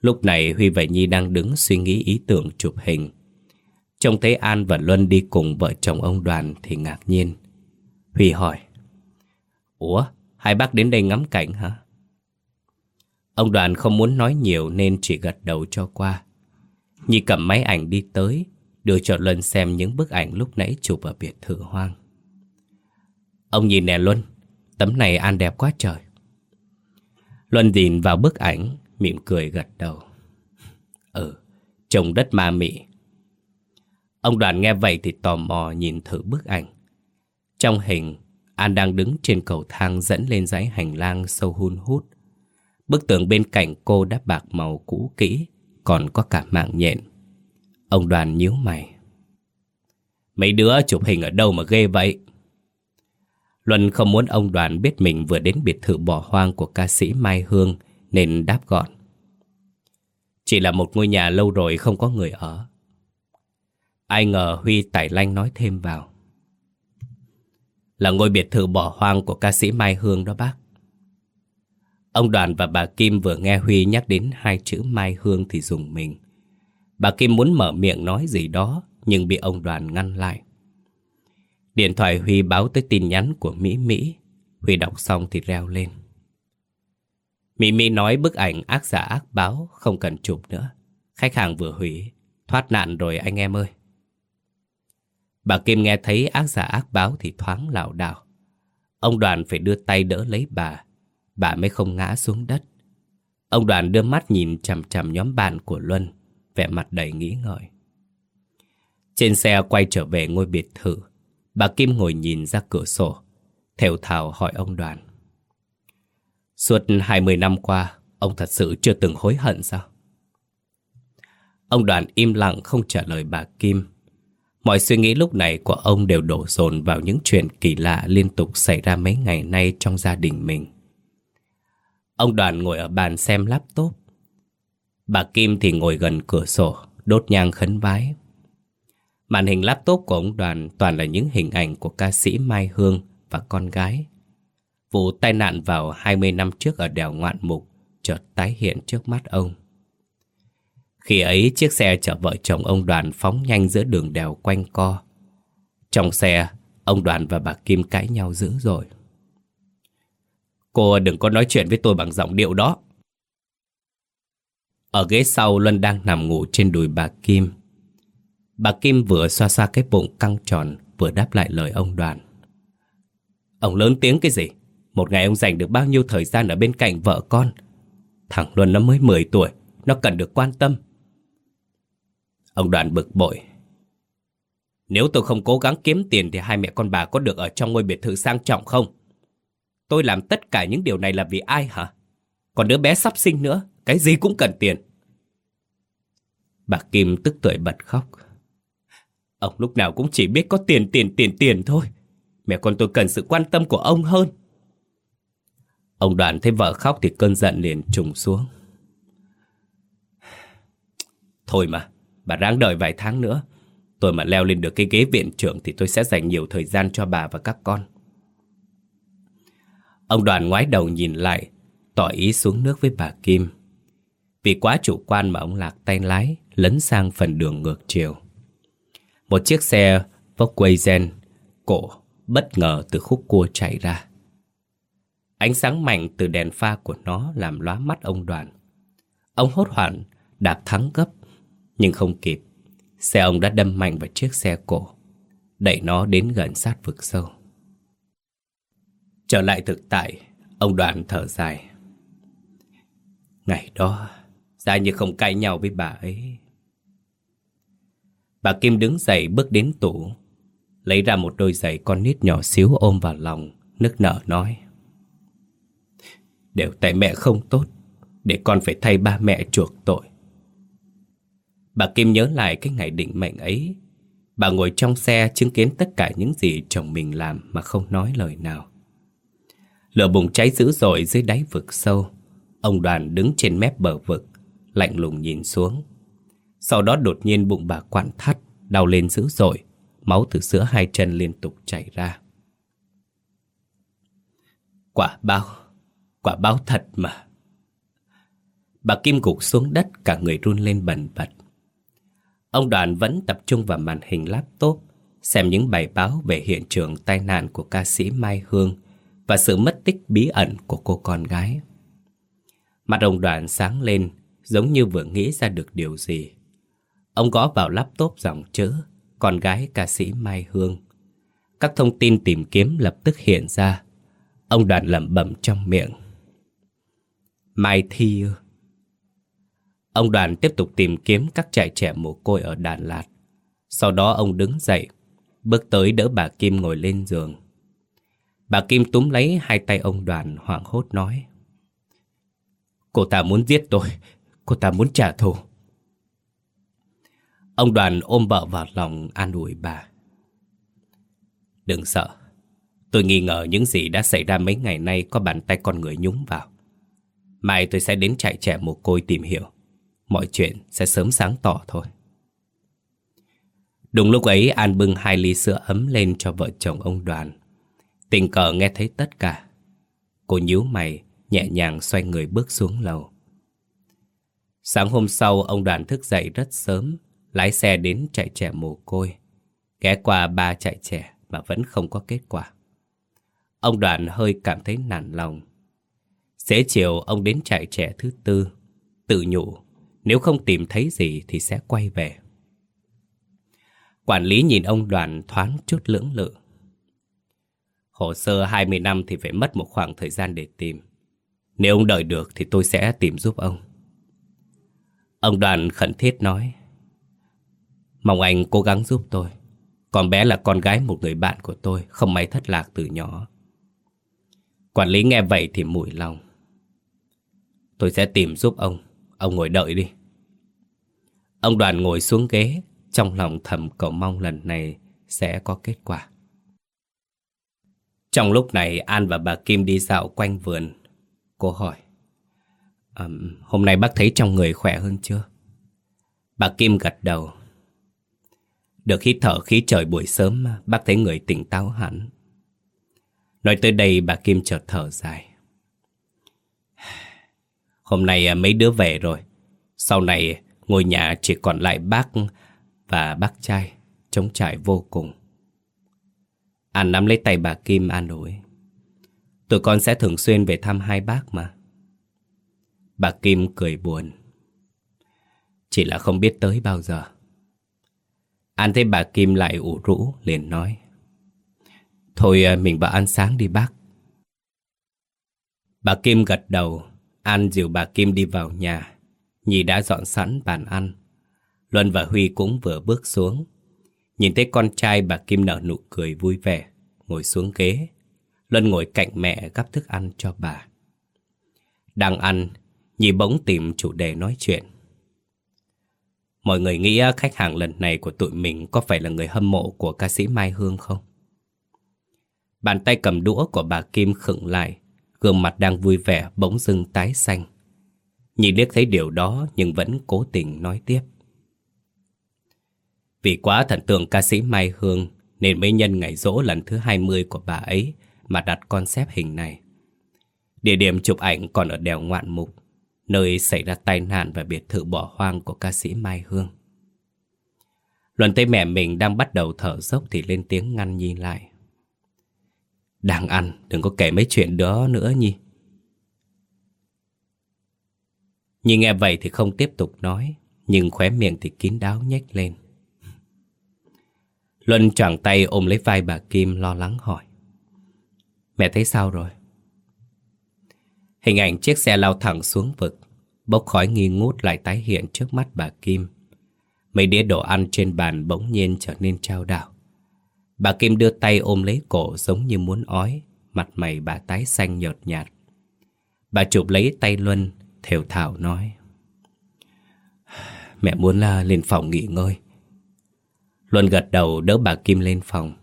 Lúc này Huy và Nhi đang đứng suy nghĩ ý tưởng chụp hình. Trông thấy An và Luân đi cùng vợ chồng ông đoàn thì ngạc nhiên. Huy hỏi. Ủa, hai bác đến đây ngắm cảnh hả? Ông đoàn không muốn nói nhiều nên chỉ gật đầu cho qua. Nhi cầm máy ảnh đi tới, đưa cho Luân xem những bức ảnh lúc nãy chụp ở biệt thự hoang. Ông nhìn nè Luân, tấm này An đẹp quá trời. Luân nhìn vào bức ảnh, mỉm cười gật đầu. Ừ, trồng đất ma mị. Ông đoàn nghe vậy thì tò mò nhìn thử bức ảnh. Trong hình, An đang đứng trên cầu thang dẫn lên dãy hành lang sâu hun hút. Bức tường bên cạnh cô đã bạc màu cũ kỹ, còn có cả mạng nhện. Ông đoàn nhíu mày. Mấy đứa chụp hình ở đâu mà ghê vậy? Luân không muốn ông đoàn biết mình vừa đến biệt thự bỏ hoang của ca sĩ Mai Hương nên đáp gọn. Chỉ là một ngôi nhà lâu rồi không có người ở. Ai ngờ Huy Tài Lanh nói thêm vào. Là ngôi biệt thự bỏ hoang của ca sĩ Mai Hương đó bác. Ông Đoàn và bà Kim vừa nghe Huy nhắc đến hai chữ Mai Hương thì dùng mình. Bà Kim muốn mở miệng nói gì đó nhưng bị ông Đoàn ngăn lại. Điện thoại Huy báo tới tin nhắn của Mỹ Mỹ. Huy đọc xong thì reo lên. Mỹ Mỹ nói bức ảnh ác giả ác báo không cần chụp nữa. Khách hàng vừa hủy, thoát nạn rồi anh em ơi. Bà Kim nghe thấy ác giả ác báo thì thoáng lảo đảo. Ông Đoàn phải đưa tay đỡ lấy bà, bà mới không ngã xuống đất. Ông Đoàn đưa mắt nhìn chằm chằm nhóm bạn của Luân, vẻ mặt đầy nghĩ ngợi. Trên xe quay trở về ngôi biệt thự, bà Kim ngồi nhìn ra cửa sổ, thều thào hỏi ông Đoàn. Suốt 20 năm qua, ông thật sự chưa từng hối hận sao? Ông Đoàn im lặng không trả lời bà Kim. Mọi suy nghĩ lúc này của ông đều đổ dồn vào những chuyện kỳ lạ liên tục xảy ra mấy ngày nay trong gia đình mình. Ông Đoàn ngồi ở bàn xem laptop. Bà Kim thì ngồi gần cửa sổ, đốt nhang khấn vái. Màn hình laptop của ông Đoàn toàn là những hình ảnh của ca sĩ Mai Hương và con gái. Vụ tai nạn vào 20 năm trước ở đèo Ngoạn Mục chợt tái hiện trước mắt ông. Khi ấy chiếc xe chở vợ chồng ông Đoàn phóng nhanh giữa đường đèo quanh co. Trong xe, ông Đoàn và bà Kim cãi nhau dữ rồi. Cô đừng có nói chuyện với tôi bằng giọng điệu đó. Ở ghế sau Luân đang nằm ngủ trên đùi bà Kim. Bà Kim vừa xoa xoa cái bụng căng tròn vừa đáp lại lời ông Đoàn. Ông lớn tiếng cái gì? Một ngày ông dành được bao nhiêu thời gian ở bên cạnh vợ con? Thằng Luân nó mới 10 tuổi, nó cần được quan tâm. Ông Đoàn bực bội. Nếu tôi không cố gắng kiếm tiền thì hai mẹ con bà có được ở trong ngôi biệt thự sang trọng không? Tôi làm tất cả những điều này là vì ai hả? Còn đứa bé sắp sinh nữa, cái gì cũng cần tiền. Bà Kim tức tuổi bật khóc. Ông lúc nào cũng chỉ biết có tiền, tiền, tiền, tiền thôi. Mẹ con tôi cần sự quan tâm của ông hơn. Ông đoàn thấy vợ khóc thì cơn giận liền trùng xuống. Thôi mà, bà ráng đợi vài tháng nữa. Tôi mà leo lên được cái ghế viện trưởng thì tôi sẽ dành nhiều thời gian cho bà và các con. Ông đoàn ngoái đầu nhìn lại, tỏ ý xuống nước với bà Kim. Vì quá chủ quan mà ông lạc tay lái, lấn sang phần đường ngược chiều. Một chiếc xe Volkswagen cổ bất ngờ từ khúc cua chạy ra. Ánh sáng mạnh từ đèn pha của nó làm lóa mắt ông đoàn. Ông hốt hoảng, đạp thắng gấp, nhưng không kịp. Xe ông đã đâm mạnh vào chiếc xe cổ, đẩy nó đến gần sát vực sâu. Trở lại thực tại, ông đoàn thở dài. Ngày đó, ra như không cãi nhau với bà ấy. Bà Kim đứng dậy bước đến tủ, lấy ra một đôi giày con nít nhỏ xíu ôm vào lòng, nức nở nói. Đều tại mẹ không tốt, để con phải thay ba mẹ chuộc tội. Bà Kim nhớ lại cái ngày định mệnh ấy. Bà ngồi trong xe chứng kiến tất cả những gì chồng mình làm mà không nói lời nào. Lửa bùng cháy dữ dội dưới đáy vực sâu. Ông đoàn đứng trên mép bờ vực, lạnh lùng nhìn xuống. Sau đó đột nhiên bụng bà quặn thắt, đau lên dữ dội, máu từ giữa hai chân liên tục chảy ra. Quả bao, quả bao thật mà. Bà Kim gục xuống đất cả người run lên bần bật. Ông đoàn vẫn tập trung vào màn hình laptop, xem những bài báo về hiện trường tai nạn của ca sĩ Mai Hương và sự mất tích bí ẩn của cô con gái. Mặt ông đoàn sáng lên, giống như vừa nghĩ ra được điều gì. Ông gõ vào laptop dòng chữ con gái ca sĩ Mai Hương. Các thông tin tìm kiếm lập tức hiện ra. Ông đoàn lẩm bẩm trong miệng. Mai Thi ư? Ông đoàn tiếp tục tìm kiếm các trại trẻ mồ côi ở Đà Lạt. Sau đó ông đứng dậy, bước tới đỡ bà Kim ngồi lên giường. Bà Kim túm lấy hai tay ông đoàn hoảng hốt nói. Cô ta muốn giết tôi, cô ta muốn trả thù. Ông đoàn ôm vợ vào lòng an ủi bà. Đừng sợ, tôi nghi ngờ những gì đã xảy ra mấy ngày nay có bàn tay con người nhúng vào. Mai tôi sẽ đến trại trẻ mồ côi tìm hiểu mọi chuyện sẽ sớm sáng tỏ thôi. Đúng lúc ấy An bưng hai ly sữa ấm lên cho vợ chồng ông đoàn. Tình cờ nghe thấy tất cả. Cô nhíu mày, nhẹ nhàng xoay người bước xuống lầu. Sáng hôm sau, ông đoàn thức dậy rất sớm, lái xe đến chạy trẻ mồ côi. Ghé qua ba chạy trẻ mà vẫn không có kết quả. Ông đoàn hơi cảm thấy nản lòng. Xế chiều, ông đến chạy trẻ thứ tư, tự nhủ nếu không tìm thấy gì thì sẽ quay về. Quản lý nhìn ông đoàn thoáng chút lưỡng lự. Hồ sơ 20 năm thì phải mất một khoảng thời gian để tìm. Nếu ông đợi được thì tôi sẽ tìm giúp ông. Ông đoàn khẩn thiết nói. Mong anh cố gắng giúp tôi. còn bé là con gái một người bạn của tôi, không may thất lạc từ nhỏ. Quản lý nghe vậy thì mùi lòng. Tôi sẽ tìm giúp ông. Ông ngồi đợi đi. Ông đoàn ngồi xuống ghế, trong lòng thầm cầu mong lần này sẽ có kết quả. Trong lúc này An và bà Kim đi dạo quanh vườn. Cô hỏi, um, hôm nay bác thấy trong người khỏe hơn chưa? Bà Kim gật đầu. Được hít thở khí trời buổi sớm, bác thấy người tỉnh táo hẳn. Nói tới đây bà Kim chợt thở dài. Hôm nay à, mấy đứa về rồi. Sau này ngôi nhà chỉ còn lại bác và bác trai, trống trải vô cùng. An nắm lấy tay bà Kim an ủi. Tụi con sẽ thường xuyên về thăm hai bác mà. Bà Kim cười buồn. Chỉ là không biết tới bao giờ. An thấy bà Kim lại ủ rũ, liền nói. Thôi ờ, mình vào ăn sáng đi bác. Bà Kim gật đầu, An dìu bà Kim đi vào nhà. Nhi đã dọn sẵn bàn ăn. Luân và Huy cũng vừa bước xuống. Nhìn thấy con trai bà Kim nở nụ cười vui vẻ, ngồi xuống ghế. Luân ngồi cạnh mẹ gắp thức ăn cho bà. Đang ăn, Nhi bỗng tìm chủ đề nói chuyện. Mọi người nghĩ à, khách hàng lần này của tụi mình có phải là người hâm mộ của ca sĩ Mai Hương không? Bàn tay cầm đũa của bà Kim khựng lại, gương mặt đang vui vẻ bỗng dưng tái xanh. Nhìn liếc thấy điều đó nhưng vẫn cố tình nói tiếp. Vì quá thần tượng ca sĩ Mai Hương nên mới nhân ngày rỗ lần thứ 20 của bà ấy mà đặt concept hình này. Địa điểm chụp ảnh còn ở đèo Ngoạn Mục, nơi xảy ra tai nạn và biệt thự bỏ hoang của ca sĩ Mai Hương. Luận thấy mẹ mình đang bắt đầu thở dốc thì lên tiếng ngăn Nhi lại. Đang ăn, đừng có kể mấy chuyện đó nữa Nhi. Nhìn nghe vậy thì không tiếp tục nói, nhưng khóe miệng thì kín đáo nhếch lên. Luân choàng tay ôm lấy vai bà Kim lo lắng hỏi. Mẹ thấy sao rồi? Hình ảnh chiếc xe lao thẳng xuống vực, bốc khói nghi ngút lại tái hiện trước mắt bà Kim. Mấy đĩa đồ ăn trên bàn bỗng nhiên trở nên trao đảo. Bà Kim đưa tay ôm lấy cổ giống như muốn ói, mặt mày bà tái xanh nhợt nhạt. Bà chụp lấy tay Luân, thều thảo nói. Mẹ muốn là lên phòng nghỉ ngơi. Luân gật đầu đỡ bà Kim lên phòng.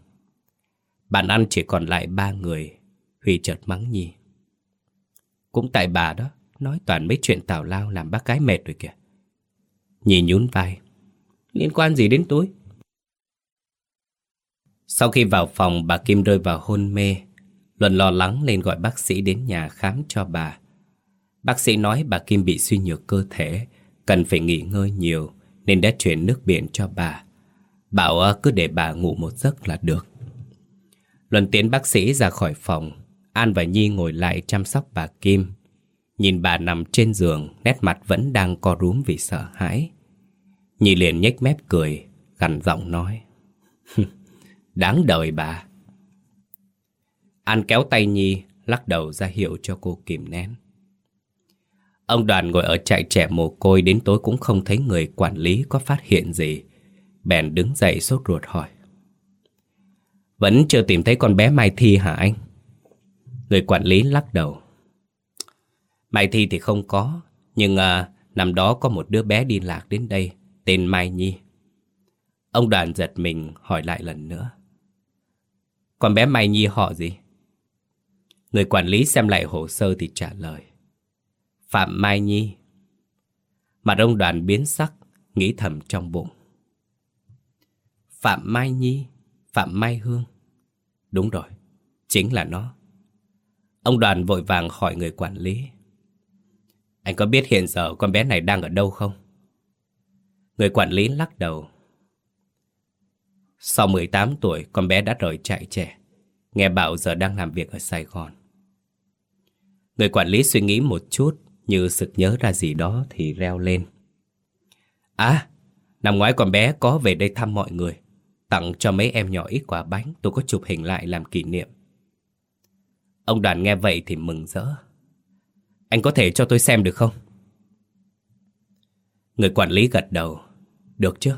Bạn ăn chỉ còn lại ba người, Huy chợt mắng Nhi. Cũng tại bà đó, nói toàn mấy chuyện tào lao làm bác gái mệt rồi kìa. Nhi nhún vai. Liên quan gì đến tôi? Sau khi vào phòng, bà Kim rơi vào hôn mê. Luân lo lắng lên gọi bác sĩ đến nhà khám cho bà. Bác sĩ nói bà Kim bị suy nhược cơ thể, cần phải nghỉ ngơi nhiều, nên đã chuyển nước biển cho bà. Bảo à, cứ để bà ngủ một giấc là được. Luân tiến bác sĩ ra khỏi phòng, An và Nhi ngồi lại chăm sóc bà Kim. Nhìn bà nằm trên giường, nét mặt vẫn đang co rúm vì sợ hãi. Nhi liền nhếch mép cười, gằn giọng nói. Đáng đời bà. An kéo tay Nhi, lắc đầu ra hiệu cho cô kìm nén. Ông đoàn ngồi ở trại trẻ mồ côi đến tối cũng không thấy người quản lý có phát hiện gì. Bèn đứng dậy sốt ruột hỏi. Vẫn chưa tìm thấy con bé Mai Thi hả anh? Người quản lý lắc đầu. Mai Thi thì không có, nhưng à, năm đó có một đứa bé đi lạc đến đây, tên Mai Nhi. Ông đoàn giật mình hỏi lại lần nữa. Con bé Mai Nhi họ gì? Người quản lý xem lại hồ sơ thì trả lời. Phạm Mai Nhi. Mặt ông đoàn biến sắc, nghĩ thầm trong bụng. Phạm Mai Nhi, Phạm Mai Hương. Đúng rồi, chính là nó. Ông đoàn vội vàng hỏi người quản lý. Anh có biết hiện giờ con bé này đang ở đâu không? Người quản lý lắc đầu. Sau 18 tuổi, con bé đã rời trại trẻ. Nghe bảo giờ đang làm việc ở Sài Gòn. Người quản lý suy nghĩ một chút, như sực nhớ ra gì đó thì reo lên. À, năm ngoái con bé có về đây thăm mọi người. Tặng cho mấy em nhỏ ít quả bánh, tôi có chụp hình lại làm kỷ niệm. Ông đoàn nghe vậy thì mừng rỡ. Anh có thể cho tôi xem được không? Người quản lý gật đầu. Được chứ?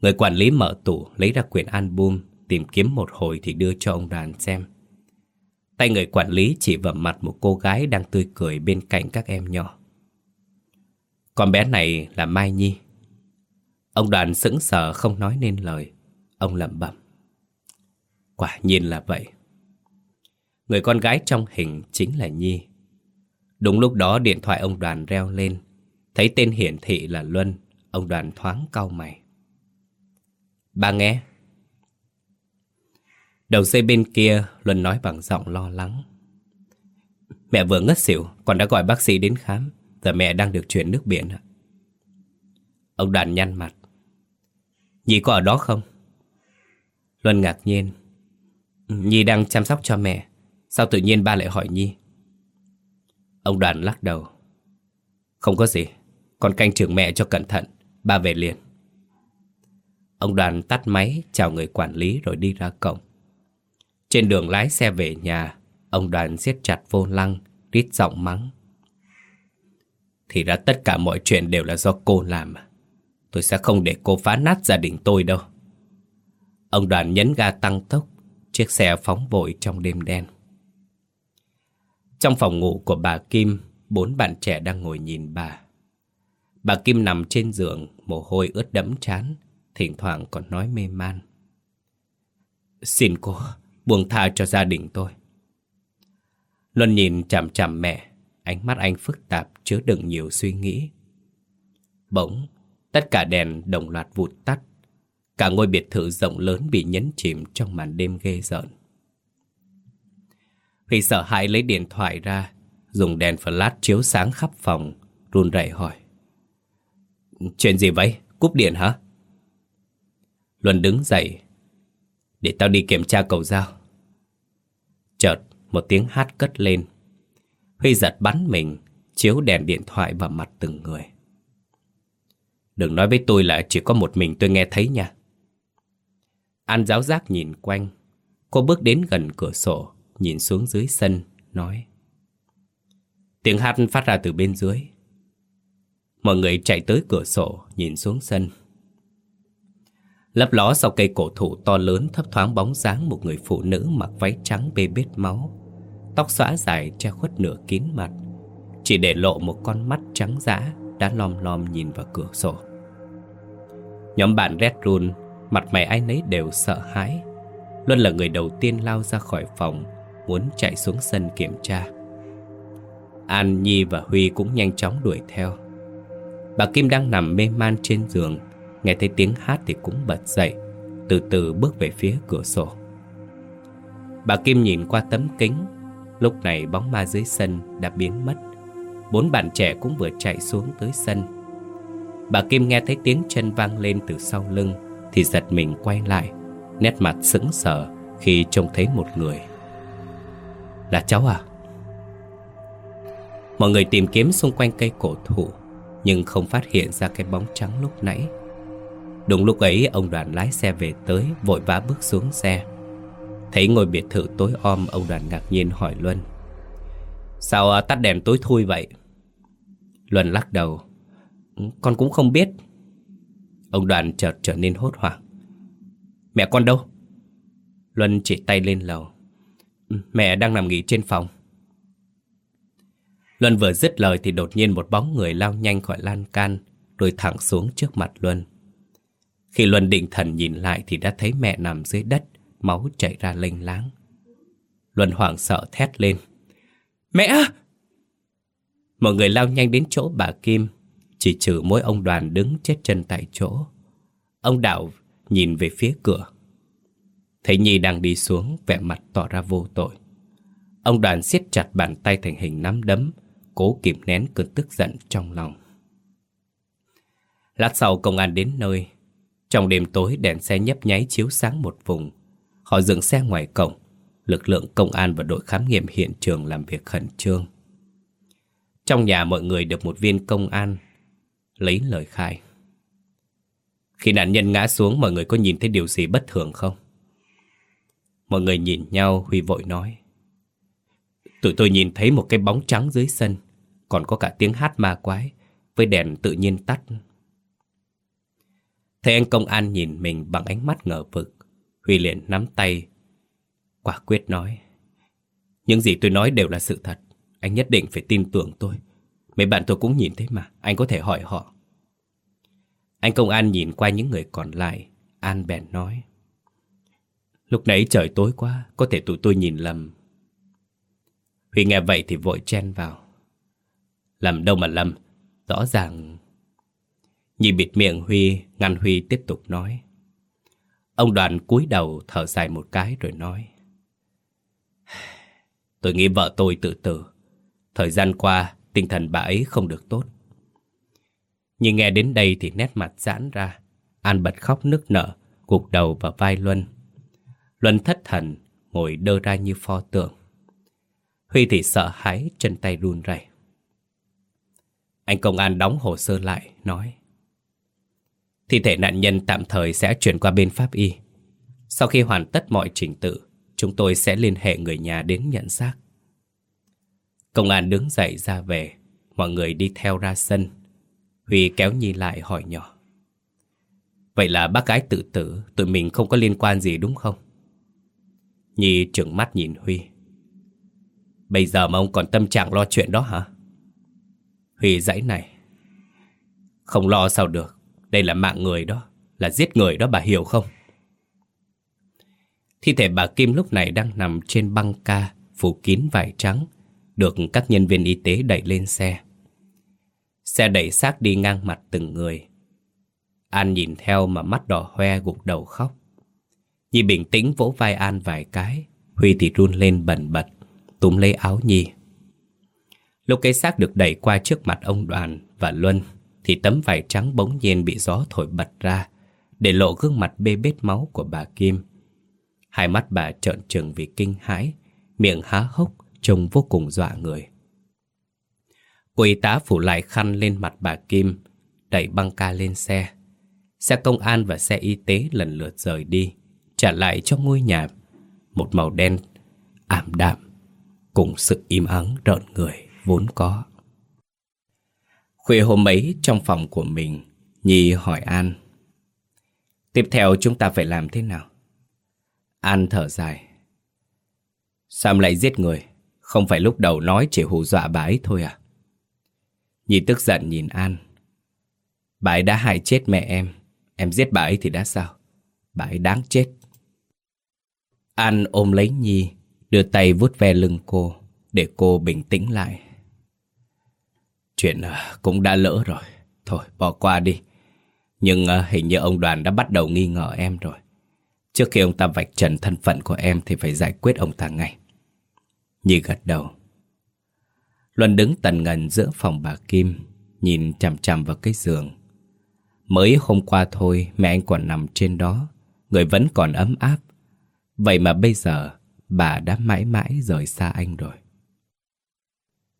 Người quản lý mở tủ, lấy ra quyển album, tìm kiếm một hồi thì đưa cho ông đoàn xem. Tay người quản lý chỉ vào mặt một cô gái đang tươi cười bên cạnh các em nhỏ. Con bé này là Mai Nhi. Ông đoàn sững sờ không nói nên lời. Ông lẩm bẩm. Quả nhiên là vậy. Người con gái trong hình chính là Nhi. Đúng lúc đó điện thoại ông đoàn reo lên. Thấy tên hiển thị là Luân, ông đoàn thoáng cau mày. Bà nghe. Đầu dây bên kia, Luân nói bằng giọng lo lắng. Mẹ vừa ngất xỉu, còn đã gọi bác sĩ đến khám. Giờ mẹ đang được chuyển nước biển. Ông đoàn nhăn mặt. Nhi có ở đó không? Luân ngạc nhiên. Nhi đang chăm sóc cho mẹ. Sao tự nhiên ba lại hỏi Nhi? Ông đoàn lắc đầu. Không có gì. Con canh trường mẹ cho cẩn thận. Ba về liền. Ông đoàn tắt máy, chào người quản lý rồi đi ra cổng. Trên đường lái xe về nhà, ông đoàn siết chặt vô lăng, rít giọng mắng. Thì ra tất cả mọi chuyện đều là do cô làm. Tôi sẽ không để cô phá nát gia đình tôi đâu. Ông đoàn nhấn ga tăng tốc, chiếc xe phóng vội trong đêm đen. Trong phòng ngủ của bà Kim, bốn bạn trẻ đang ngồi nhìn bà. Bà Kim nằm trên giường, mồ hôi ướt đẫm chán, thỉnh thoảng còn nói mê man. Xin cô, buông tha cho gia đình tôi. Luân nhìn chằm chằm mẹ, ánh mắt anh phức tạp chứa đựng nhiều suy nghĩ. Bỗng, tất cả đèn đồng loạt vụt tắt. Cả ngôi biệt thự rộng lớn bị nhấn chìm trong màn đêm ghê rợn. Huy sợ hãi lấy điện thoại ra, dùng đèn flash chiếu sáng khắp phòng, run rẩy hỏi. Chuyện gì vậy? Cúp điện hả? Luân đứng dậy. Để tao đi kiểm tra cầu dao. Chợt, một tiếng hát cất lên. Huy giật bắn mình, chiếu đèn điện thoại vào mặt từng người. Đừng nói với tôi là chỉ có một mình tôi nghe thấy nha. An giáo giác nhìn quanh. Cô bước đến gần cửa sổ, nhìn xuống dưới sân, nói. Tiếng hát phát ra từ bên dưới. Mọi người chạy tới cửa sổ, nhìn xuống sân. Lấp ló sau cây cổ thụ to lớn thấp thoáng bóng dáng một người phụ nữ mặc váy trắng bê bết máu. Tóc xõa dài che khuất nửa kín mặt. Chỉ để lộ một con mắt trắng dã đã lom lom nhìn vào cửa sổ. Nhóm bạn Red Run, mặt mày ai nấy đều sợ hãi. Luân là người đầu tiên lao ra khỏi phòng, muốn chạy xuống sân kiểm tra. An, Nhi và Huy cũng nhanh chóng đuổi theo. Bà Kim đang nằm mê man trên giường, nghe thấy tiếng hát thì cũng bật dậy, từ từ bước về phía cửa sổ. Bà Kim nhìn qua tấm kính, lúc này bóng ma dưới sân đã biến mất. Bốn bạn trẻ cũng vừa chạy xuống tới sân. Bà Kim nghe thấy tiếng chân vang lên từ sau lưng thì giật mình quay lại, nét mặt sững sờ khi trông thấy một người. Là cháu à? Mọi người tìm kiếm xung quanh cây cổ thụ Nhưng không phát hiện ra cái bóng trắng lúc nãy Đúng lúc ấy ông đoàn lái xe về tới Vội vã bước xuống xe. Thấy ngôi biệt thự tối om Ông đoàn ngạc nhiên hỏi Luân. Sao à, tắt đèn tối thui vậy? Luân lắc đầu. Con cũng không biết. Ông đoàn chợt trở nên hốt hoảng. Mẹ con đâu? Luân chỉ tay lên lầu. Mẹ đang nằm nghỉ trên phòng. Luân vừa dứt lời thì đột nhiên một bóng người lao nhanh khỏi lan can, rồi thẳng xuống trước mặt Luân. Khi Luân định thần nhìn lại thì đã thấy mẹ nằm dưới đất, máu chảy ra lênh láng. Luân hoảng sợ thét lên. Mẹ! Mọi người lao nhanh đến chỗ bà Kim, chỉ trừ mỗi ông đoàn đứng chết chân tại chỗ. Ông Đạo nhìn về phía cửa. Thấy Nhi đang đi xuống, vẻ mặt tỏ ra vô tội. Ông đoàn siết chặt bàn tay thành hình nắm đấm, cố kìm nén cơn tức giận trong lòng. Lát sau công an đến nơi. Trong đêm tối, đèn xe nhấp nháy chiếu sáng một vùng. Họ dừng xe ngoài cổng. Lực lượng công an và đội khám nghiệm hiện trường làm việc khẩn trương. Trong nhà mọi người được một viên công an lấy lời khai. Khi nạn nhân ngã xuống, mọi người có nhìn thấy điều gì bất thường không? Mọi người nhìn nhau, Huy vội nói Tụi tôi nhìn thấy một cái bóng trắng dưới sân còn có cả tiếng hát ma quái, Với đèn tự nhiên tắt Thấy anh công an nhìn mình bằng ánh mắt ngờ vực, Huy liền nắm tay, Quả quyết nói, Những gì tôi nói đều là sự thật. Anh nhất định phải tin tưởng tôi. Mấy bạn tôi cũng nhìn thấy mà, Anh có thể hỏi họ. Anh công an nhìn qua những người còn lại, An bèn nói, Lúc nãy trời tối quá, Có thể tụi tôi nhìn lầm. Huy nghe vậy thì vội chen vào làm đâu mà lầm, Rõ ràng nhìn bịt miệng Huy Ngăn Huy tiếp tục nói. Ông đoàn cúi đầu thở dài một cái rồi nói. Tôi nghĩ vợ tôi tự tử. Thời gian qua Tinh thần bà ấy không được tốt. Nhưng nghe đến đây thì nét mặt giãn ra An bật khóc nức nở Gục đầu vào vai Luân. Luân thất thần Ngồi đơ ra như pho tượng. Huy thì sợ hãi Chân tay run rẩy. Anh công an đóng hồ sơ lại, nói. Thi thể nạn nhân tạm thời sẽ chuyển qua bên pháp y. Sau khi hoàn tất mọi trình tự, Chúng tôi sẽ liên hệ người nhà đến nhận xác. Công an đứng dậy ra về, Mọi người đi theo ra sân. Huy kéo Nhi lại hỏi nhỏ. Vậy là bác gái tự tử, Tụi mình không có liên quan gì đúng không? Nhi trừng mắt nhìn Huy. Bây giờ mà ông còn tâm trạng lo chuyện đó hả? Huy dãy này. Không lo sao được. Đây là mạng người đó, Là giết người đó, bà hiểu không? Thi thể bà Kim lúc này đang nằm trên băng ca, Phủ kín vải trắng, Được các nhân viên y tế đẩy lên xe. Xe đẩy xác đi ngang mặt từng người. An nhìn theo mà mắt đỏ hoe gục đầu khóc. Nhi bình tĩnh vỗ vai An vài cái, Huy thì run lên bần bật, Túm lấy áo Nhi. Lúc cái xác được đẩy qua trước mặt ông Đoàn và Luân thì tấm vải trắng bỗng nhiên bị gió thổi bật ra, Để lộ gương mặt bê bết máu của bà Kim. Hai mắt bà trợn trừng vì kinh hãi, Miệng há hốc, Trông vô cùng dọa người. Cô y tá phủ lại khăn lên mặt bà Kim, Đẩy băng ca lên xe. Xe công an và xe y tế lần lượt rời đi, Trả lại cho ngôi nhà. Một màu đen, ảm đạm, Cùng sự im ắng rợn người vốn có. Khuya hôm ấy, trong phòng của mình, Nhi hỏi An. Tiếp theo chúng ta phải làm thế nào? An thở dài. Sao lại giết người? Không phải lúc đầu nói chỉ hù dọa bà ấy thôi à? Nhi tức giận nhìn An. Bà ấy đã hại chết mẹ em. Em giết bà ấy thì đã sao? Bà ấy đáng chết. An ôm lấy Nhi, Đưa tay vuốt ve lưng cô, Để cô bình tĩnh lại. Chuyện ờ, cũng đã lỡ rồi. Thôi, bỏ qua đi. Nhưng ờ, hình như ông đoàn đã bắt đầu nghi ngờ em rồi. Trước khi ông ta vạch trần thân phận của em Thì phải giải quyết ông ta ngay. Nhi gật đầu. Luân đứng tần ngần giữa phòng bà Kim, Nhìn chằm chằm vào cái giường. Mới hôm qua thôi, mẹ anh còn nằm trên đó, Người vẫn còn ấm áp. Vậy mà bây giờ, bà đã mãi mãi rời xa anh rồi.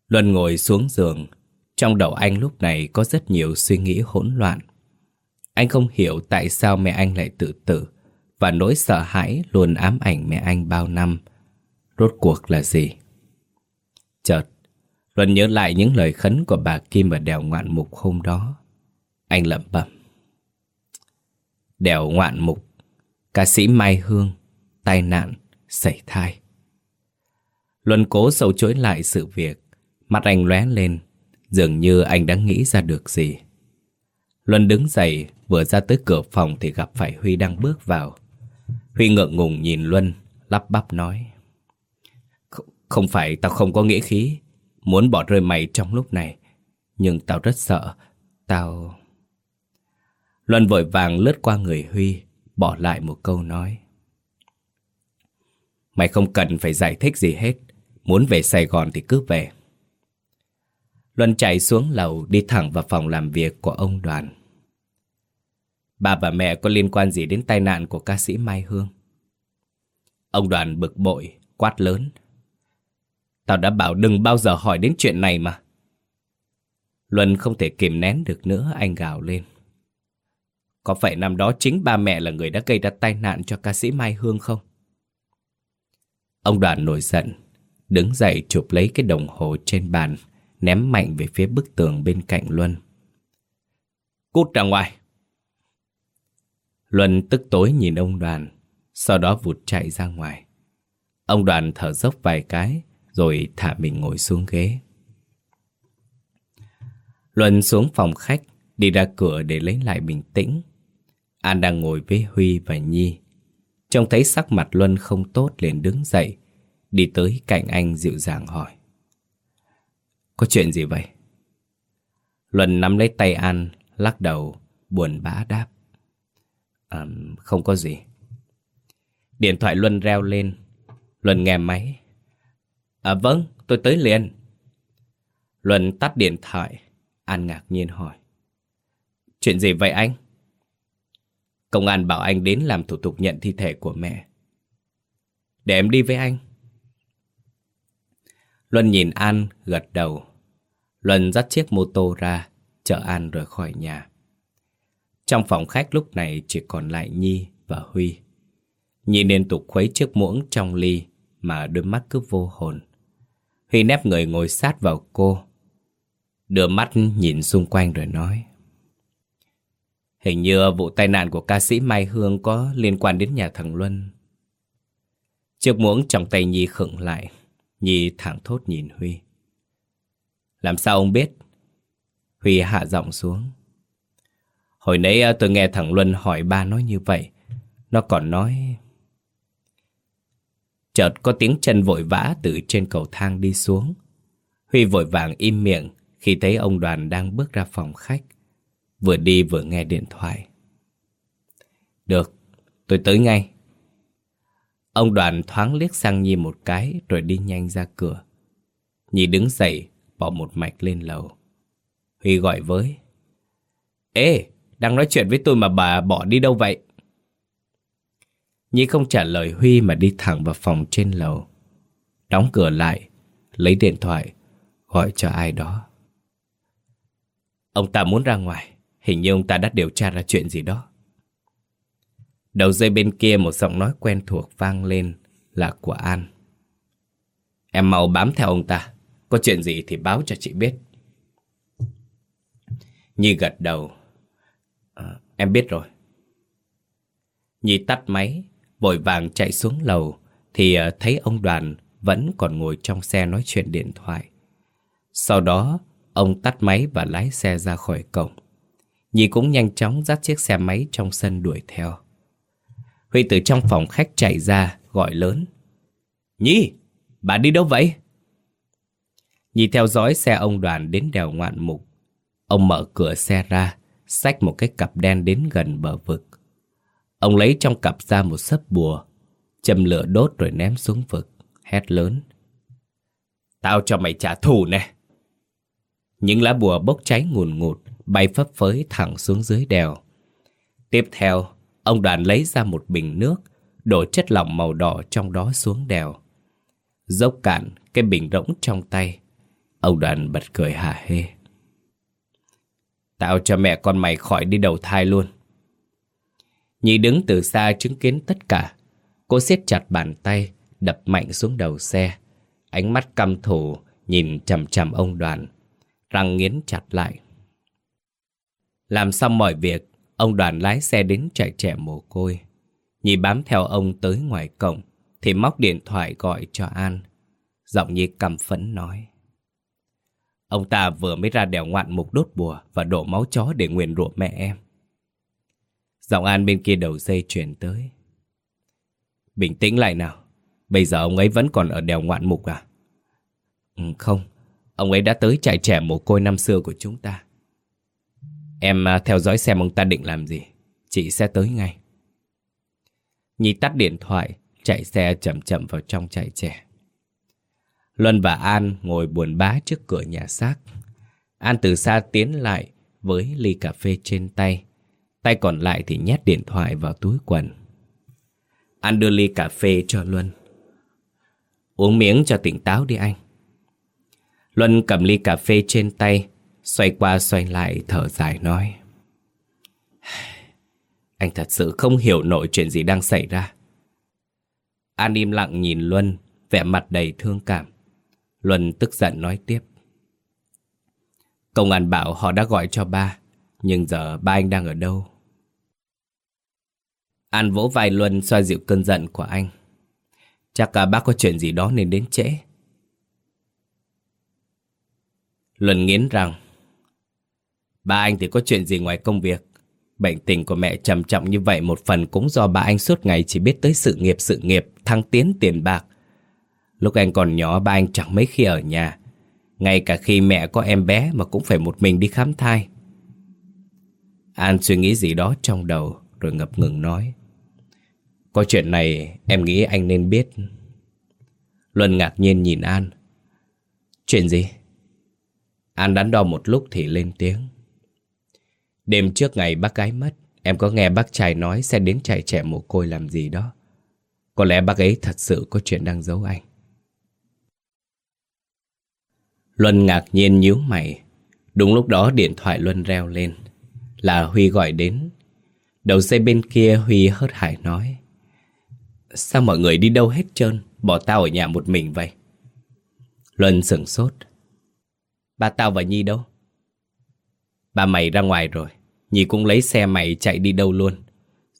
Luân ngồi xuống giường trong đầu anh lúc này có rất nhiều suy nghĩ hỗn loạn. Anh không hiểu tại sao mẹ anh lại tự tử, Và nỗi sợ hãi luôn ám ảnh mẹ anh bao năm. Rốt cuộc là gì? Chợt, Luân nhớ lại những lời khấn của bà Kim ở đèo ngoạn mục hôm đó. Anh lẩm bẩm. Đèo ngoạn mục, Ca sĩ Mai Hương, Tai nạn, Sảy thai. Luân cố sâu chối lại sự việc, Mắt anh lóe lên. Dường như anh đã nghĩ ra được gì. Luân đứng dậy, Vừa ra tới cửa phòng thì gặp phải Huy đang bước vào. Huy ngượng ngùng nhìn Luân, Lắp bắp nói. Không phải tao không có nghĩa khí, Muốn bỏ rơi mày trong lúc này, Nhưng tao rất sợ, Tao... Luân vội vàng lướt qua người Huy, Bỏ lại một câu nói. Mày không cần phải giải thích gì hết, Muốn về Sài Gòn thì cứ về. Luân chạy xuống lầu Đi thẳng vào phòng làm việc của ông đoàn. Bà và mẹ có liên quan gì đến tai nạn của ca sĩ Mai Hương? Ông đoàn bực bội Quát lớn. Tao đã bảo đừng bao giờ hỏi đến chuyện này mà. Luân không thể kìm nén được nữa Anh gào lên. Có phải năm đó chính ba mẹ là người đã gây ra tai nạn cho ca sĩ Mai Hương không? Ông đoàn nổi giận, đứng dậy chụp lấy cái đồng hồ trên bàn, ném mạnh về phía bức tường bên cạnh Luân. Cút ra ngoài! Luân tức tối nhìn ông đoàn, sau đó vụt chạy ra ngoài. Ông đoàn thở dốc vài cái, rồi thả mình ngồi xuống ghế. Luân xuống phòng khách, đi ra cửa để lấy lại bình tĩnh. An đang ngồi với Huy và Nhi. Trông thấy sắc mặt Luân không tốt liền đứng dậy, đi tới cạnh anh dịu dàng hỏi. Có chuyện gì vậy? Luân nắm lấy tay An, lắc đầu, buồn bã đáp. À, không có gì. Điện thoại Luân reo lên. Luân nghe máy. À vâng, tôi tới liền. Luân tắt điện thoại. An ngạc nhiên hỏi. Chuyện gì vậy anh? Công an bảo anh đến làm thủ tục nhận thi thể của mẹ. Để em đi với anh. Luân nhìn An gật đầu. Luân dắt chiếc mô tô ra, chở An rời khỏi nhà. Trong phòng khách lúc này chỉ còn lại Nhi và Huy. Nhi liên tục khuấy chiếc muỗng trong ly mà đôi mắt cứ vô hồn. Huy nép người ngồi sát vào cô. Đưa mắt nhìn xung quanh rồi nói. Hình như vụ tai nạn của ca sĩ Mai Hương có liên quan đến nhà thằng Luân. Chiếc muỗng trong tay Nhi khựng lại. Nhi thẳng thốt nhìn Huy. Làm sao ông biết? Huy hạ giọng xuống. Hồi nãy à, tôi nghe thằng Luân hỏi ba nói như vậy. Nó còn nói... Chợt có tiếng chân vội vã từ trên cầu thang đi xuống. Huy vội vàng im miệng khi thấy ông đoàn đang bước ra phòng khách. Vừa đi vừa nghe điện thoại. Được, tôi tới ngay. Ông đoàn thoáng liếc sang Nhi một cái rồi đi nhanh ra cửa. Nhi đứng dậy, bỏ một mạch lên lầu. Huy gọi với. Ê, đang nói chuyện với tôi mà bà bỏ đi đâu vậy? Nhi không trả lời Huy mà đi thẳng vào phòng trên lầu. Đóng cửa lại, lấy điện thoại, gọi cho ai đó. Ông ta muốn ra ngoài, hình như ông ta đã điều tra ra chuyện gì đó. Đầu dây bên kia một giọng nói quen thuộc vang lên là của An. Em mau bám theo ông ta, có chuyện gì thì báo cho chị biết. Nhi gật đầu. À, em biết rồi. Nhi tắt máy, vội vàng chạy xuống lầu, thì à, thấy ông đoàn vẫn còn ngồi trong xe nói chuyện điện thoại. Sau đó, ông tắt máy và lái xe ra khỏi cổng. Nhi cũng nhanh chóng dắt chiếc xe máy trong sân đuổi theo. Huy từ trong phòng khách chạy ra, gọi lớn. Nhi, bà đi đâu vậy? Nhi theo dõi xe ông đoàn đến đèo ngoạn mục. Ông mở cửa xe ra, xách một cái cặp đen đến gần bờ vực. Ông lấy trong cặp ra một sấp bùa, châm lửa đốt rồi ném xuống vực, hét lớn. Tao cho mày trả thù nè. Những lá bùa bốc cháy ngùn ngụt, bay phấp phới thẳng xuống dưới đèo. Tiếp theo, ông đoàn lấy ra một bình nước, đổ chất lỏng màu đỏ trong đó xuống đèo. Dốc cạn cái bình rỗng trong tay, ông đoàn bật cười hả hê. Tao cho mẹ con mày khỏi đi đầu thai luôn. Nhị đứng từ xa chứng kiến tất cả. Cô siết chặt bàn tay, đập mạnh xuống đầu xe. Ánh mắt căm thù nhìn chằm chằm ông đoàn. Răng nghiến chặt lại. Làm xong mọi việc, ông đoàn lái xe đến chạy trẻ mồ côi. Nhị bám theo ông tới ngoài cổng, thì móc điện thoại gọi cho An. Giọng Nhi cầm phẫn nói. Ông ta vừa mới ra đèo ngoạn mục đốt bùa và đổ máu chó để nguyền rủa mẹ em. Giọng An bên kia đầu dây chuyển tới. Bình tĩnh lại nào. Bây giờ ông ấy vẫn còn ở đèo ngoạn mục à? Ừ, không. Ông ấy đã tới trại trẻ mồ côi năm xưa của chúng ta. Em à, theo dõi xem ông ta định làm gì. Chị sẽ tới ngay. Nhi tắt điện thoại, chạy xe chậm chậm vào trong trại trẻ. Luân và An ngồi buồn bã trước cửa nhà xác. An từ xa tiến lại với ly cà phê trên tay. Tay còn lại thì nhét điện thoại vào túi quần. An đưa ly cà phê cho Luân. Uống miếng cho tỉnh táo đi anh. Luân cầm ly cà phê trên tay, xoay qua xoay lại thở dài nói. Anh thật sự không hiểu nổi chuyện gì đang xảy ra. An im lặng nhìn Luân, vẻ mặt đầy thương cảm. Luân tức giận nói tiếp. Công an bảo họ đã gọi cho ba, nhưng giờ ba anh đang ở đâu? An vỗ vai Luân xoa dịu cơn giận của anh. Chắc cả bác có chuyện gì đó nên đến trễ. Luân nghiến rằng Ba anh thì có chuyện gì ngoài công việc Bệnh tình của mẹ trầm trọng như vậy Một phần cũng do ba anh suốt ngày Chỉ biết tới sự nghiệp sự nghiệp Thăng tiến tiền bạc Lúc anh còn nhỏ, ba anh chẳng mấy khi ở nhà. Ngay cả khi mẹ có em bé Mà cũng phải một mình đi khám thai. An suy nghĩ gì đó trong đầu, Rồi ngập ngừng nói. Có chuyện này, em nghĩ anh nên biết. Luân ngạc nhiên nhìn An. Chuyện gì? An đắn đo một lúc thì lên tiếng. Đêm trước ngày bác gái mất, Em có nghe bác trai nói sẽ đến trại trẻ mồ côi làm gì đó. Có lẽ bác ấy thật sự có chuyện đang giấu anh. Luân ngạc nhiên nhíu mày. Đúng lúc đó điện thoại Luân reo lên. Là Huy gọi đến. Đầu dây bên kia Huy hớt hải nói. Sao mọi người đi đâu hết trơn, bỏ tao ở nhà một mình vậy? Luân sửng sốt. Ba tao và Nhi đâu? Ba mày ra ngoài rồi, Nhi cũng lấy xe mày chạy đi đâu luôn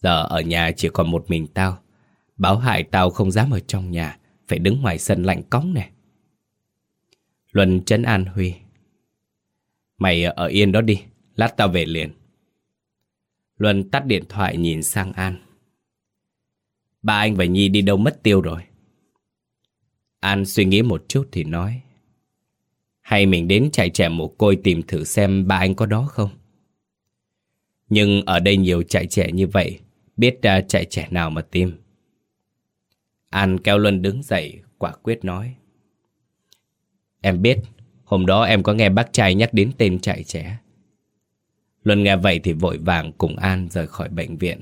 Giờ ở nhà chỉ còn một mình tao Báo hại tao không dám ở trong nhà Phải đứng ngoài sân lạnh cóng nè Luân chấn an Huy. Mày ở yên đó đi, Lát tao về liền. Luân tắt điện thoại nhìn sang An. Ba anh và Nhi đi đâu mất tiêu rồi? An suy nghĩ một chút thì nói. Hay mình đến chạy trẻ mồ côi tìm thử xem ba anh có đó không? Nhưng ở đây nhiều chạy trẻ như vậy, Biết à, ra chạy trẻ nào mà tìm. An kéo Luân đứng dậy, Quả quyết nói. Em biết, Hôm đó em có nghe bác trai nhắc đến tên chạy trẻ. Luân nghe vậy thì vội vàng cùng An rời khỏi bệnh viện.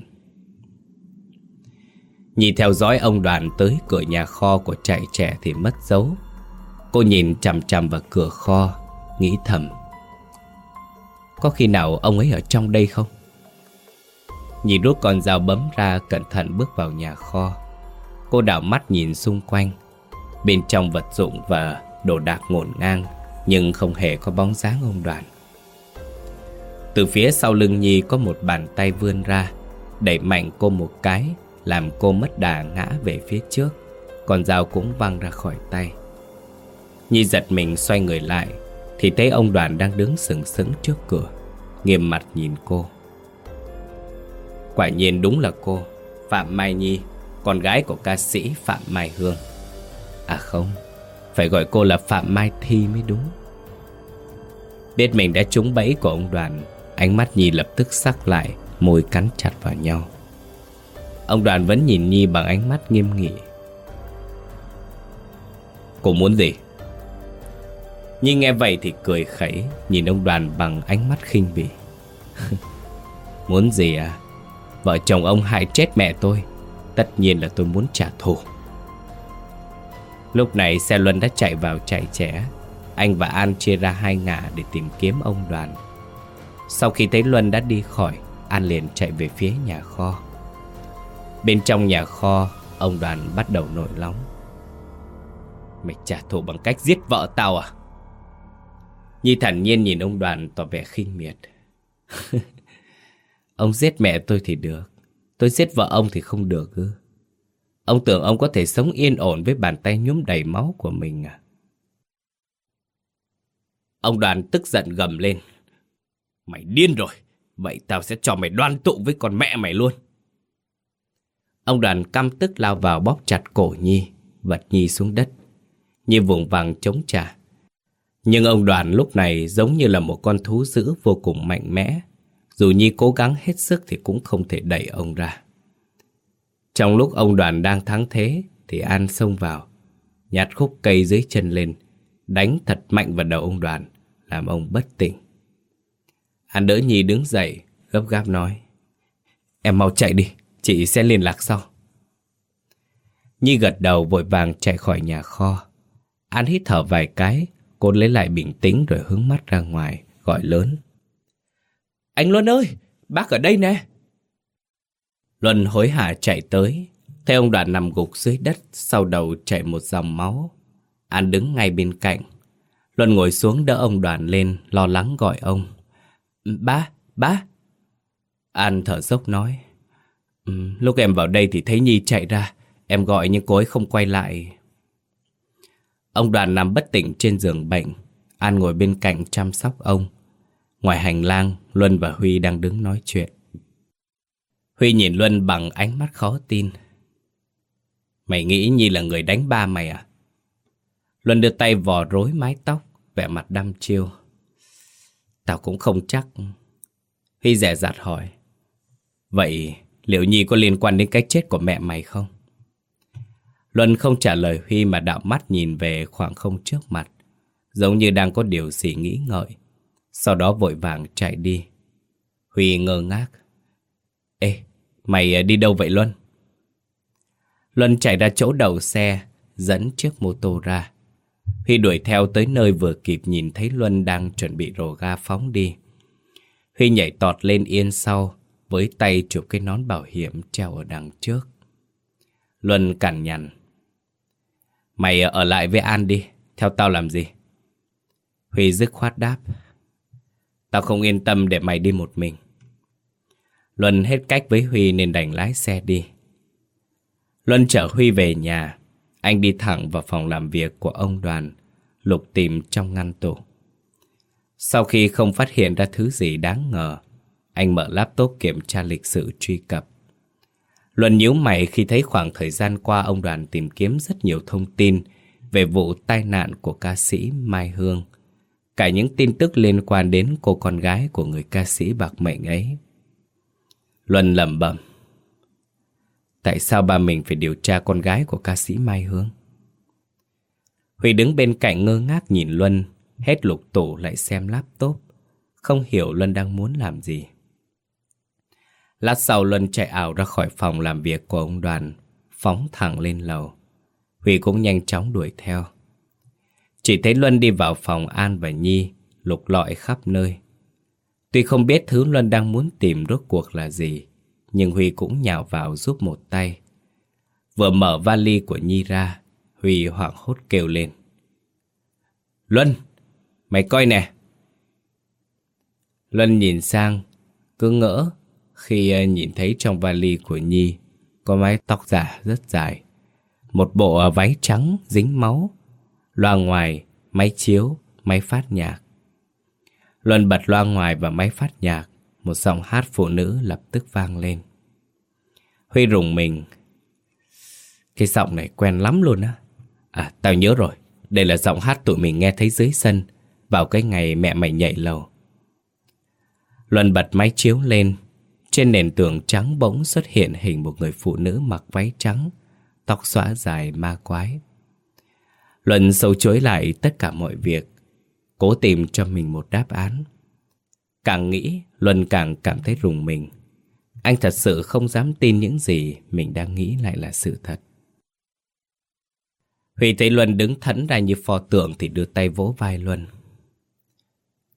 Nhìn theo dõi ông đoàn tới cửa nhà kho của chạy trẻ thì mất dấu. Cô nhìn chằm chằm vào cửa kho, Nghĩ thầm. Có khi nào ông ấy ở trong đây không? Nhìn rút con dao bấm ra cẩn thận bước vào nhà kho, Cô đảo mắt nhìn xung quanh. Bên trong vật dụng và đồ đạc ngổn ngang, Nhưng không hề có bóng dáng ông đoàn. Từ phía sau lưng Nhi có một bàn tay vươn ra, Đẩy mạnh cô một cái, Làm cô mất đà ngã về phía trước Con dao cũng văng ra khỏi tay. Nhi giật mình xoay người lại, Thì thấy ông đoàn đang đứng sừng sững trước cửa, Nghiêm mặt nhìn cô. Quả nhiên đúng là cô, Phạm Mai Nhi, Con gái của ca sĩ Phạm Mai Hương. À không phải gọi cô là Phạm Mai Thi mới đúng. Biết mình đã trúng bẫy của ông đoàn, Ánh mắt Nhi lập tức sắc lại, Môi cắn chặt vào nhau. Ông đoàn vẫn nhìn Nhi bằng ánh mắt nghiêm nghị. Cô muốn gì? Nhi nghe vậy thì cười khẩy, Nhìn ông đoàn bằng ánh mắt khinh bỉ. Muốn gì à? Vợ chồng ông hại chết mẹ tôi. Tất nhiên là tôi muốn trả thù. Lúc này xe Luân đã chạy vào chạy trẻ Anh và An chia ra hai ngả để tìm kiếm ông đoàn. Sau khi thấy Luân đã đi khỏi, An liền chạy về phía nhà kho. Bên trong nhà kho, Ông đoàn bắt đầu nổi nóng Mày trả thù bằng cách giết vợ tao à? Nhi thản nhiên nhìn ông đoàn tỏ vẻ khinh miệt. Ông giết mẹ tôi thì được, Tôi giết vợ ông thì không được ư? Ông tưởng ông có thể sống yên ổn với bàn tay nhúm đầy máu của mình à? Ông đoàn tức giận gầm lên. Mày điên rồi, Vậy tao sẽ cho mày đoan tụ với con mẹ mày luôn. Ông đoàn căm tức lao vào bóp chặt cổ Nhi, Vật Nhi xuống đất. Nhi vùng vàng chống trả. Nhưng ông đoàn lúc này giống như là một con thú dữ vô cùng mạnh mẽ. Dù Nhi cố gắng hết sức thì cũng không thể đẩy ông ra. Trong lúc ông đoàn đang thắng thế thì An xông vào, nhặt khúc cây dưới chân lên, đánh thật mạnh vào đầu ông đoàn, làm ông bất tỉnh. An đỡ Nhi đứng dậy, gấp gáp nói. Em mau chạy đi, chị sẽ liên lạc sau. Nhi gật đầu vội vàng chạy khỏi nhà kho. An hít thở vài cái, cô lấy lại bình tĩnh rồi hướng mắt ra ngoài, gọi lớn. Anh Luân ơi, bác ở đây nè. Luân hối hả chạy tới, thấy ông đoàn nằm gục dưới đất, sau đầu chảy một dòng máu. An đứng ngay bên cạnh. Luân ngồi xuống đỡ ông đoàn lên, lo lắng gọi ông. Ba, ba. An thở dốc nói. Um, lúc em vào đây thì thấy Nhi chạy ra, em gọi nhưng cô ấy không quay lại. Ông đoàn nằm bất tỉnh trên giường bệnh. An ngồi bên cạnh chăm sóc ông. Ngoài hành lang, Luân và Huy đang đứng nói chuyện. Huy nhìn Luân bằng ánh mắt khó tin. Mày nghĩ Nhi là người đánh ba mày à? Luân đưa tay vò rối mái tóc, vẻ mặt đăm chiêu. Tao cũng không chắc. Huy rẻ rạt hỏi. Vậy liệu Nhi có liên quan đến cái chết của mẹ mày không? Luân không trả lời Huy mà đạo mắt nhìn về khoảng không trước mặt. Giống như đang có điều gì nghĩ ngợi. Sau đó vội vàng chạy đi Huy ngơ ngác Ê, mày à, đi đâu vậy Luân? Luân chạy ra chỗ đầu xe, Dẫn chiếc mô tô ra. Huy đuổi theo tới nơi vừa kịp nhìn thấy Luân đang chuẩn bị rồ ga phóng đi. Huy nhảy tọt lên yên sau, Với tay chụp cái nón bảo hiểm treo ở đằng trước. Luân cằn nhằn. Mày à, ở lại với An đi, Theo tao làm gì? Huy dứt khoát đáp. Tao không yên tâm để mày đi một mình. Luân hết cách với Huy nên đành lái xe đi. Luân chở Huy về nhà. Anh đi thẳng vào phòng làm việc của ông đoàn, lục tìm trong ngăn tủ. Sau khi không phát hiện ra thứ gì đáng ngờ, anh mở laptop kiểm tra lịch sử truy cập. Luân nhíu mày khi thấy khoảng thời gian qua ông đoàn tìm kiếm rất nhiều thông tin về vụ tai nạn của ca sĩ Mai Hương. Cả những tin tức liên quan đến cô con gái của người ca sĩ bạc mệnh ấy. Luân lẩm bẩm. Tại sao ba mình phải điều tra con gái của ca sĩ Mai Hương? Huy đứng bên cạnh ngơ ngác nhìn Luân, hết lục tủ lại xem laptop. Không hiểu Luân đang muốn làm gì. Lát sau Luân chạy ảo ra khỏi phòng làm việc của ông đoàn, phóng thẳng lên lầu. Huy cũng nhanh chóng đuổi theo. Chỉ thấy Luân đi vào phòng An và Nhi, lục lọi khắp nơi. Tuy không biết thứ Luân đang muốn tìm rốt cuộc là gì, nhưng Huy cũng nhào vào giúp một tay. Vừa mở vali của Nhi ra, Huy hoảng hốt kêu lên. Luân, mày coi nè. Luân nhìn sang, cứ ngỡ khi ờ, nhìn thấy trong vali của Nhi có mái tóc giả rất dài. Một bộ ờ, váy trắng dính máu, loa ngoài, máy chiếu, máy phát nhạc. Luân bật loa ngoài và máy phát nhạc, một giọng hát phụ nữ lập tức vang lên. Huy rùng mình. Cái giọng này quen lắm luôn á. À, tao nhớ rồi. Đây là giọng hát tụi mình nghe thấy dưới sân vào cái ngày mẹ mày nhảy lầu. Luân bật máy chiếu lên. Trên nền tường trắng bỗng xuất hiện hình một người phụ nữ mặc váy trắng, tóc xõa dài ma quái. Luân sâu chối lại tất cả mọi việc, cố tìm cho mình một đáp án. Càng nghĩ, Luân càng cảm thấy rùng mình. Anh thật sự không dám tin những gì mình đang nghĩ lại là sự thật. Huy thấy Luân đứng thẫn ra như pho tượng thì đưa tay vỗ vai Luân.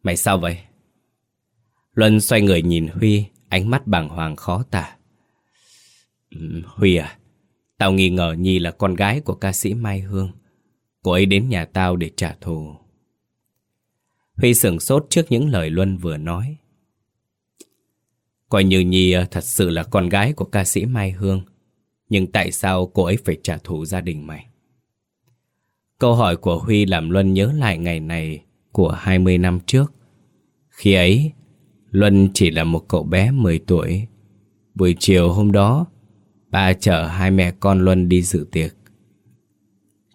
Mày sao vậy? Luân xoay người nhìn Huy, ánh mắt bàng hoàng khó tả. Huy à, tao nghi ngờ Nhi là con gái của ca sĩ Mai Hương. Cô ấy đến nhà tao để trả thù. Huy sửng sốt trước những lời Luân vừa nói. Coi như Nhi à, thật sự là con gái của ca sĩ Mai Hương. Nhưng tại sao cô ấy phải trả thù gia đình mày? Câu hỏi của Huy làm Luân nhớ lại ngày này của 20 năm trước. Khi ấy, Luân chỉ là một cậu bé 10 tuổi. Buổi chiều hôm đó, ba chở hai mẹ con Luân đi dự tiệc.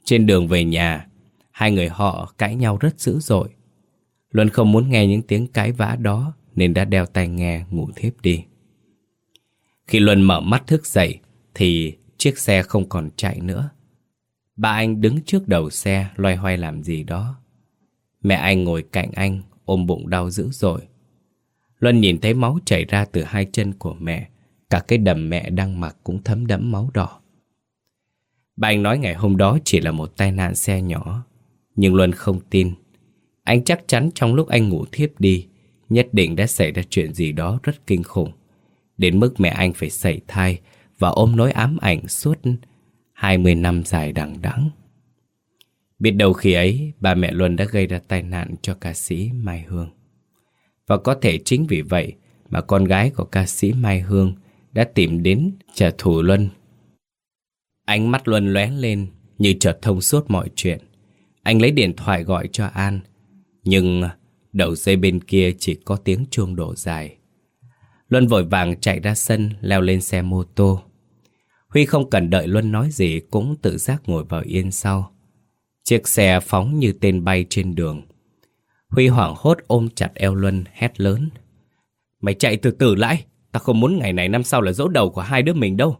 Trên đường về nhà, hai người họ cãi nhau rất dữ dội. Luân không muốn nghe những tiếng cãi vã đó, nên đã đeo tai nghe ngủ thiếp đi. Khi Luân mở mắt thức dậy, thì chiếc xe không còn chạy nữa. Ba anh đứng trước đầu xe, loay hoay làm gì đó. Mẹ anh ngồi cạnh anh, ôm bụng đau dữ dội. Luân nhìn thấy máu chảy ra từ hai chân của mẹ. Cả cái đầm mẹ đang mặc cũng thấm đẫm máu đỏ. Ba anh nói ngày hôm đó chỉ là một tai nạn xe nhỏ. Nhưng Luân không tin. Anh chắc chắn trong lúc anh ngủ thiếp đi, nhất định đã xảy ra chuyện gì đó rất kinh khủng. Đến mức mẹ anh phải sẩy thai và ôm nỗi ám ảnh suốt 20 năm dài đằng đẵng. Biết đầu khi ấy, bà mẹ Luân đã gây ra tai nạn cho ca sĩ Mai Hương. Và có thể chính vì vậy mà con gái của ca sĩ Mai Hương đã tìm đến trả thù Luân. Ánh mắt Luân lóe lên như chợt thông suốt mọi chuyện. Anh lấy điện thoại gọi cho An, nhưng đầu dây bên kia chỉ có tiếng chuông đổ dài. Luân vội vàng chạy ra sân leo lên xe mô tô. Huy không cần đợi Luân nói gì cũng tự giác ngồi vào yên sau. Chiếc xe phóng như tên bay trên đường. Huy hoảng hốt ôm chặt eo Luân hét lớn. Mày chạy từ từ lại, ta không muốn ngày này năm sau là dỗ đầu của hai đứa mình đâu.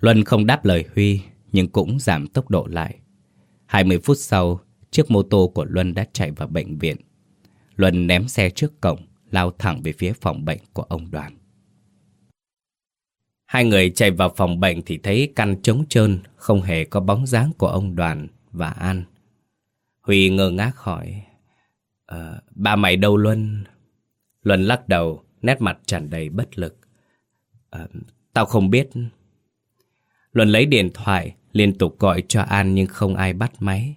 Luân không đáp lời Huy, nhưng cũng giảm tốc độ lại. 20 phút sau, chiếc mô tô của Luân đã chạy vào bệnh viện. Luân ném xe trước cổng, lao thẳng về phía phòng bệnh của ông đoàn. Hai người chạy vào phòng bệnh thì thấy căn trống trơn, không hề có bóng dáng của ông Đoàn và An. Huy ngơ ngác hỏi, à, ba mày đâu Luân? Luân lắc đầu, nét mặt tràn đầy bất lực. À, tao không biết. Luân lấy điện thoại, liên tục gọi cho An nhưng không ai bắt máy.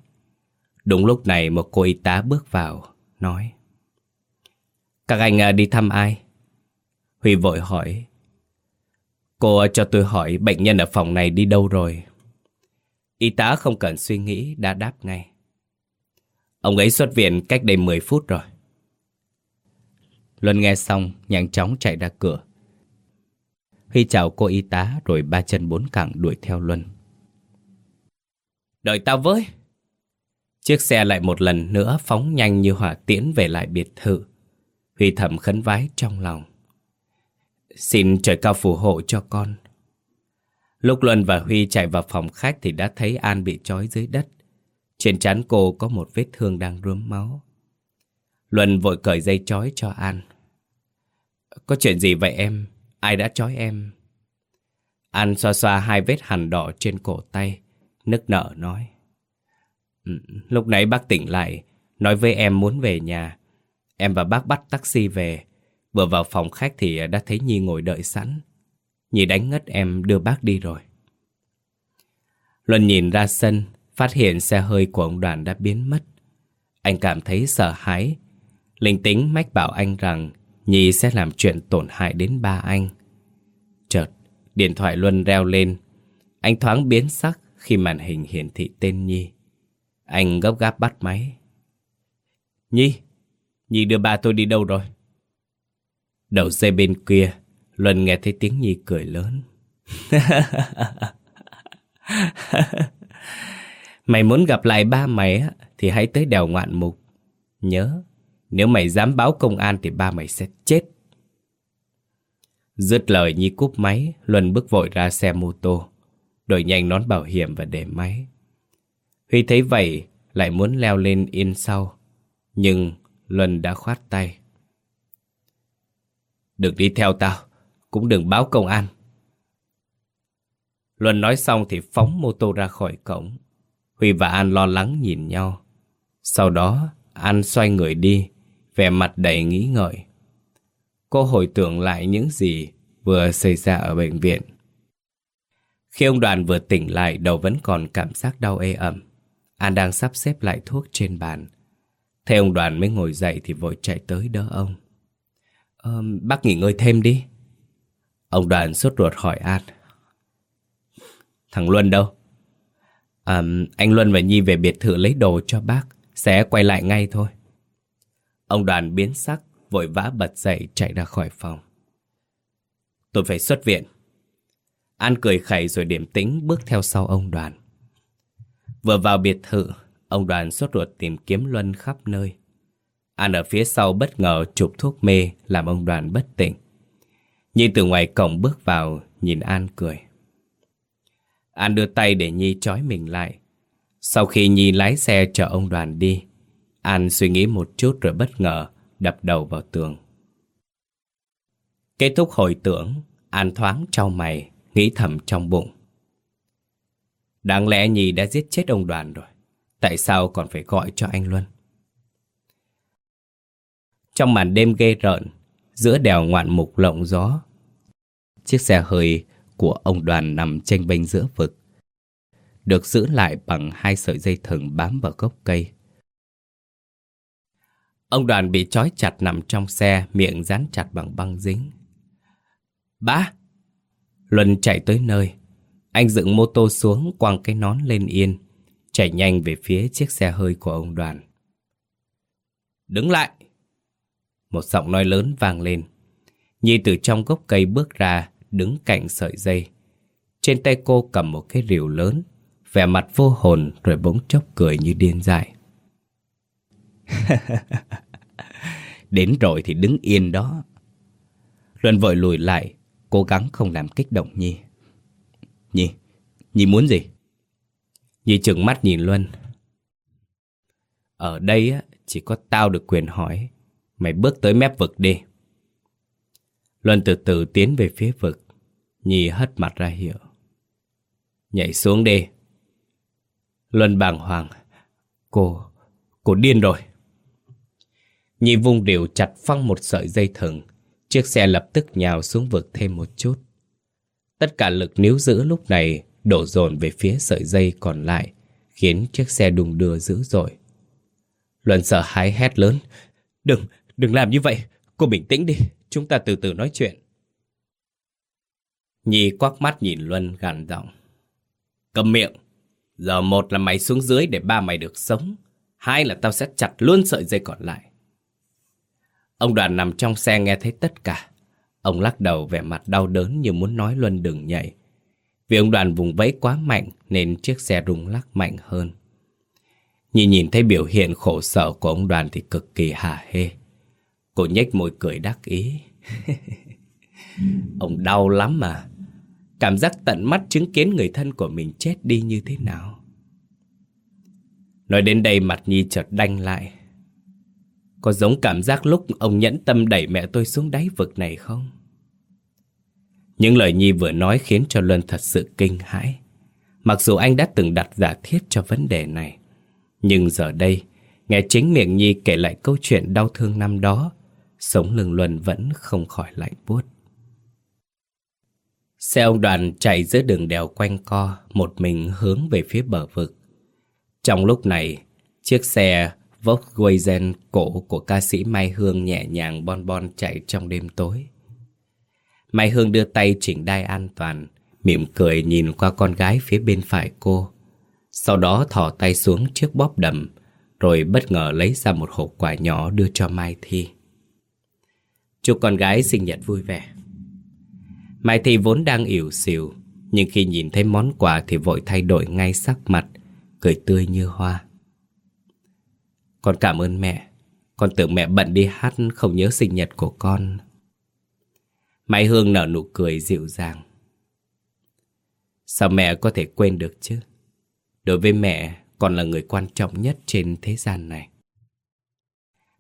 Đúng lúc này một cô y tá bước vào, nói. Các anh à, đi thăm ai? Huy vội hỏi Cô cho tôi hỏi bệnh nhân ở phòng này đi đâu rồi Y tá không cần suy nghĩ đã đáp ngay Ông ấy xuất viện cách đây 10 phút rồi Luân nghe xong nhanh chóng chạy ra cửa Huy chào cô y tá rồi ba chân bốn cẳng đuổi theo Luân Đợi tao với Chiếc xe lại một lần nữa phóng nhanh như hỏa tiễn về lại biệt thự Huy thầm khấn vái trong lòng Xin trời cao phù hộ cho con Lúc Luân và Huy chạy vào phòng khách thì đã thấy An bị trói dưới đất. Trên trán cô có một vết thương đang rướm máu. Luân vội cởi dây trói cho An. Có chuyện gì vậy em? Ai đã trói em? An xoa xoa hai vết hằn đỏ trên cổ tay, nức nở nói. Lúc nãy bác tỉnh lại, nói với em muốn về nhà. Em và bác bắt taxi về. Vừa vào phòng khách thì đã thấy Nhi ngồi đợi sẵn. Nhi đánh ngất em đưa bác đi rồi. Luân nhìn ra sân, phát hiện xe hơi của ông đoàn đã biến mất. Anh cảm thấy sợ hãi. Linh tính mách bảo anh rằng Nhi sẽ làm chuyện tổn hại đến ba anh. Chợt, điện thoại Luân reo lên. Anh thoáng biến sắc khi màn hình hiển thị tên Nhi. Anh gấp gáp bắt máy. Nhi, Nhi đưa ba tôi đi đâu rồi? Đầu dây bên kia, Luân nghe thấy tiếng Nhi cười lớn. mày muốn gặp lại ba mày á, thì hãy tới đèo ngoạn mục. Nhớ, nếu mày dám báo công an thì ba mày sẽ chết. Dứt lời Nhi cúp máy, Luân bước vội ra xe mô tô, đổi nhanh nón bảo hiểm và để máy. Huy thấy vậy, lại muốn leo lên yên sau. Nhưng Luân đã khoát tay. Đừng đi theo tao, cũng đừng báo công an. Luân nói xong thì phóng mô tô ra khỏi cổng. Huy và An lo lắng nhìn nhau. Sau đó, An xoay người đi, vẻ mặt đầy nghĩ ngợi. Cô hồi tưởng lại những gì vừa xảy ra ở bệnh viện. Khi ông đoàn vừa tỉnh lại, đầu vẫn còn cảm giác đau ê ẩm. An đang sắp xếp lại thuốc trên bàn. Thấy ông đoàn mới ngồi dậy thì vội chạy tới đỡ ông. Ờ, bác nghỉ ngơi thêm đi. Ông đoàn sốt ruột hỏi An. Thằng Luân đâu? À, anh Luân và Nhi về biệt thự lấy đồ cho bác. Sẽ quay lại ngay thôi. Ông đoàn biến sắc, vội vã bật dậy chạy ra khỏi phòng. Tôi phải xuất viện. An cười khẩy rồi điểm tĩnh bước theo sau ông đoàn. Vừa vào biệt thự, ông đoàn sốt ruột tìm kiếm Luân khắp nơi. An ở phía sau bất ngờ chụp thuốc mê làm ông đoàn bất tỉnh. Nhi từ ngoài cổng bước vào, nhìn An cười. An đưa tay để Nhi trói mình lại. Sau khi Nhi lái xe chở ông đoàn đi, An suy nghĩ một chút rồi bất ngờ đập đầu vào tường. Kết thúc hồi tưởng, An thoáng trao mày, nghĩ thầm trong bụng. Đáng lẽ Nhi đã giết chết ông đoàn rồi. Tại sao còn phải gọi cho anh Luân? Trong màn đêm ghê rợn, giữa đèo ngoạn mục lộng gió, chiếc xe hơi của ông đoàn nằm tranh bênh giữa vực. Được giữ lại bằng hai sợi dây thừng bám vào gốc cây. Ông đoàn bị trói chặt nằm trong xe, miệng dán chặt bằng băng dính. Ba! Luân chạy tới nơi. Anh dựng mô tô xuống, quăng cái nón lên yên, chạy nhanh về phía chiếc xe hơi của ông đoàn. Đứng lại! Một giọng nói lớn vang lên. Nhi từ trong gốc cây bước ra, đứng cạnh sợi dây. Trên tay cô cầm một cái rìu lớn, vẻ mặt vô hồn rồi bỗng chốc cười như điên dại. Đến rồi thì đứng yên đó. Luân vội lùi lại, cố gắng không làm kích động Nhi. Nhi, Nhi muốn gì? Nhi trừng mắt nhìn Luân. Ở đây á, chỉ có tao được quyền hỏi. Mày bước tới mép vực đi. Luân từ từ tiến về phía vực. Nhi hất mặt ra hiệu. Nhảy xuống đi. Luân bàng hoàng. Cô, cô điên rồi. Nhi vung đều chặt phăng một sợi dây thừng. Chiếc xe lập tức nhào xuống vực thêm một chút. Tất cả lực níu giữ lúc này đổ dồn về phía sợi dây còn lại, khiến chiếc xe đùng đưa dữ dội. Luân sợ hãi hét lớn. Đừng, đừng làm như vậy. Cô bình tĩnh đi, chúng ta từ từ nói chuyện. Nhi quắc mắt nhìn Luân gằn giọng. Cầm miệng. Giờ một là mày xuống dưới để ba mày được sống. Hai là tao sẽ chặt luôn sợi dây còn lại. Ông đoàn nằm trong xe nghe thấy tất cả. Ông lắc đầu vẻ mặt đau đớn như muốn nói Luân đừng nhảy. Vì ông đoàn vùng vẫy quá mạnh nên chiếc xe rung lắc mạnh hơn. Nhìn nhìn thấy biểu hiện khổ sở của ông đoàn thì cực kỳ hả hê. Cô nhếch môi cười đắc ý. ông đau lắm mà. Cảm giác tận mắt chứng kiến người thân của mình chết đi như thế nào. Nói đến đây mặt Nhi chợt đanh lại. Có giống cảm giác lúc ông nhẫn tâm đẩy mẹ tôi xuống đáy vực này không? Những lời Nhi vừa nói khiến cho Luân thật sự kinh hãi. Mặc dù anh đã từng đặt giả thiết cho vấn đề này. Nhưng giờ đây, nghe chính miệng Nhi kể lại câu chuyện đau thương năm đó, sống lưng Luân vẫn không khỏi lạnh buốt. Xe ông đoàn chạy giữa đường đèo quanh co, một mình hướng về phía bờ vực. Trong lúc này, chiếc xe Volkswagen cổ của ca sĩ Mai Hương nhẹ nhàng bon bon chạy trong đêm tối. Mai Hương đưa tay chỉnh đai an toàn, mỉm cười nhìn qua con gái phía bên phải cô. Sau đó thò tay xuống chiếc bóp đầm, rồi bất ngờ lấy ra một hộp quà nhỏ đưa cho Mai Thi. Chúc con gái sinh nhật vui vẻ. Mai Thi vốn đang ỉu xìu, nhưng khi nhìn thấy món quà thì vội thay đổi ngay sắc mặt, cười tươi như hoa. Con cảm ơn mẹ, con tưởng mẹ bận đi hát không nhớ sinh nhật của con. Mai Hương nở nụ cười dịu dàng. Sao mẹ có thể quên được chứ? Đối với mẹ, còn là người quan trọng nhất trên thế gian này.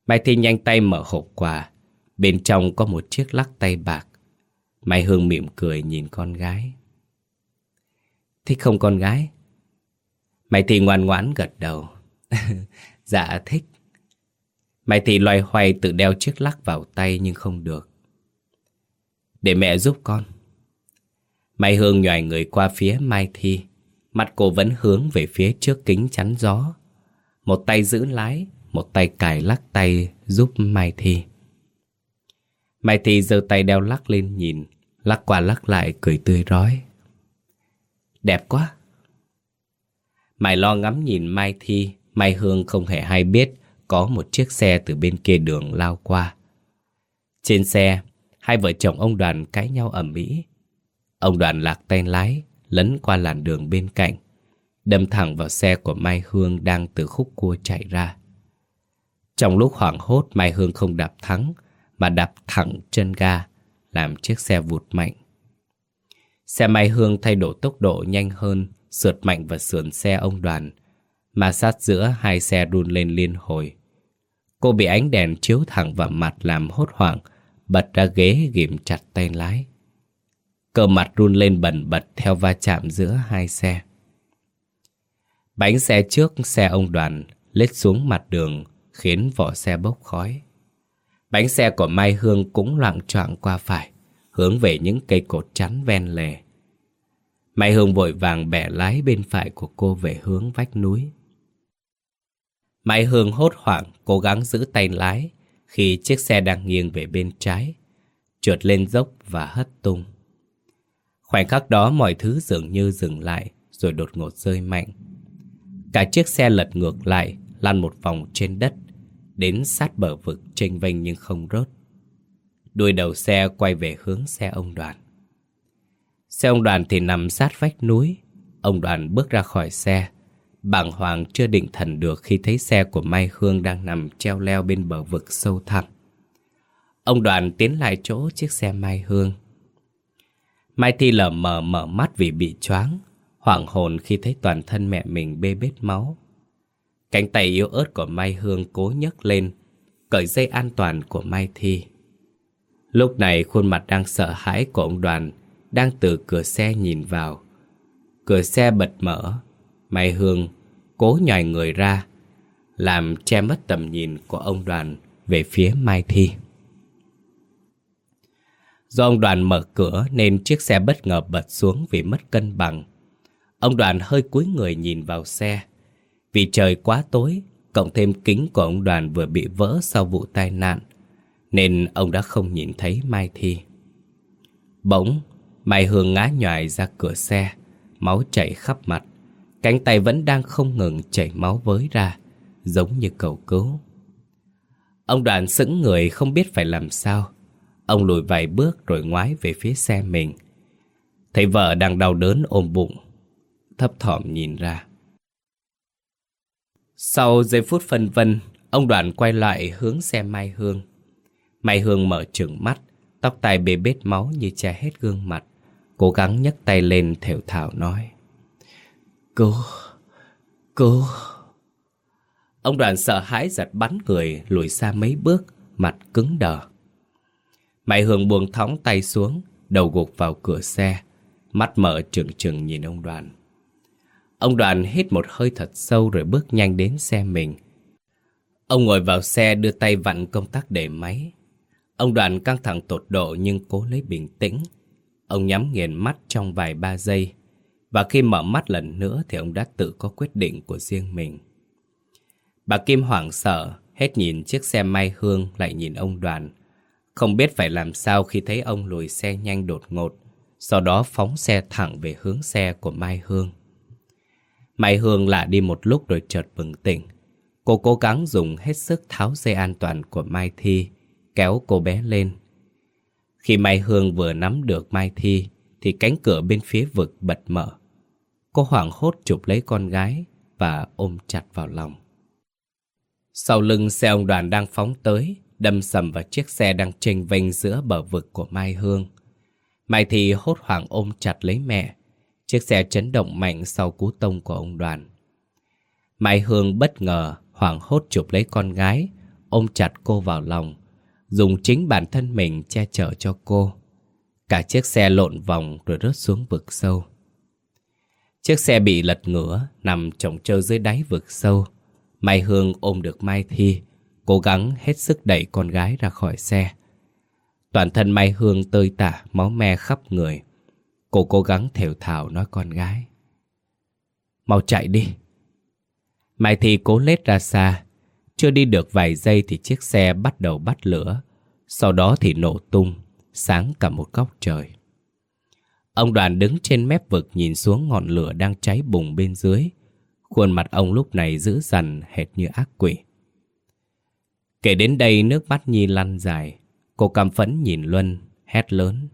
Mai Thi nhanh tay mở hộp quà. Bên trong có một chiếc lắc tay bạc. Mai Hương mỉm cười nhìn con gái. Thích không con gái? Mai Thi ngoan ngoãn gật đầu. dạ thích. Mai thì loay hoay tự đeo chiếc lắc vào tay nhưng không được. Để mẹ giúp con. Mai Hương nhòi người qua phía Mai Thi. Mặt cô vẫn hướng về phía trước kính chắn gió. Một tay giữ lái, một tay cài lắc tay giúp Mai Thi. Mai Thi giơ tay đeo lắc lên nhìn, lắc qua lắc lại cười tươi rói. Đẹp quá. Mày lo ngắm nhìn Mai Thi, Mai Hương không hề hay biết có một chiếc xe từ bên kia đường lao qua. Trên xe, hai vợ chồng ông đoàn cãi nhau ầm ĩ. Ông đoàn lạc tay lái, lấn qua làn đường bên cạnh, đâm thẳng vào xe của Mai Hương đang từ khúc cua chạy ra. Trong lúc hoảng hốt, Mai Hương không đạp thắng, mà đạp thẳng chân ga, làm chiếc xe vụt mạnh. Xe Mai Hương thay đổi tốc độ nhanh hơn, sượt mạnh vào sườn xe ông đoàn, mà sát giữa hai xe đun lên liên hồi. Cô bị ánh đèn chiếu thẳng vào mặt làm hốt hoảng, bật ra ghế ghim chặt tay lái. Cờ mặt run lên bẩn bật theo va chạm giữa hai xe. Bánh xe trước xe ông đoàn lết xuống mặt đường khiến vỏ xe bốc khói. Bánh xe của Mai Hương cũng loạn choạng qua phải, hướng về những cây cột chắn ven lề. Mai Hương vội vàng bẻ lái bên phải của cô về hướng vách núi. Mai Hương hốt hoảng cố gắng giữ tay lái khi chiếc xe đang nghiêng về bên trái, trượt lên dốc và hất tung. Khoảnh khắc đó mọi thứ dường như dừng lại rồi đột ngột rơi mạnh. Cả chiếc xe lật ngược lại, lăn một vòng trên đất, đến sát bờ vực tranh vênh nhưng không rớt. Đuôi đầu xe quay về hướng xe ông đoàn. Xe ông đoàn thì nằm sát vách núi. Ông đoàn bước ra khỏi xe. Bàng hoàng chưa định thần được khi thấy xe của Mai Hương đang nằm treo leo bên bờ vực sâu thẳm. Ông đoàn tiến lại chỗ chiếc xe Mai Hương. Mai Thi lờ mờ mở mắt vì bị choáng, hoảng hồn khi thấy toàn thân mẹ mình bê bết máu. Cánh tay yếu ớt của Mai Hương cố nhấc lên, cởi dây an toàn của Mai Thi. Lúc này khuôn mặt đang sợ hãi của ông đoàn đang từ cửa xe nhìn vào. Cửa xe bật mở, Mai Hương cố nhòi người ra, làm che mất tầm nhìn của ông đoàn về phía Mai Thi. Do ông đoàn mở cửa nên chiếc xe bất ngờ bật xuống vì mất cân bằng. Ông đoàn hơi cúi người nhìn vào xe. Vì trời quá tối, cộng thêm kính của ông đoàn vừa bị vỡ sau vụ tai nạn, nên ông đã không nhìn thấy Mai Thi. Bỗng, Mai Hương ngã nhòi ra cửa xe Máu chảy khắp mặt Cánh tay vẫn đang không ngừng chảy máu với ra, Giống như cầu cứu. Ông đoàn sững người không biết phải làm sao. Ông lùi vài bước rồi ngoái về phía xe mình. Thấy vợ đang đau đớn ôm bụng, Thấp thỏm nhìn ra. Sau giây phút phân vân, Ông đoàn quay lại hướng xe Mai Hương. Mai Hương mở trừng mắt, Tóc tai bê bết máu như che hết gương mặt, Cố gắng nhấc tay lên thều thảo nói. Cứu Cứu Ông đoàn sợ hãi giật bắn người, Lùi xa mấy bước, Mặt cứng đờ. Mày Hường buông thõng tay xuống, Đầu gục vào cửa xe. Mắt mở trừng trừng nhìn ông đoàn. Ông đoàn hít một hơi thật sâu Rồi bước nhanh đến xe mình. Ông ngồi vào xe đưa tay vặn công tắc để máy. Ông đoàn căng thẳng tột độ nhưng cố lấy bình tĩnh. Ông nhắm nghiền mắt trong vài ba giây. Và khi mở mắt lần nữa thì ông đã tự có quyết định của riêng mình. Bà Kim hoảng sợ, hết nhìn chiếc xe Mai Hương lại nhìn ông đoàn. Không biết phải làm sao khi thấy ông lùi xe nhanh đột ngột, sau đó phóng xe thẳng về hướng xe của Mai Hương. Mai Hương lạ đi một lúc rồi chợt bừng tỉnh. Cô cố gắng dùng hết sức tháo dây an toàn của Mai Thi, kéo cô bé lên. Khi Mai Hương vừa nắm được Mai Thi, thì cánh cửa bên phía vực bật mở. Cô hoảng hốt chụp lấy con gái và ôm chặt vào lòng. Sau lưng xe ông đoàn đang phóng tới, đâm sầm vào chiếc xe đang chênh vênh giữa bờ vực của Mai Hương. Mai thì hốt hoảng ôm chặt lấy mẹ. Chiếc xe chấn động mạnh sau cú tông của ông đoàn. Mai Hương bất ngờ, hoảng hốt chụp lấy con gái, ôm chặt cô vào lòng dùng chính bản thân mình che chở cho cô. Cả chiếc xe lộn vòng rồi rớt xuống vực sâu. Chiếc xe bị lật ngửa, nằm trồng trơ dưới đáy vực sâu. Mai Hương ôm được Mai Thi, cố gắng hết sức đẩy con gái ra khỏi xe. Toàn thân Mai Hương tơi tả, máu me khắp người. Cô cố gắng thều thào nói con gái. Mau chạy đi. Mai Thi cố lết ra xa, chưa đi được vài giây thì chiếc xe bắt đầu bắt lửa. Sau đó thì nổ tung, sáng cả một góc trời. Ông đoàn đứng trên mép vực nhìn xuống ngọn lửa đang cháy bùng bên dưới. Khuôn mặt ông lúc này dữ dằn hệt như ác quỷ. Kể đến đây nước mắt Nhi lăn dài. Cô căm phẫn nhìn Luân, hét lớn.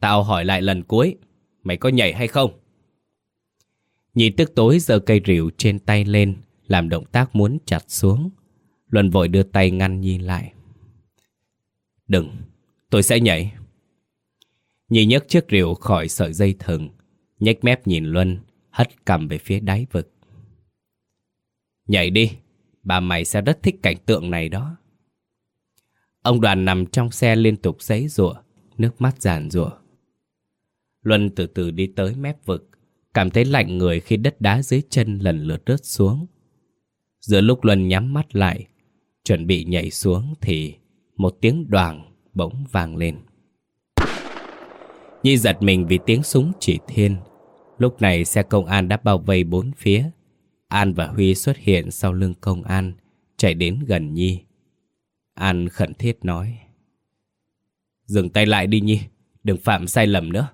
Tao hỏi lại lần cuối, mày có nhảy hay không? Nhi tức tối giơ cây rìu trên tay lên, làm động tác muốn chặt xuống. Luân vội đưa tay ngăn Nhi lại. Đừng, tôi sẽ nhảy. Nhi nhấc chiếc rượu khỏi sợi dây thừng, nhếch mép nhìn Luân, hất cầm về phía đáy vực. Nhảy đi, bà mày sẽ rất thích cảnh tượng này đó. Ông đoàn nằm trong xe liên tục giấy rủa nước mắt giàn rủa Luân từ từ đi tới mép vực, cảm thấy lạnh người khi đất đá dưới chân lần lượt rớt xuống. Giữa lúc Luân nhắm mắt lại, chuẩn bị nhảy xuống thì một tiếng đoàn bỗng vang lên. Nhi giật mình vì tiếng súng chỉ thiên. Lúc này xe công an đã bao vây bốn phía. An và Huy xuất hiện sau lưng công an, chạy đến gần Nhi. An khẩn thiết nói. Dừng tay lại đi Nhi, đừng phạm sai lầm nữa.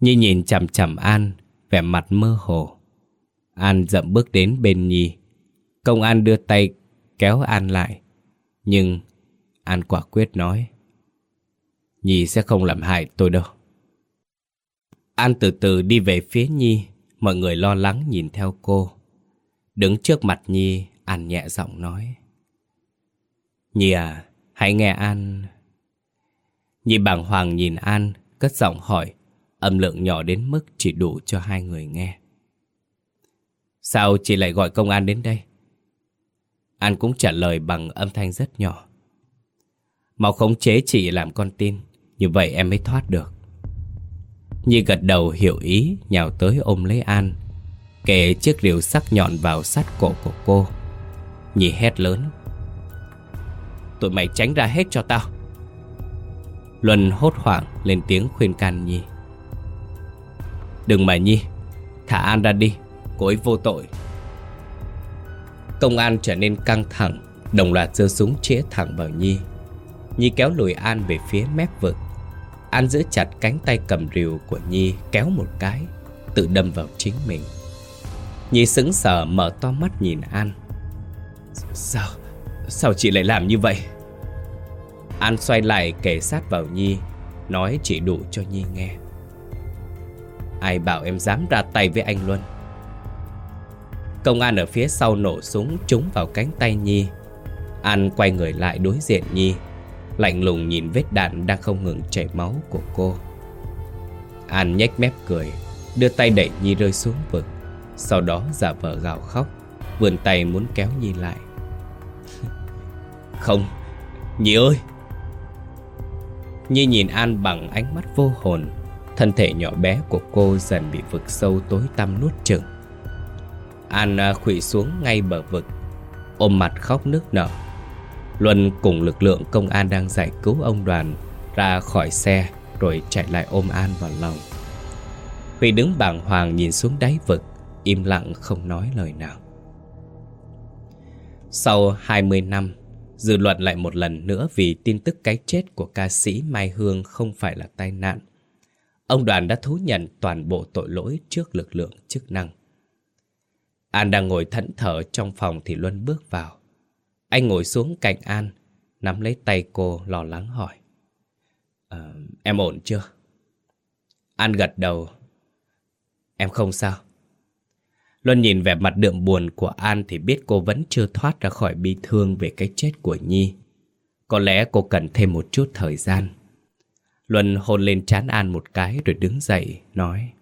Nhi nhìn chằm chằm An, vẻ mặt mơ hồ. An dậm bước đến bên Nhi. Công an đưa tay kéo An lại. Nhưng An quả quyết nói Nhi sẽ không làm hại tôi đâu. An từ từ đi về phía Nhi. Mọi người lo lắng nhìn theo cô. Đứng trước mặt Nhi An nhẹ giọng nói. Nhi à Hãy nghe An. Nhi bàng hoàng nhìn An Cất giọng hỏi Âm lượng nhỏ đến mức chỉ đủ cho hai người nghe. Sao chị lại gọi công an đến đây? An cũng trả lời bằng âm thanh rất nhỏ. Mau khống chế chị làm con tin, như vậy em mới thoát được. Nhi gật đầu hiểu ý, nhào tới ôm lấy An, kể chiếc rìu sắc nhọn vào sát cổ của cô. Nhi hét lớn. Tụi mày tránh ra hết cho tao. Luân hốt hoảng lên tiếng khuyên can Nhi. Đừng mà Nhi, thả An ra đi, cô ấy vô tội. Công an trở nên căng thẳng Đồng loạt giơ súng chĩa thẳng vào Nhi Nhi kéo lùi An về phía mép vực An giữ chặt cánh tay cầm rìu của Nhi, kéo một cái, Tự đâm vào chính mình. Nhi sững sờ, mở to mắt nhìn An. Sao? Sao chị lại làm như vậy? An xoay lại kề sát vào Nhi, Nói chỉ đủ cho Nhi nghe. Ai bảo em dám ra tay với anh Luân Công an ở phía sau nổ súng trúng vào cánh tay Nhi. An quay người lại đối diện Nhi. Lạnh lùng nhìn vết đạn đang không ngừng chảy máu của cô. An nhếch mép cười Đưa tay đẩy Nhi rơi xuống vực. Sau đó giả vờ gào khóc Vươn tay muốn kéo Nhi lại. Không Nhi ơi! Nhi nhìn An bằng ánh mắt vô hồn Thân thể nhỏ bé của cô dần bị vực sâu tối tăm nuốt chừng An à, khủy xuống ngay bờ vực Ôm mặt khóc nước nở. Luân cùng lực lượng công an đang giải cứu ông đoàn ra khỏi xe rồi chạy lại ôm An vào lòng. Huy đứng bàng hoàng nhìn xuống đáy vực, im lặng không nói lời nào. Sau 20 năm, dư luận lại một lần nữa vì tin tức cái chết của ca sĩ Mai Hương không phải là tai nạn. Ông đoàn đã thú nhận toàn bộ tội lỗi trước lực lượng chức năng. An đang ngồi thẫn thờ trong phòng thì Luân bước vào. Anh ngồi xuống cạnh An, nắm lấy tay cô lo lắng hỏi. À, em ổn chưa? An gật đầu. Em không sao. Luân nhìn vẻ mặt đượm buồn của An thì biết cô vẫn chưa thoát ra khỏi bi thương về cái chết của Nhi. Có lẽ cô cần thêm một chút thời gian. Luân hôn lên trán An một cái rồi đứng dậy, nói.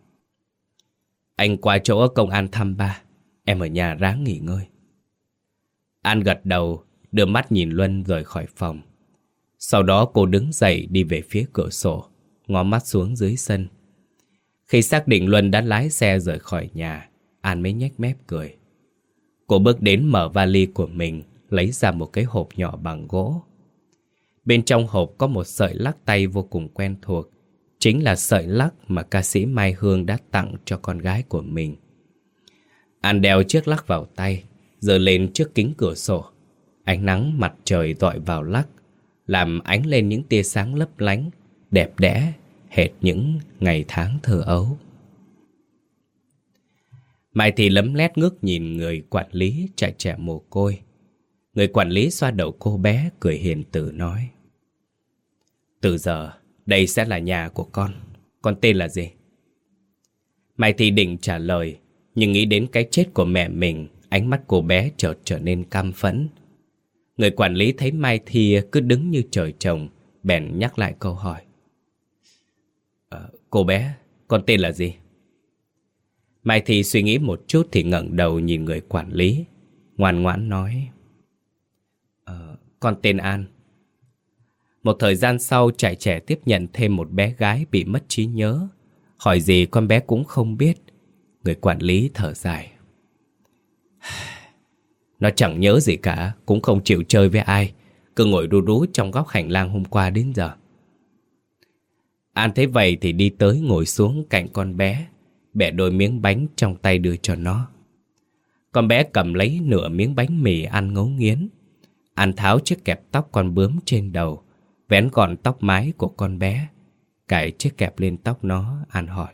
Anh qua chỗ công an thăm ba, em ở nhà ráng nghỉ ngơi. An gật đầu, đưa mắt nhìn Luân rời khỏi phòng. Sau đó cô đứng dậy đi về phía cửa sổ, ngó mắt xuống dưới sân. Khi xác định Luân đã lái xe rời khỏi nhà, An mới nhếch mép cười. Cô bước đến mở vali của mình, lấy ra một cái hộp nhỏ bằng gỗ. Bên trong hộp có một sợi lắc tay vô cùng quen thuộc, chính là sợi lắc mà ca sĩ Mai Hương đã tặng cho con gái của mình. An đeo chiếc lắc vào tay, giờ lên trước kính cửa sổ. Ánh nắng mặt trời dọi vào lắc, làm ánh lên những tia sáng lấp lánh, đẹp đẽ, hệt những ngày tháng thơ ấu. Mai thì lấm lét ngước nhìn người quản lý chạy trẻ mồ côi. Người quản lý xoa đầu cô bé cười hiền từ nói. Từ giờ, đây sẽ là nhà của con. Con tên là gì? Mai thì định trả lời, nhưng nghĩ đến cái chết của mẹ mình Ánh mắt cô bé chợt trở nên cam phẫn. Người quản lý thấy Mai Thi cứ đứng như trời trồng Bèn nhắc lại câu hỏi. À, Cô bé, con tên là gì? Mai Thi suy nghĩ một chút thì ngẩng đầu nhìn người quản lý Ngoan ngoãn nói. À, Con tên An. Một thời gian sau trại trẻ tiếp nhận thêm một bé gái bị mất trí nhớ. Hỏi gì con bé cũng không biết. Người quản lý thở dài nó chẳng nhớ gì cả, cũng không chịu chơi với ai, cứ ngồi ru rú trong góc hành lang hôm qua đến giờ. An thấy vậy thì đi tới ngồi xuống cạnh con bé, bẻ đôi miếng bánh trong tay đưa cho nó. Con bé cầm lấy nửa miếng bánh mì ăn ngấu nghiến. An tháo chiếc kẹp tóc con bướm trên đầu, vén gọn tóc mái của con bé, cài chiếc kẹp lên tóc nó, An hỏi.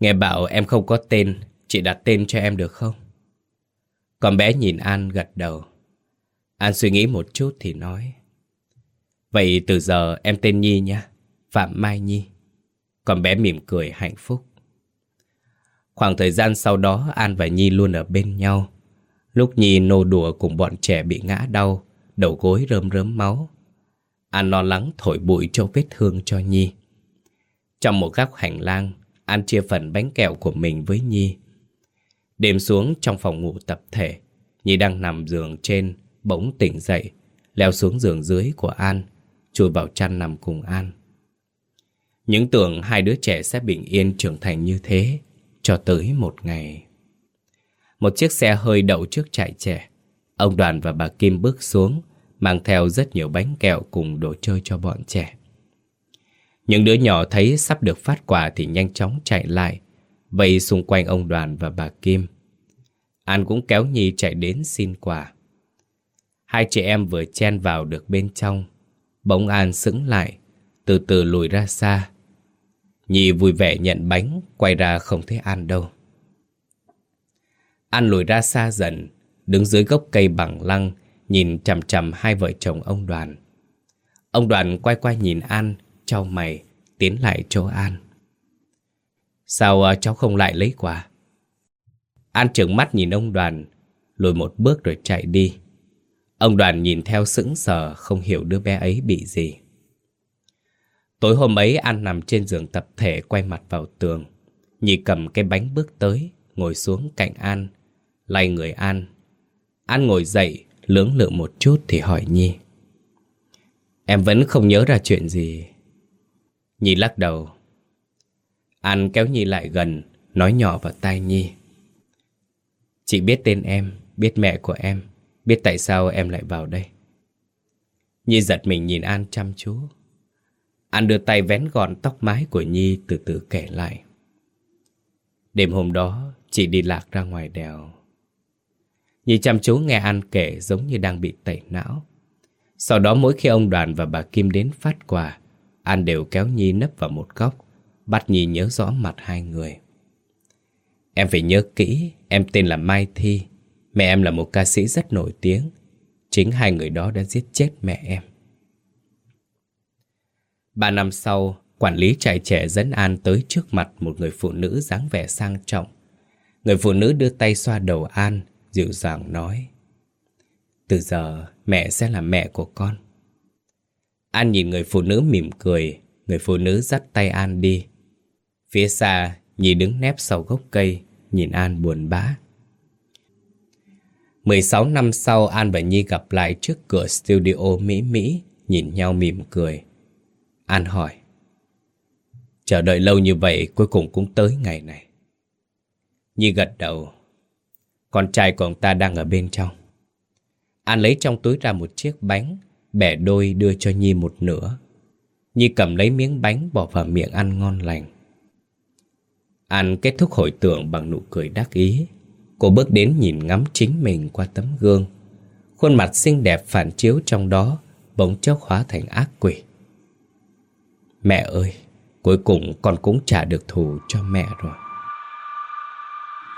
Nghe bảo em không có tên, chị đặt tên cho em được không? Con bé nhìn An gật đầu. An suy nghĩ một chút thì nói. Vậy từ giờ em tên Nhi nha, Phạm Mai Nhi. Con bé mỉm cười hạnh phúc. Khoảng thời gian sau đó An và Nhi luôn ở bên nhau. Lúc Nhi nô đùa cùng bọn trẻ bị ngã đau, đầu gối rơm rớm máu. An lo lắng thổi bụi cho vết thương cho Nhi. Trong một góc hành lang, An chia phần bánh kẹo của mình với Nhi. Đêm xuống trong phòng ngủ tập thể, Nhi đang nằm giường trên, bỗng tỉnh dậy, leo xuống giường dưới của An, chui vào chăn nằm cùng An. Những tưởng hai đứa trẻ sẽ bình yên trưởng thành như thế, cho tới một ngày. Một chiếc xe hơi đậu trước trại trẻ. Ông Đoàn và bà Kim bước xuống, mang theo rất nhiều bánh kẹo cùng đồ chơi cho bọn trẻ. Những đứa nhỏ thấy sắp được phát quà thì nhanh chóng chạy lại, vây xung quanh ông Đoàn và bà Kim. An cũng kéo Nhi chạy đến xin quà. Hai chị em vừa chen vào được bên trong. Bỗng An sững lại, từ từ lùi ra xa. Nhi vui vẻ nhận bánh, quay ra không thấy An đâu. An lùi ra xa dần, đứng dưới gốc cây bằng lăng, nhìn chằm chằm hai vợ chồng ông đoàn. Ông đoàn quay qua nhìn An, trao mày, tiến lại chỗ An. Sao uh, cháu không lại lấy quà? An trừng mắt nhìn ông đoàn, lùi một bước rồi chạy đi. Ông đoàn nhìn theo sững sờ không hiểu đứa bé ấy bị gì. Tối hôm ấy An nằm trên giường tập thể quay mặt vào tường. Nhi cầm cái bánh bước tới, ngồi xuống cạnh An, lay người An. An ngồi dậy, lưỡng lự một chút thì hỏi Nhi. Em vẫn không nhớ ra chuyện gì. Nhi lắc đầu. An kéo Nhi lại gần, nói nhỏ vào tai Nhi. Chị biết tên em, biết mẹ của em, biết tại sao em lại vào đây. Nhi giật mình nhìn An chăm chú. An đưa tay vén gọn tóc mái của Nhi từ từ kể lại. Đêm hôm đó, chị đi lạc ra ngoài đèo. Nhi chăm chú nghe An kể giống như đang bị tẩy não. Sau đó mỗi khi ông đoàn và bà Kim đến phát quà, An đều kéo Nhi nấp vào một góc, bắt Nhi nhớ rõ mặt hai người. Em phải nhớ kỹ, em tên là Mai Thi, mẹ em là một ca sĩ rất nổi tiếng. Chính hai người đó đã giết chết mẹ em. Ba năm sau, quản lý trại trẻ dẫn An tới trước mặt một người phụ nữ dáng vẻ sang trọng. Người phụ nữ đưa tay xoa đầu An, dịu dàng nói. Từ giờ, mẹ sẽ là mẹ của con. An nhìn người phụ nữ mỉm cười, người phụ nữ dắt tay An đi. Phía xa, Nhi đứng nép sau gốc cây, nhìn An buồn bã. 16 năm sau, An và Nhi gặp lại trước cửa studio Mỹ Mỹ, nhìn nhau mỉm cười. An hỏi. Chờ đợi lâu như vậy, cuối cùng cũng tới ngày này. Nhi gật đầu. Con trai của ông ta đang ở bên trong. An lấy trong túi ra một chiếc bánh, bẻ đôi đưa cho Nhi một nửa. Nhi cầm lấy miếng bánh bỏ vào miệng ăn ngon lành. An kết thúc hội tưởng bằng nụ cười đắc ý. Cô bước đến nhìn ngắm chính mình qua tấm gương. Khuôn mặt xinh đẹp phản chiếu trong đó bỗng chốc hóa thành ác quỷ. Mẹ ơi, cuối cùng con cũng trả được thù cho mẹ rồi.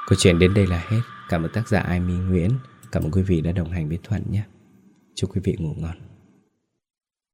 Câu chuyện đến đây là hết. Cảm ơn tác giả Ai Mi Nguyễn. Cảm ơn quý vị đã đồng hành với Thuận nhé. Chúc quý vị ngủ ngon.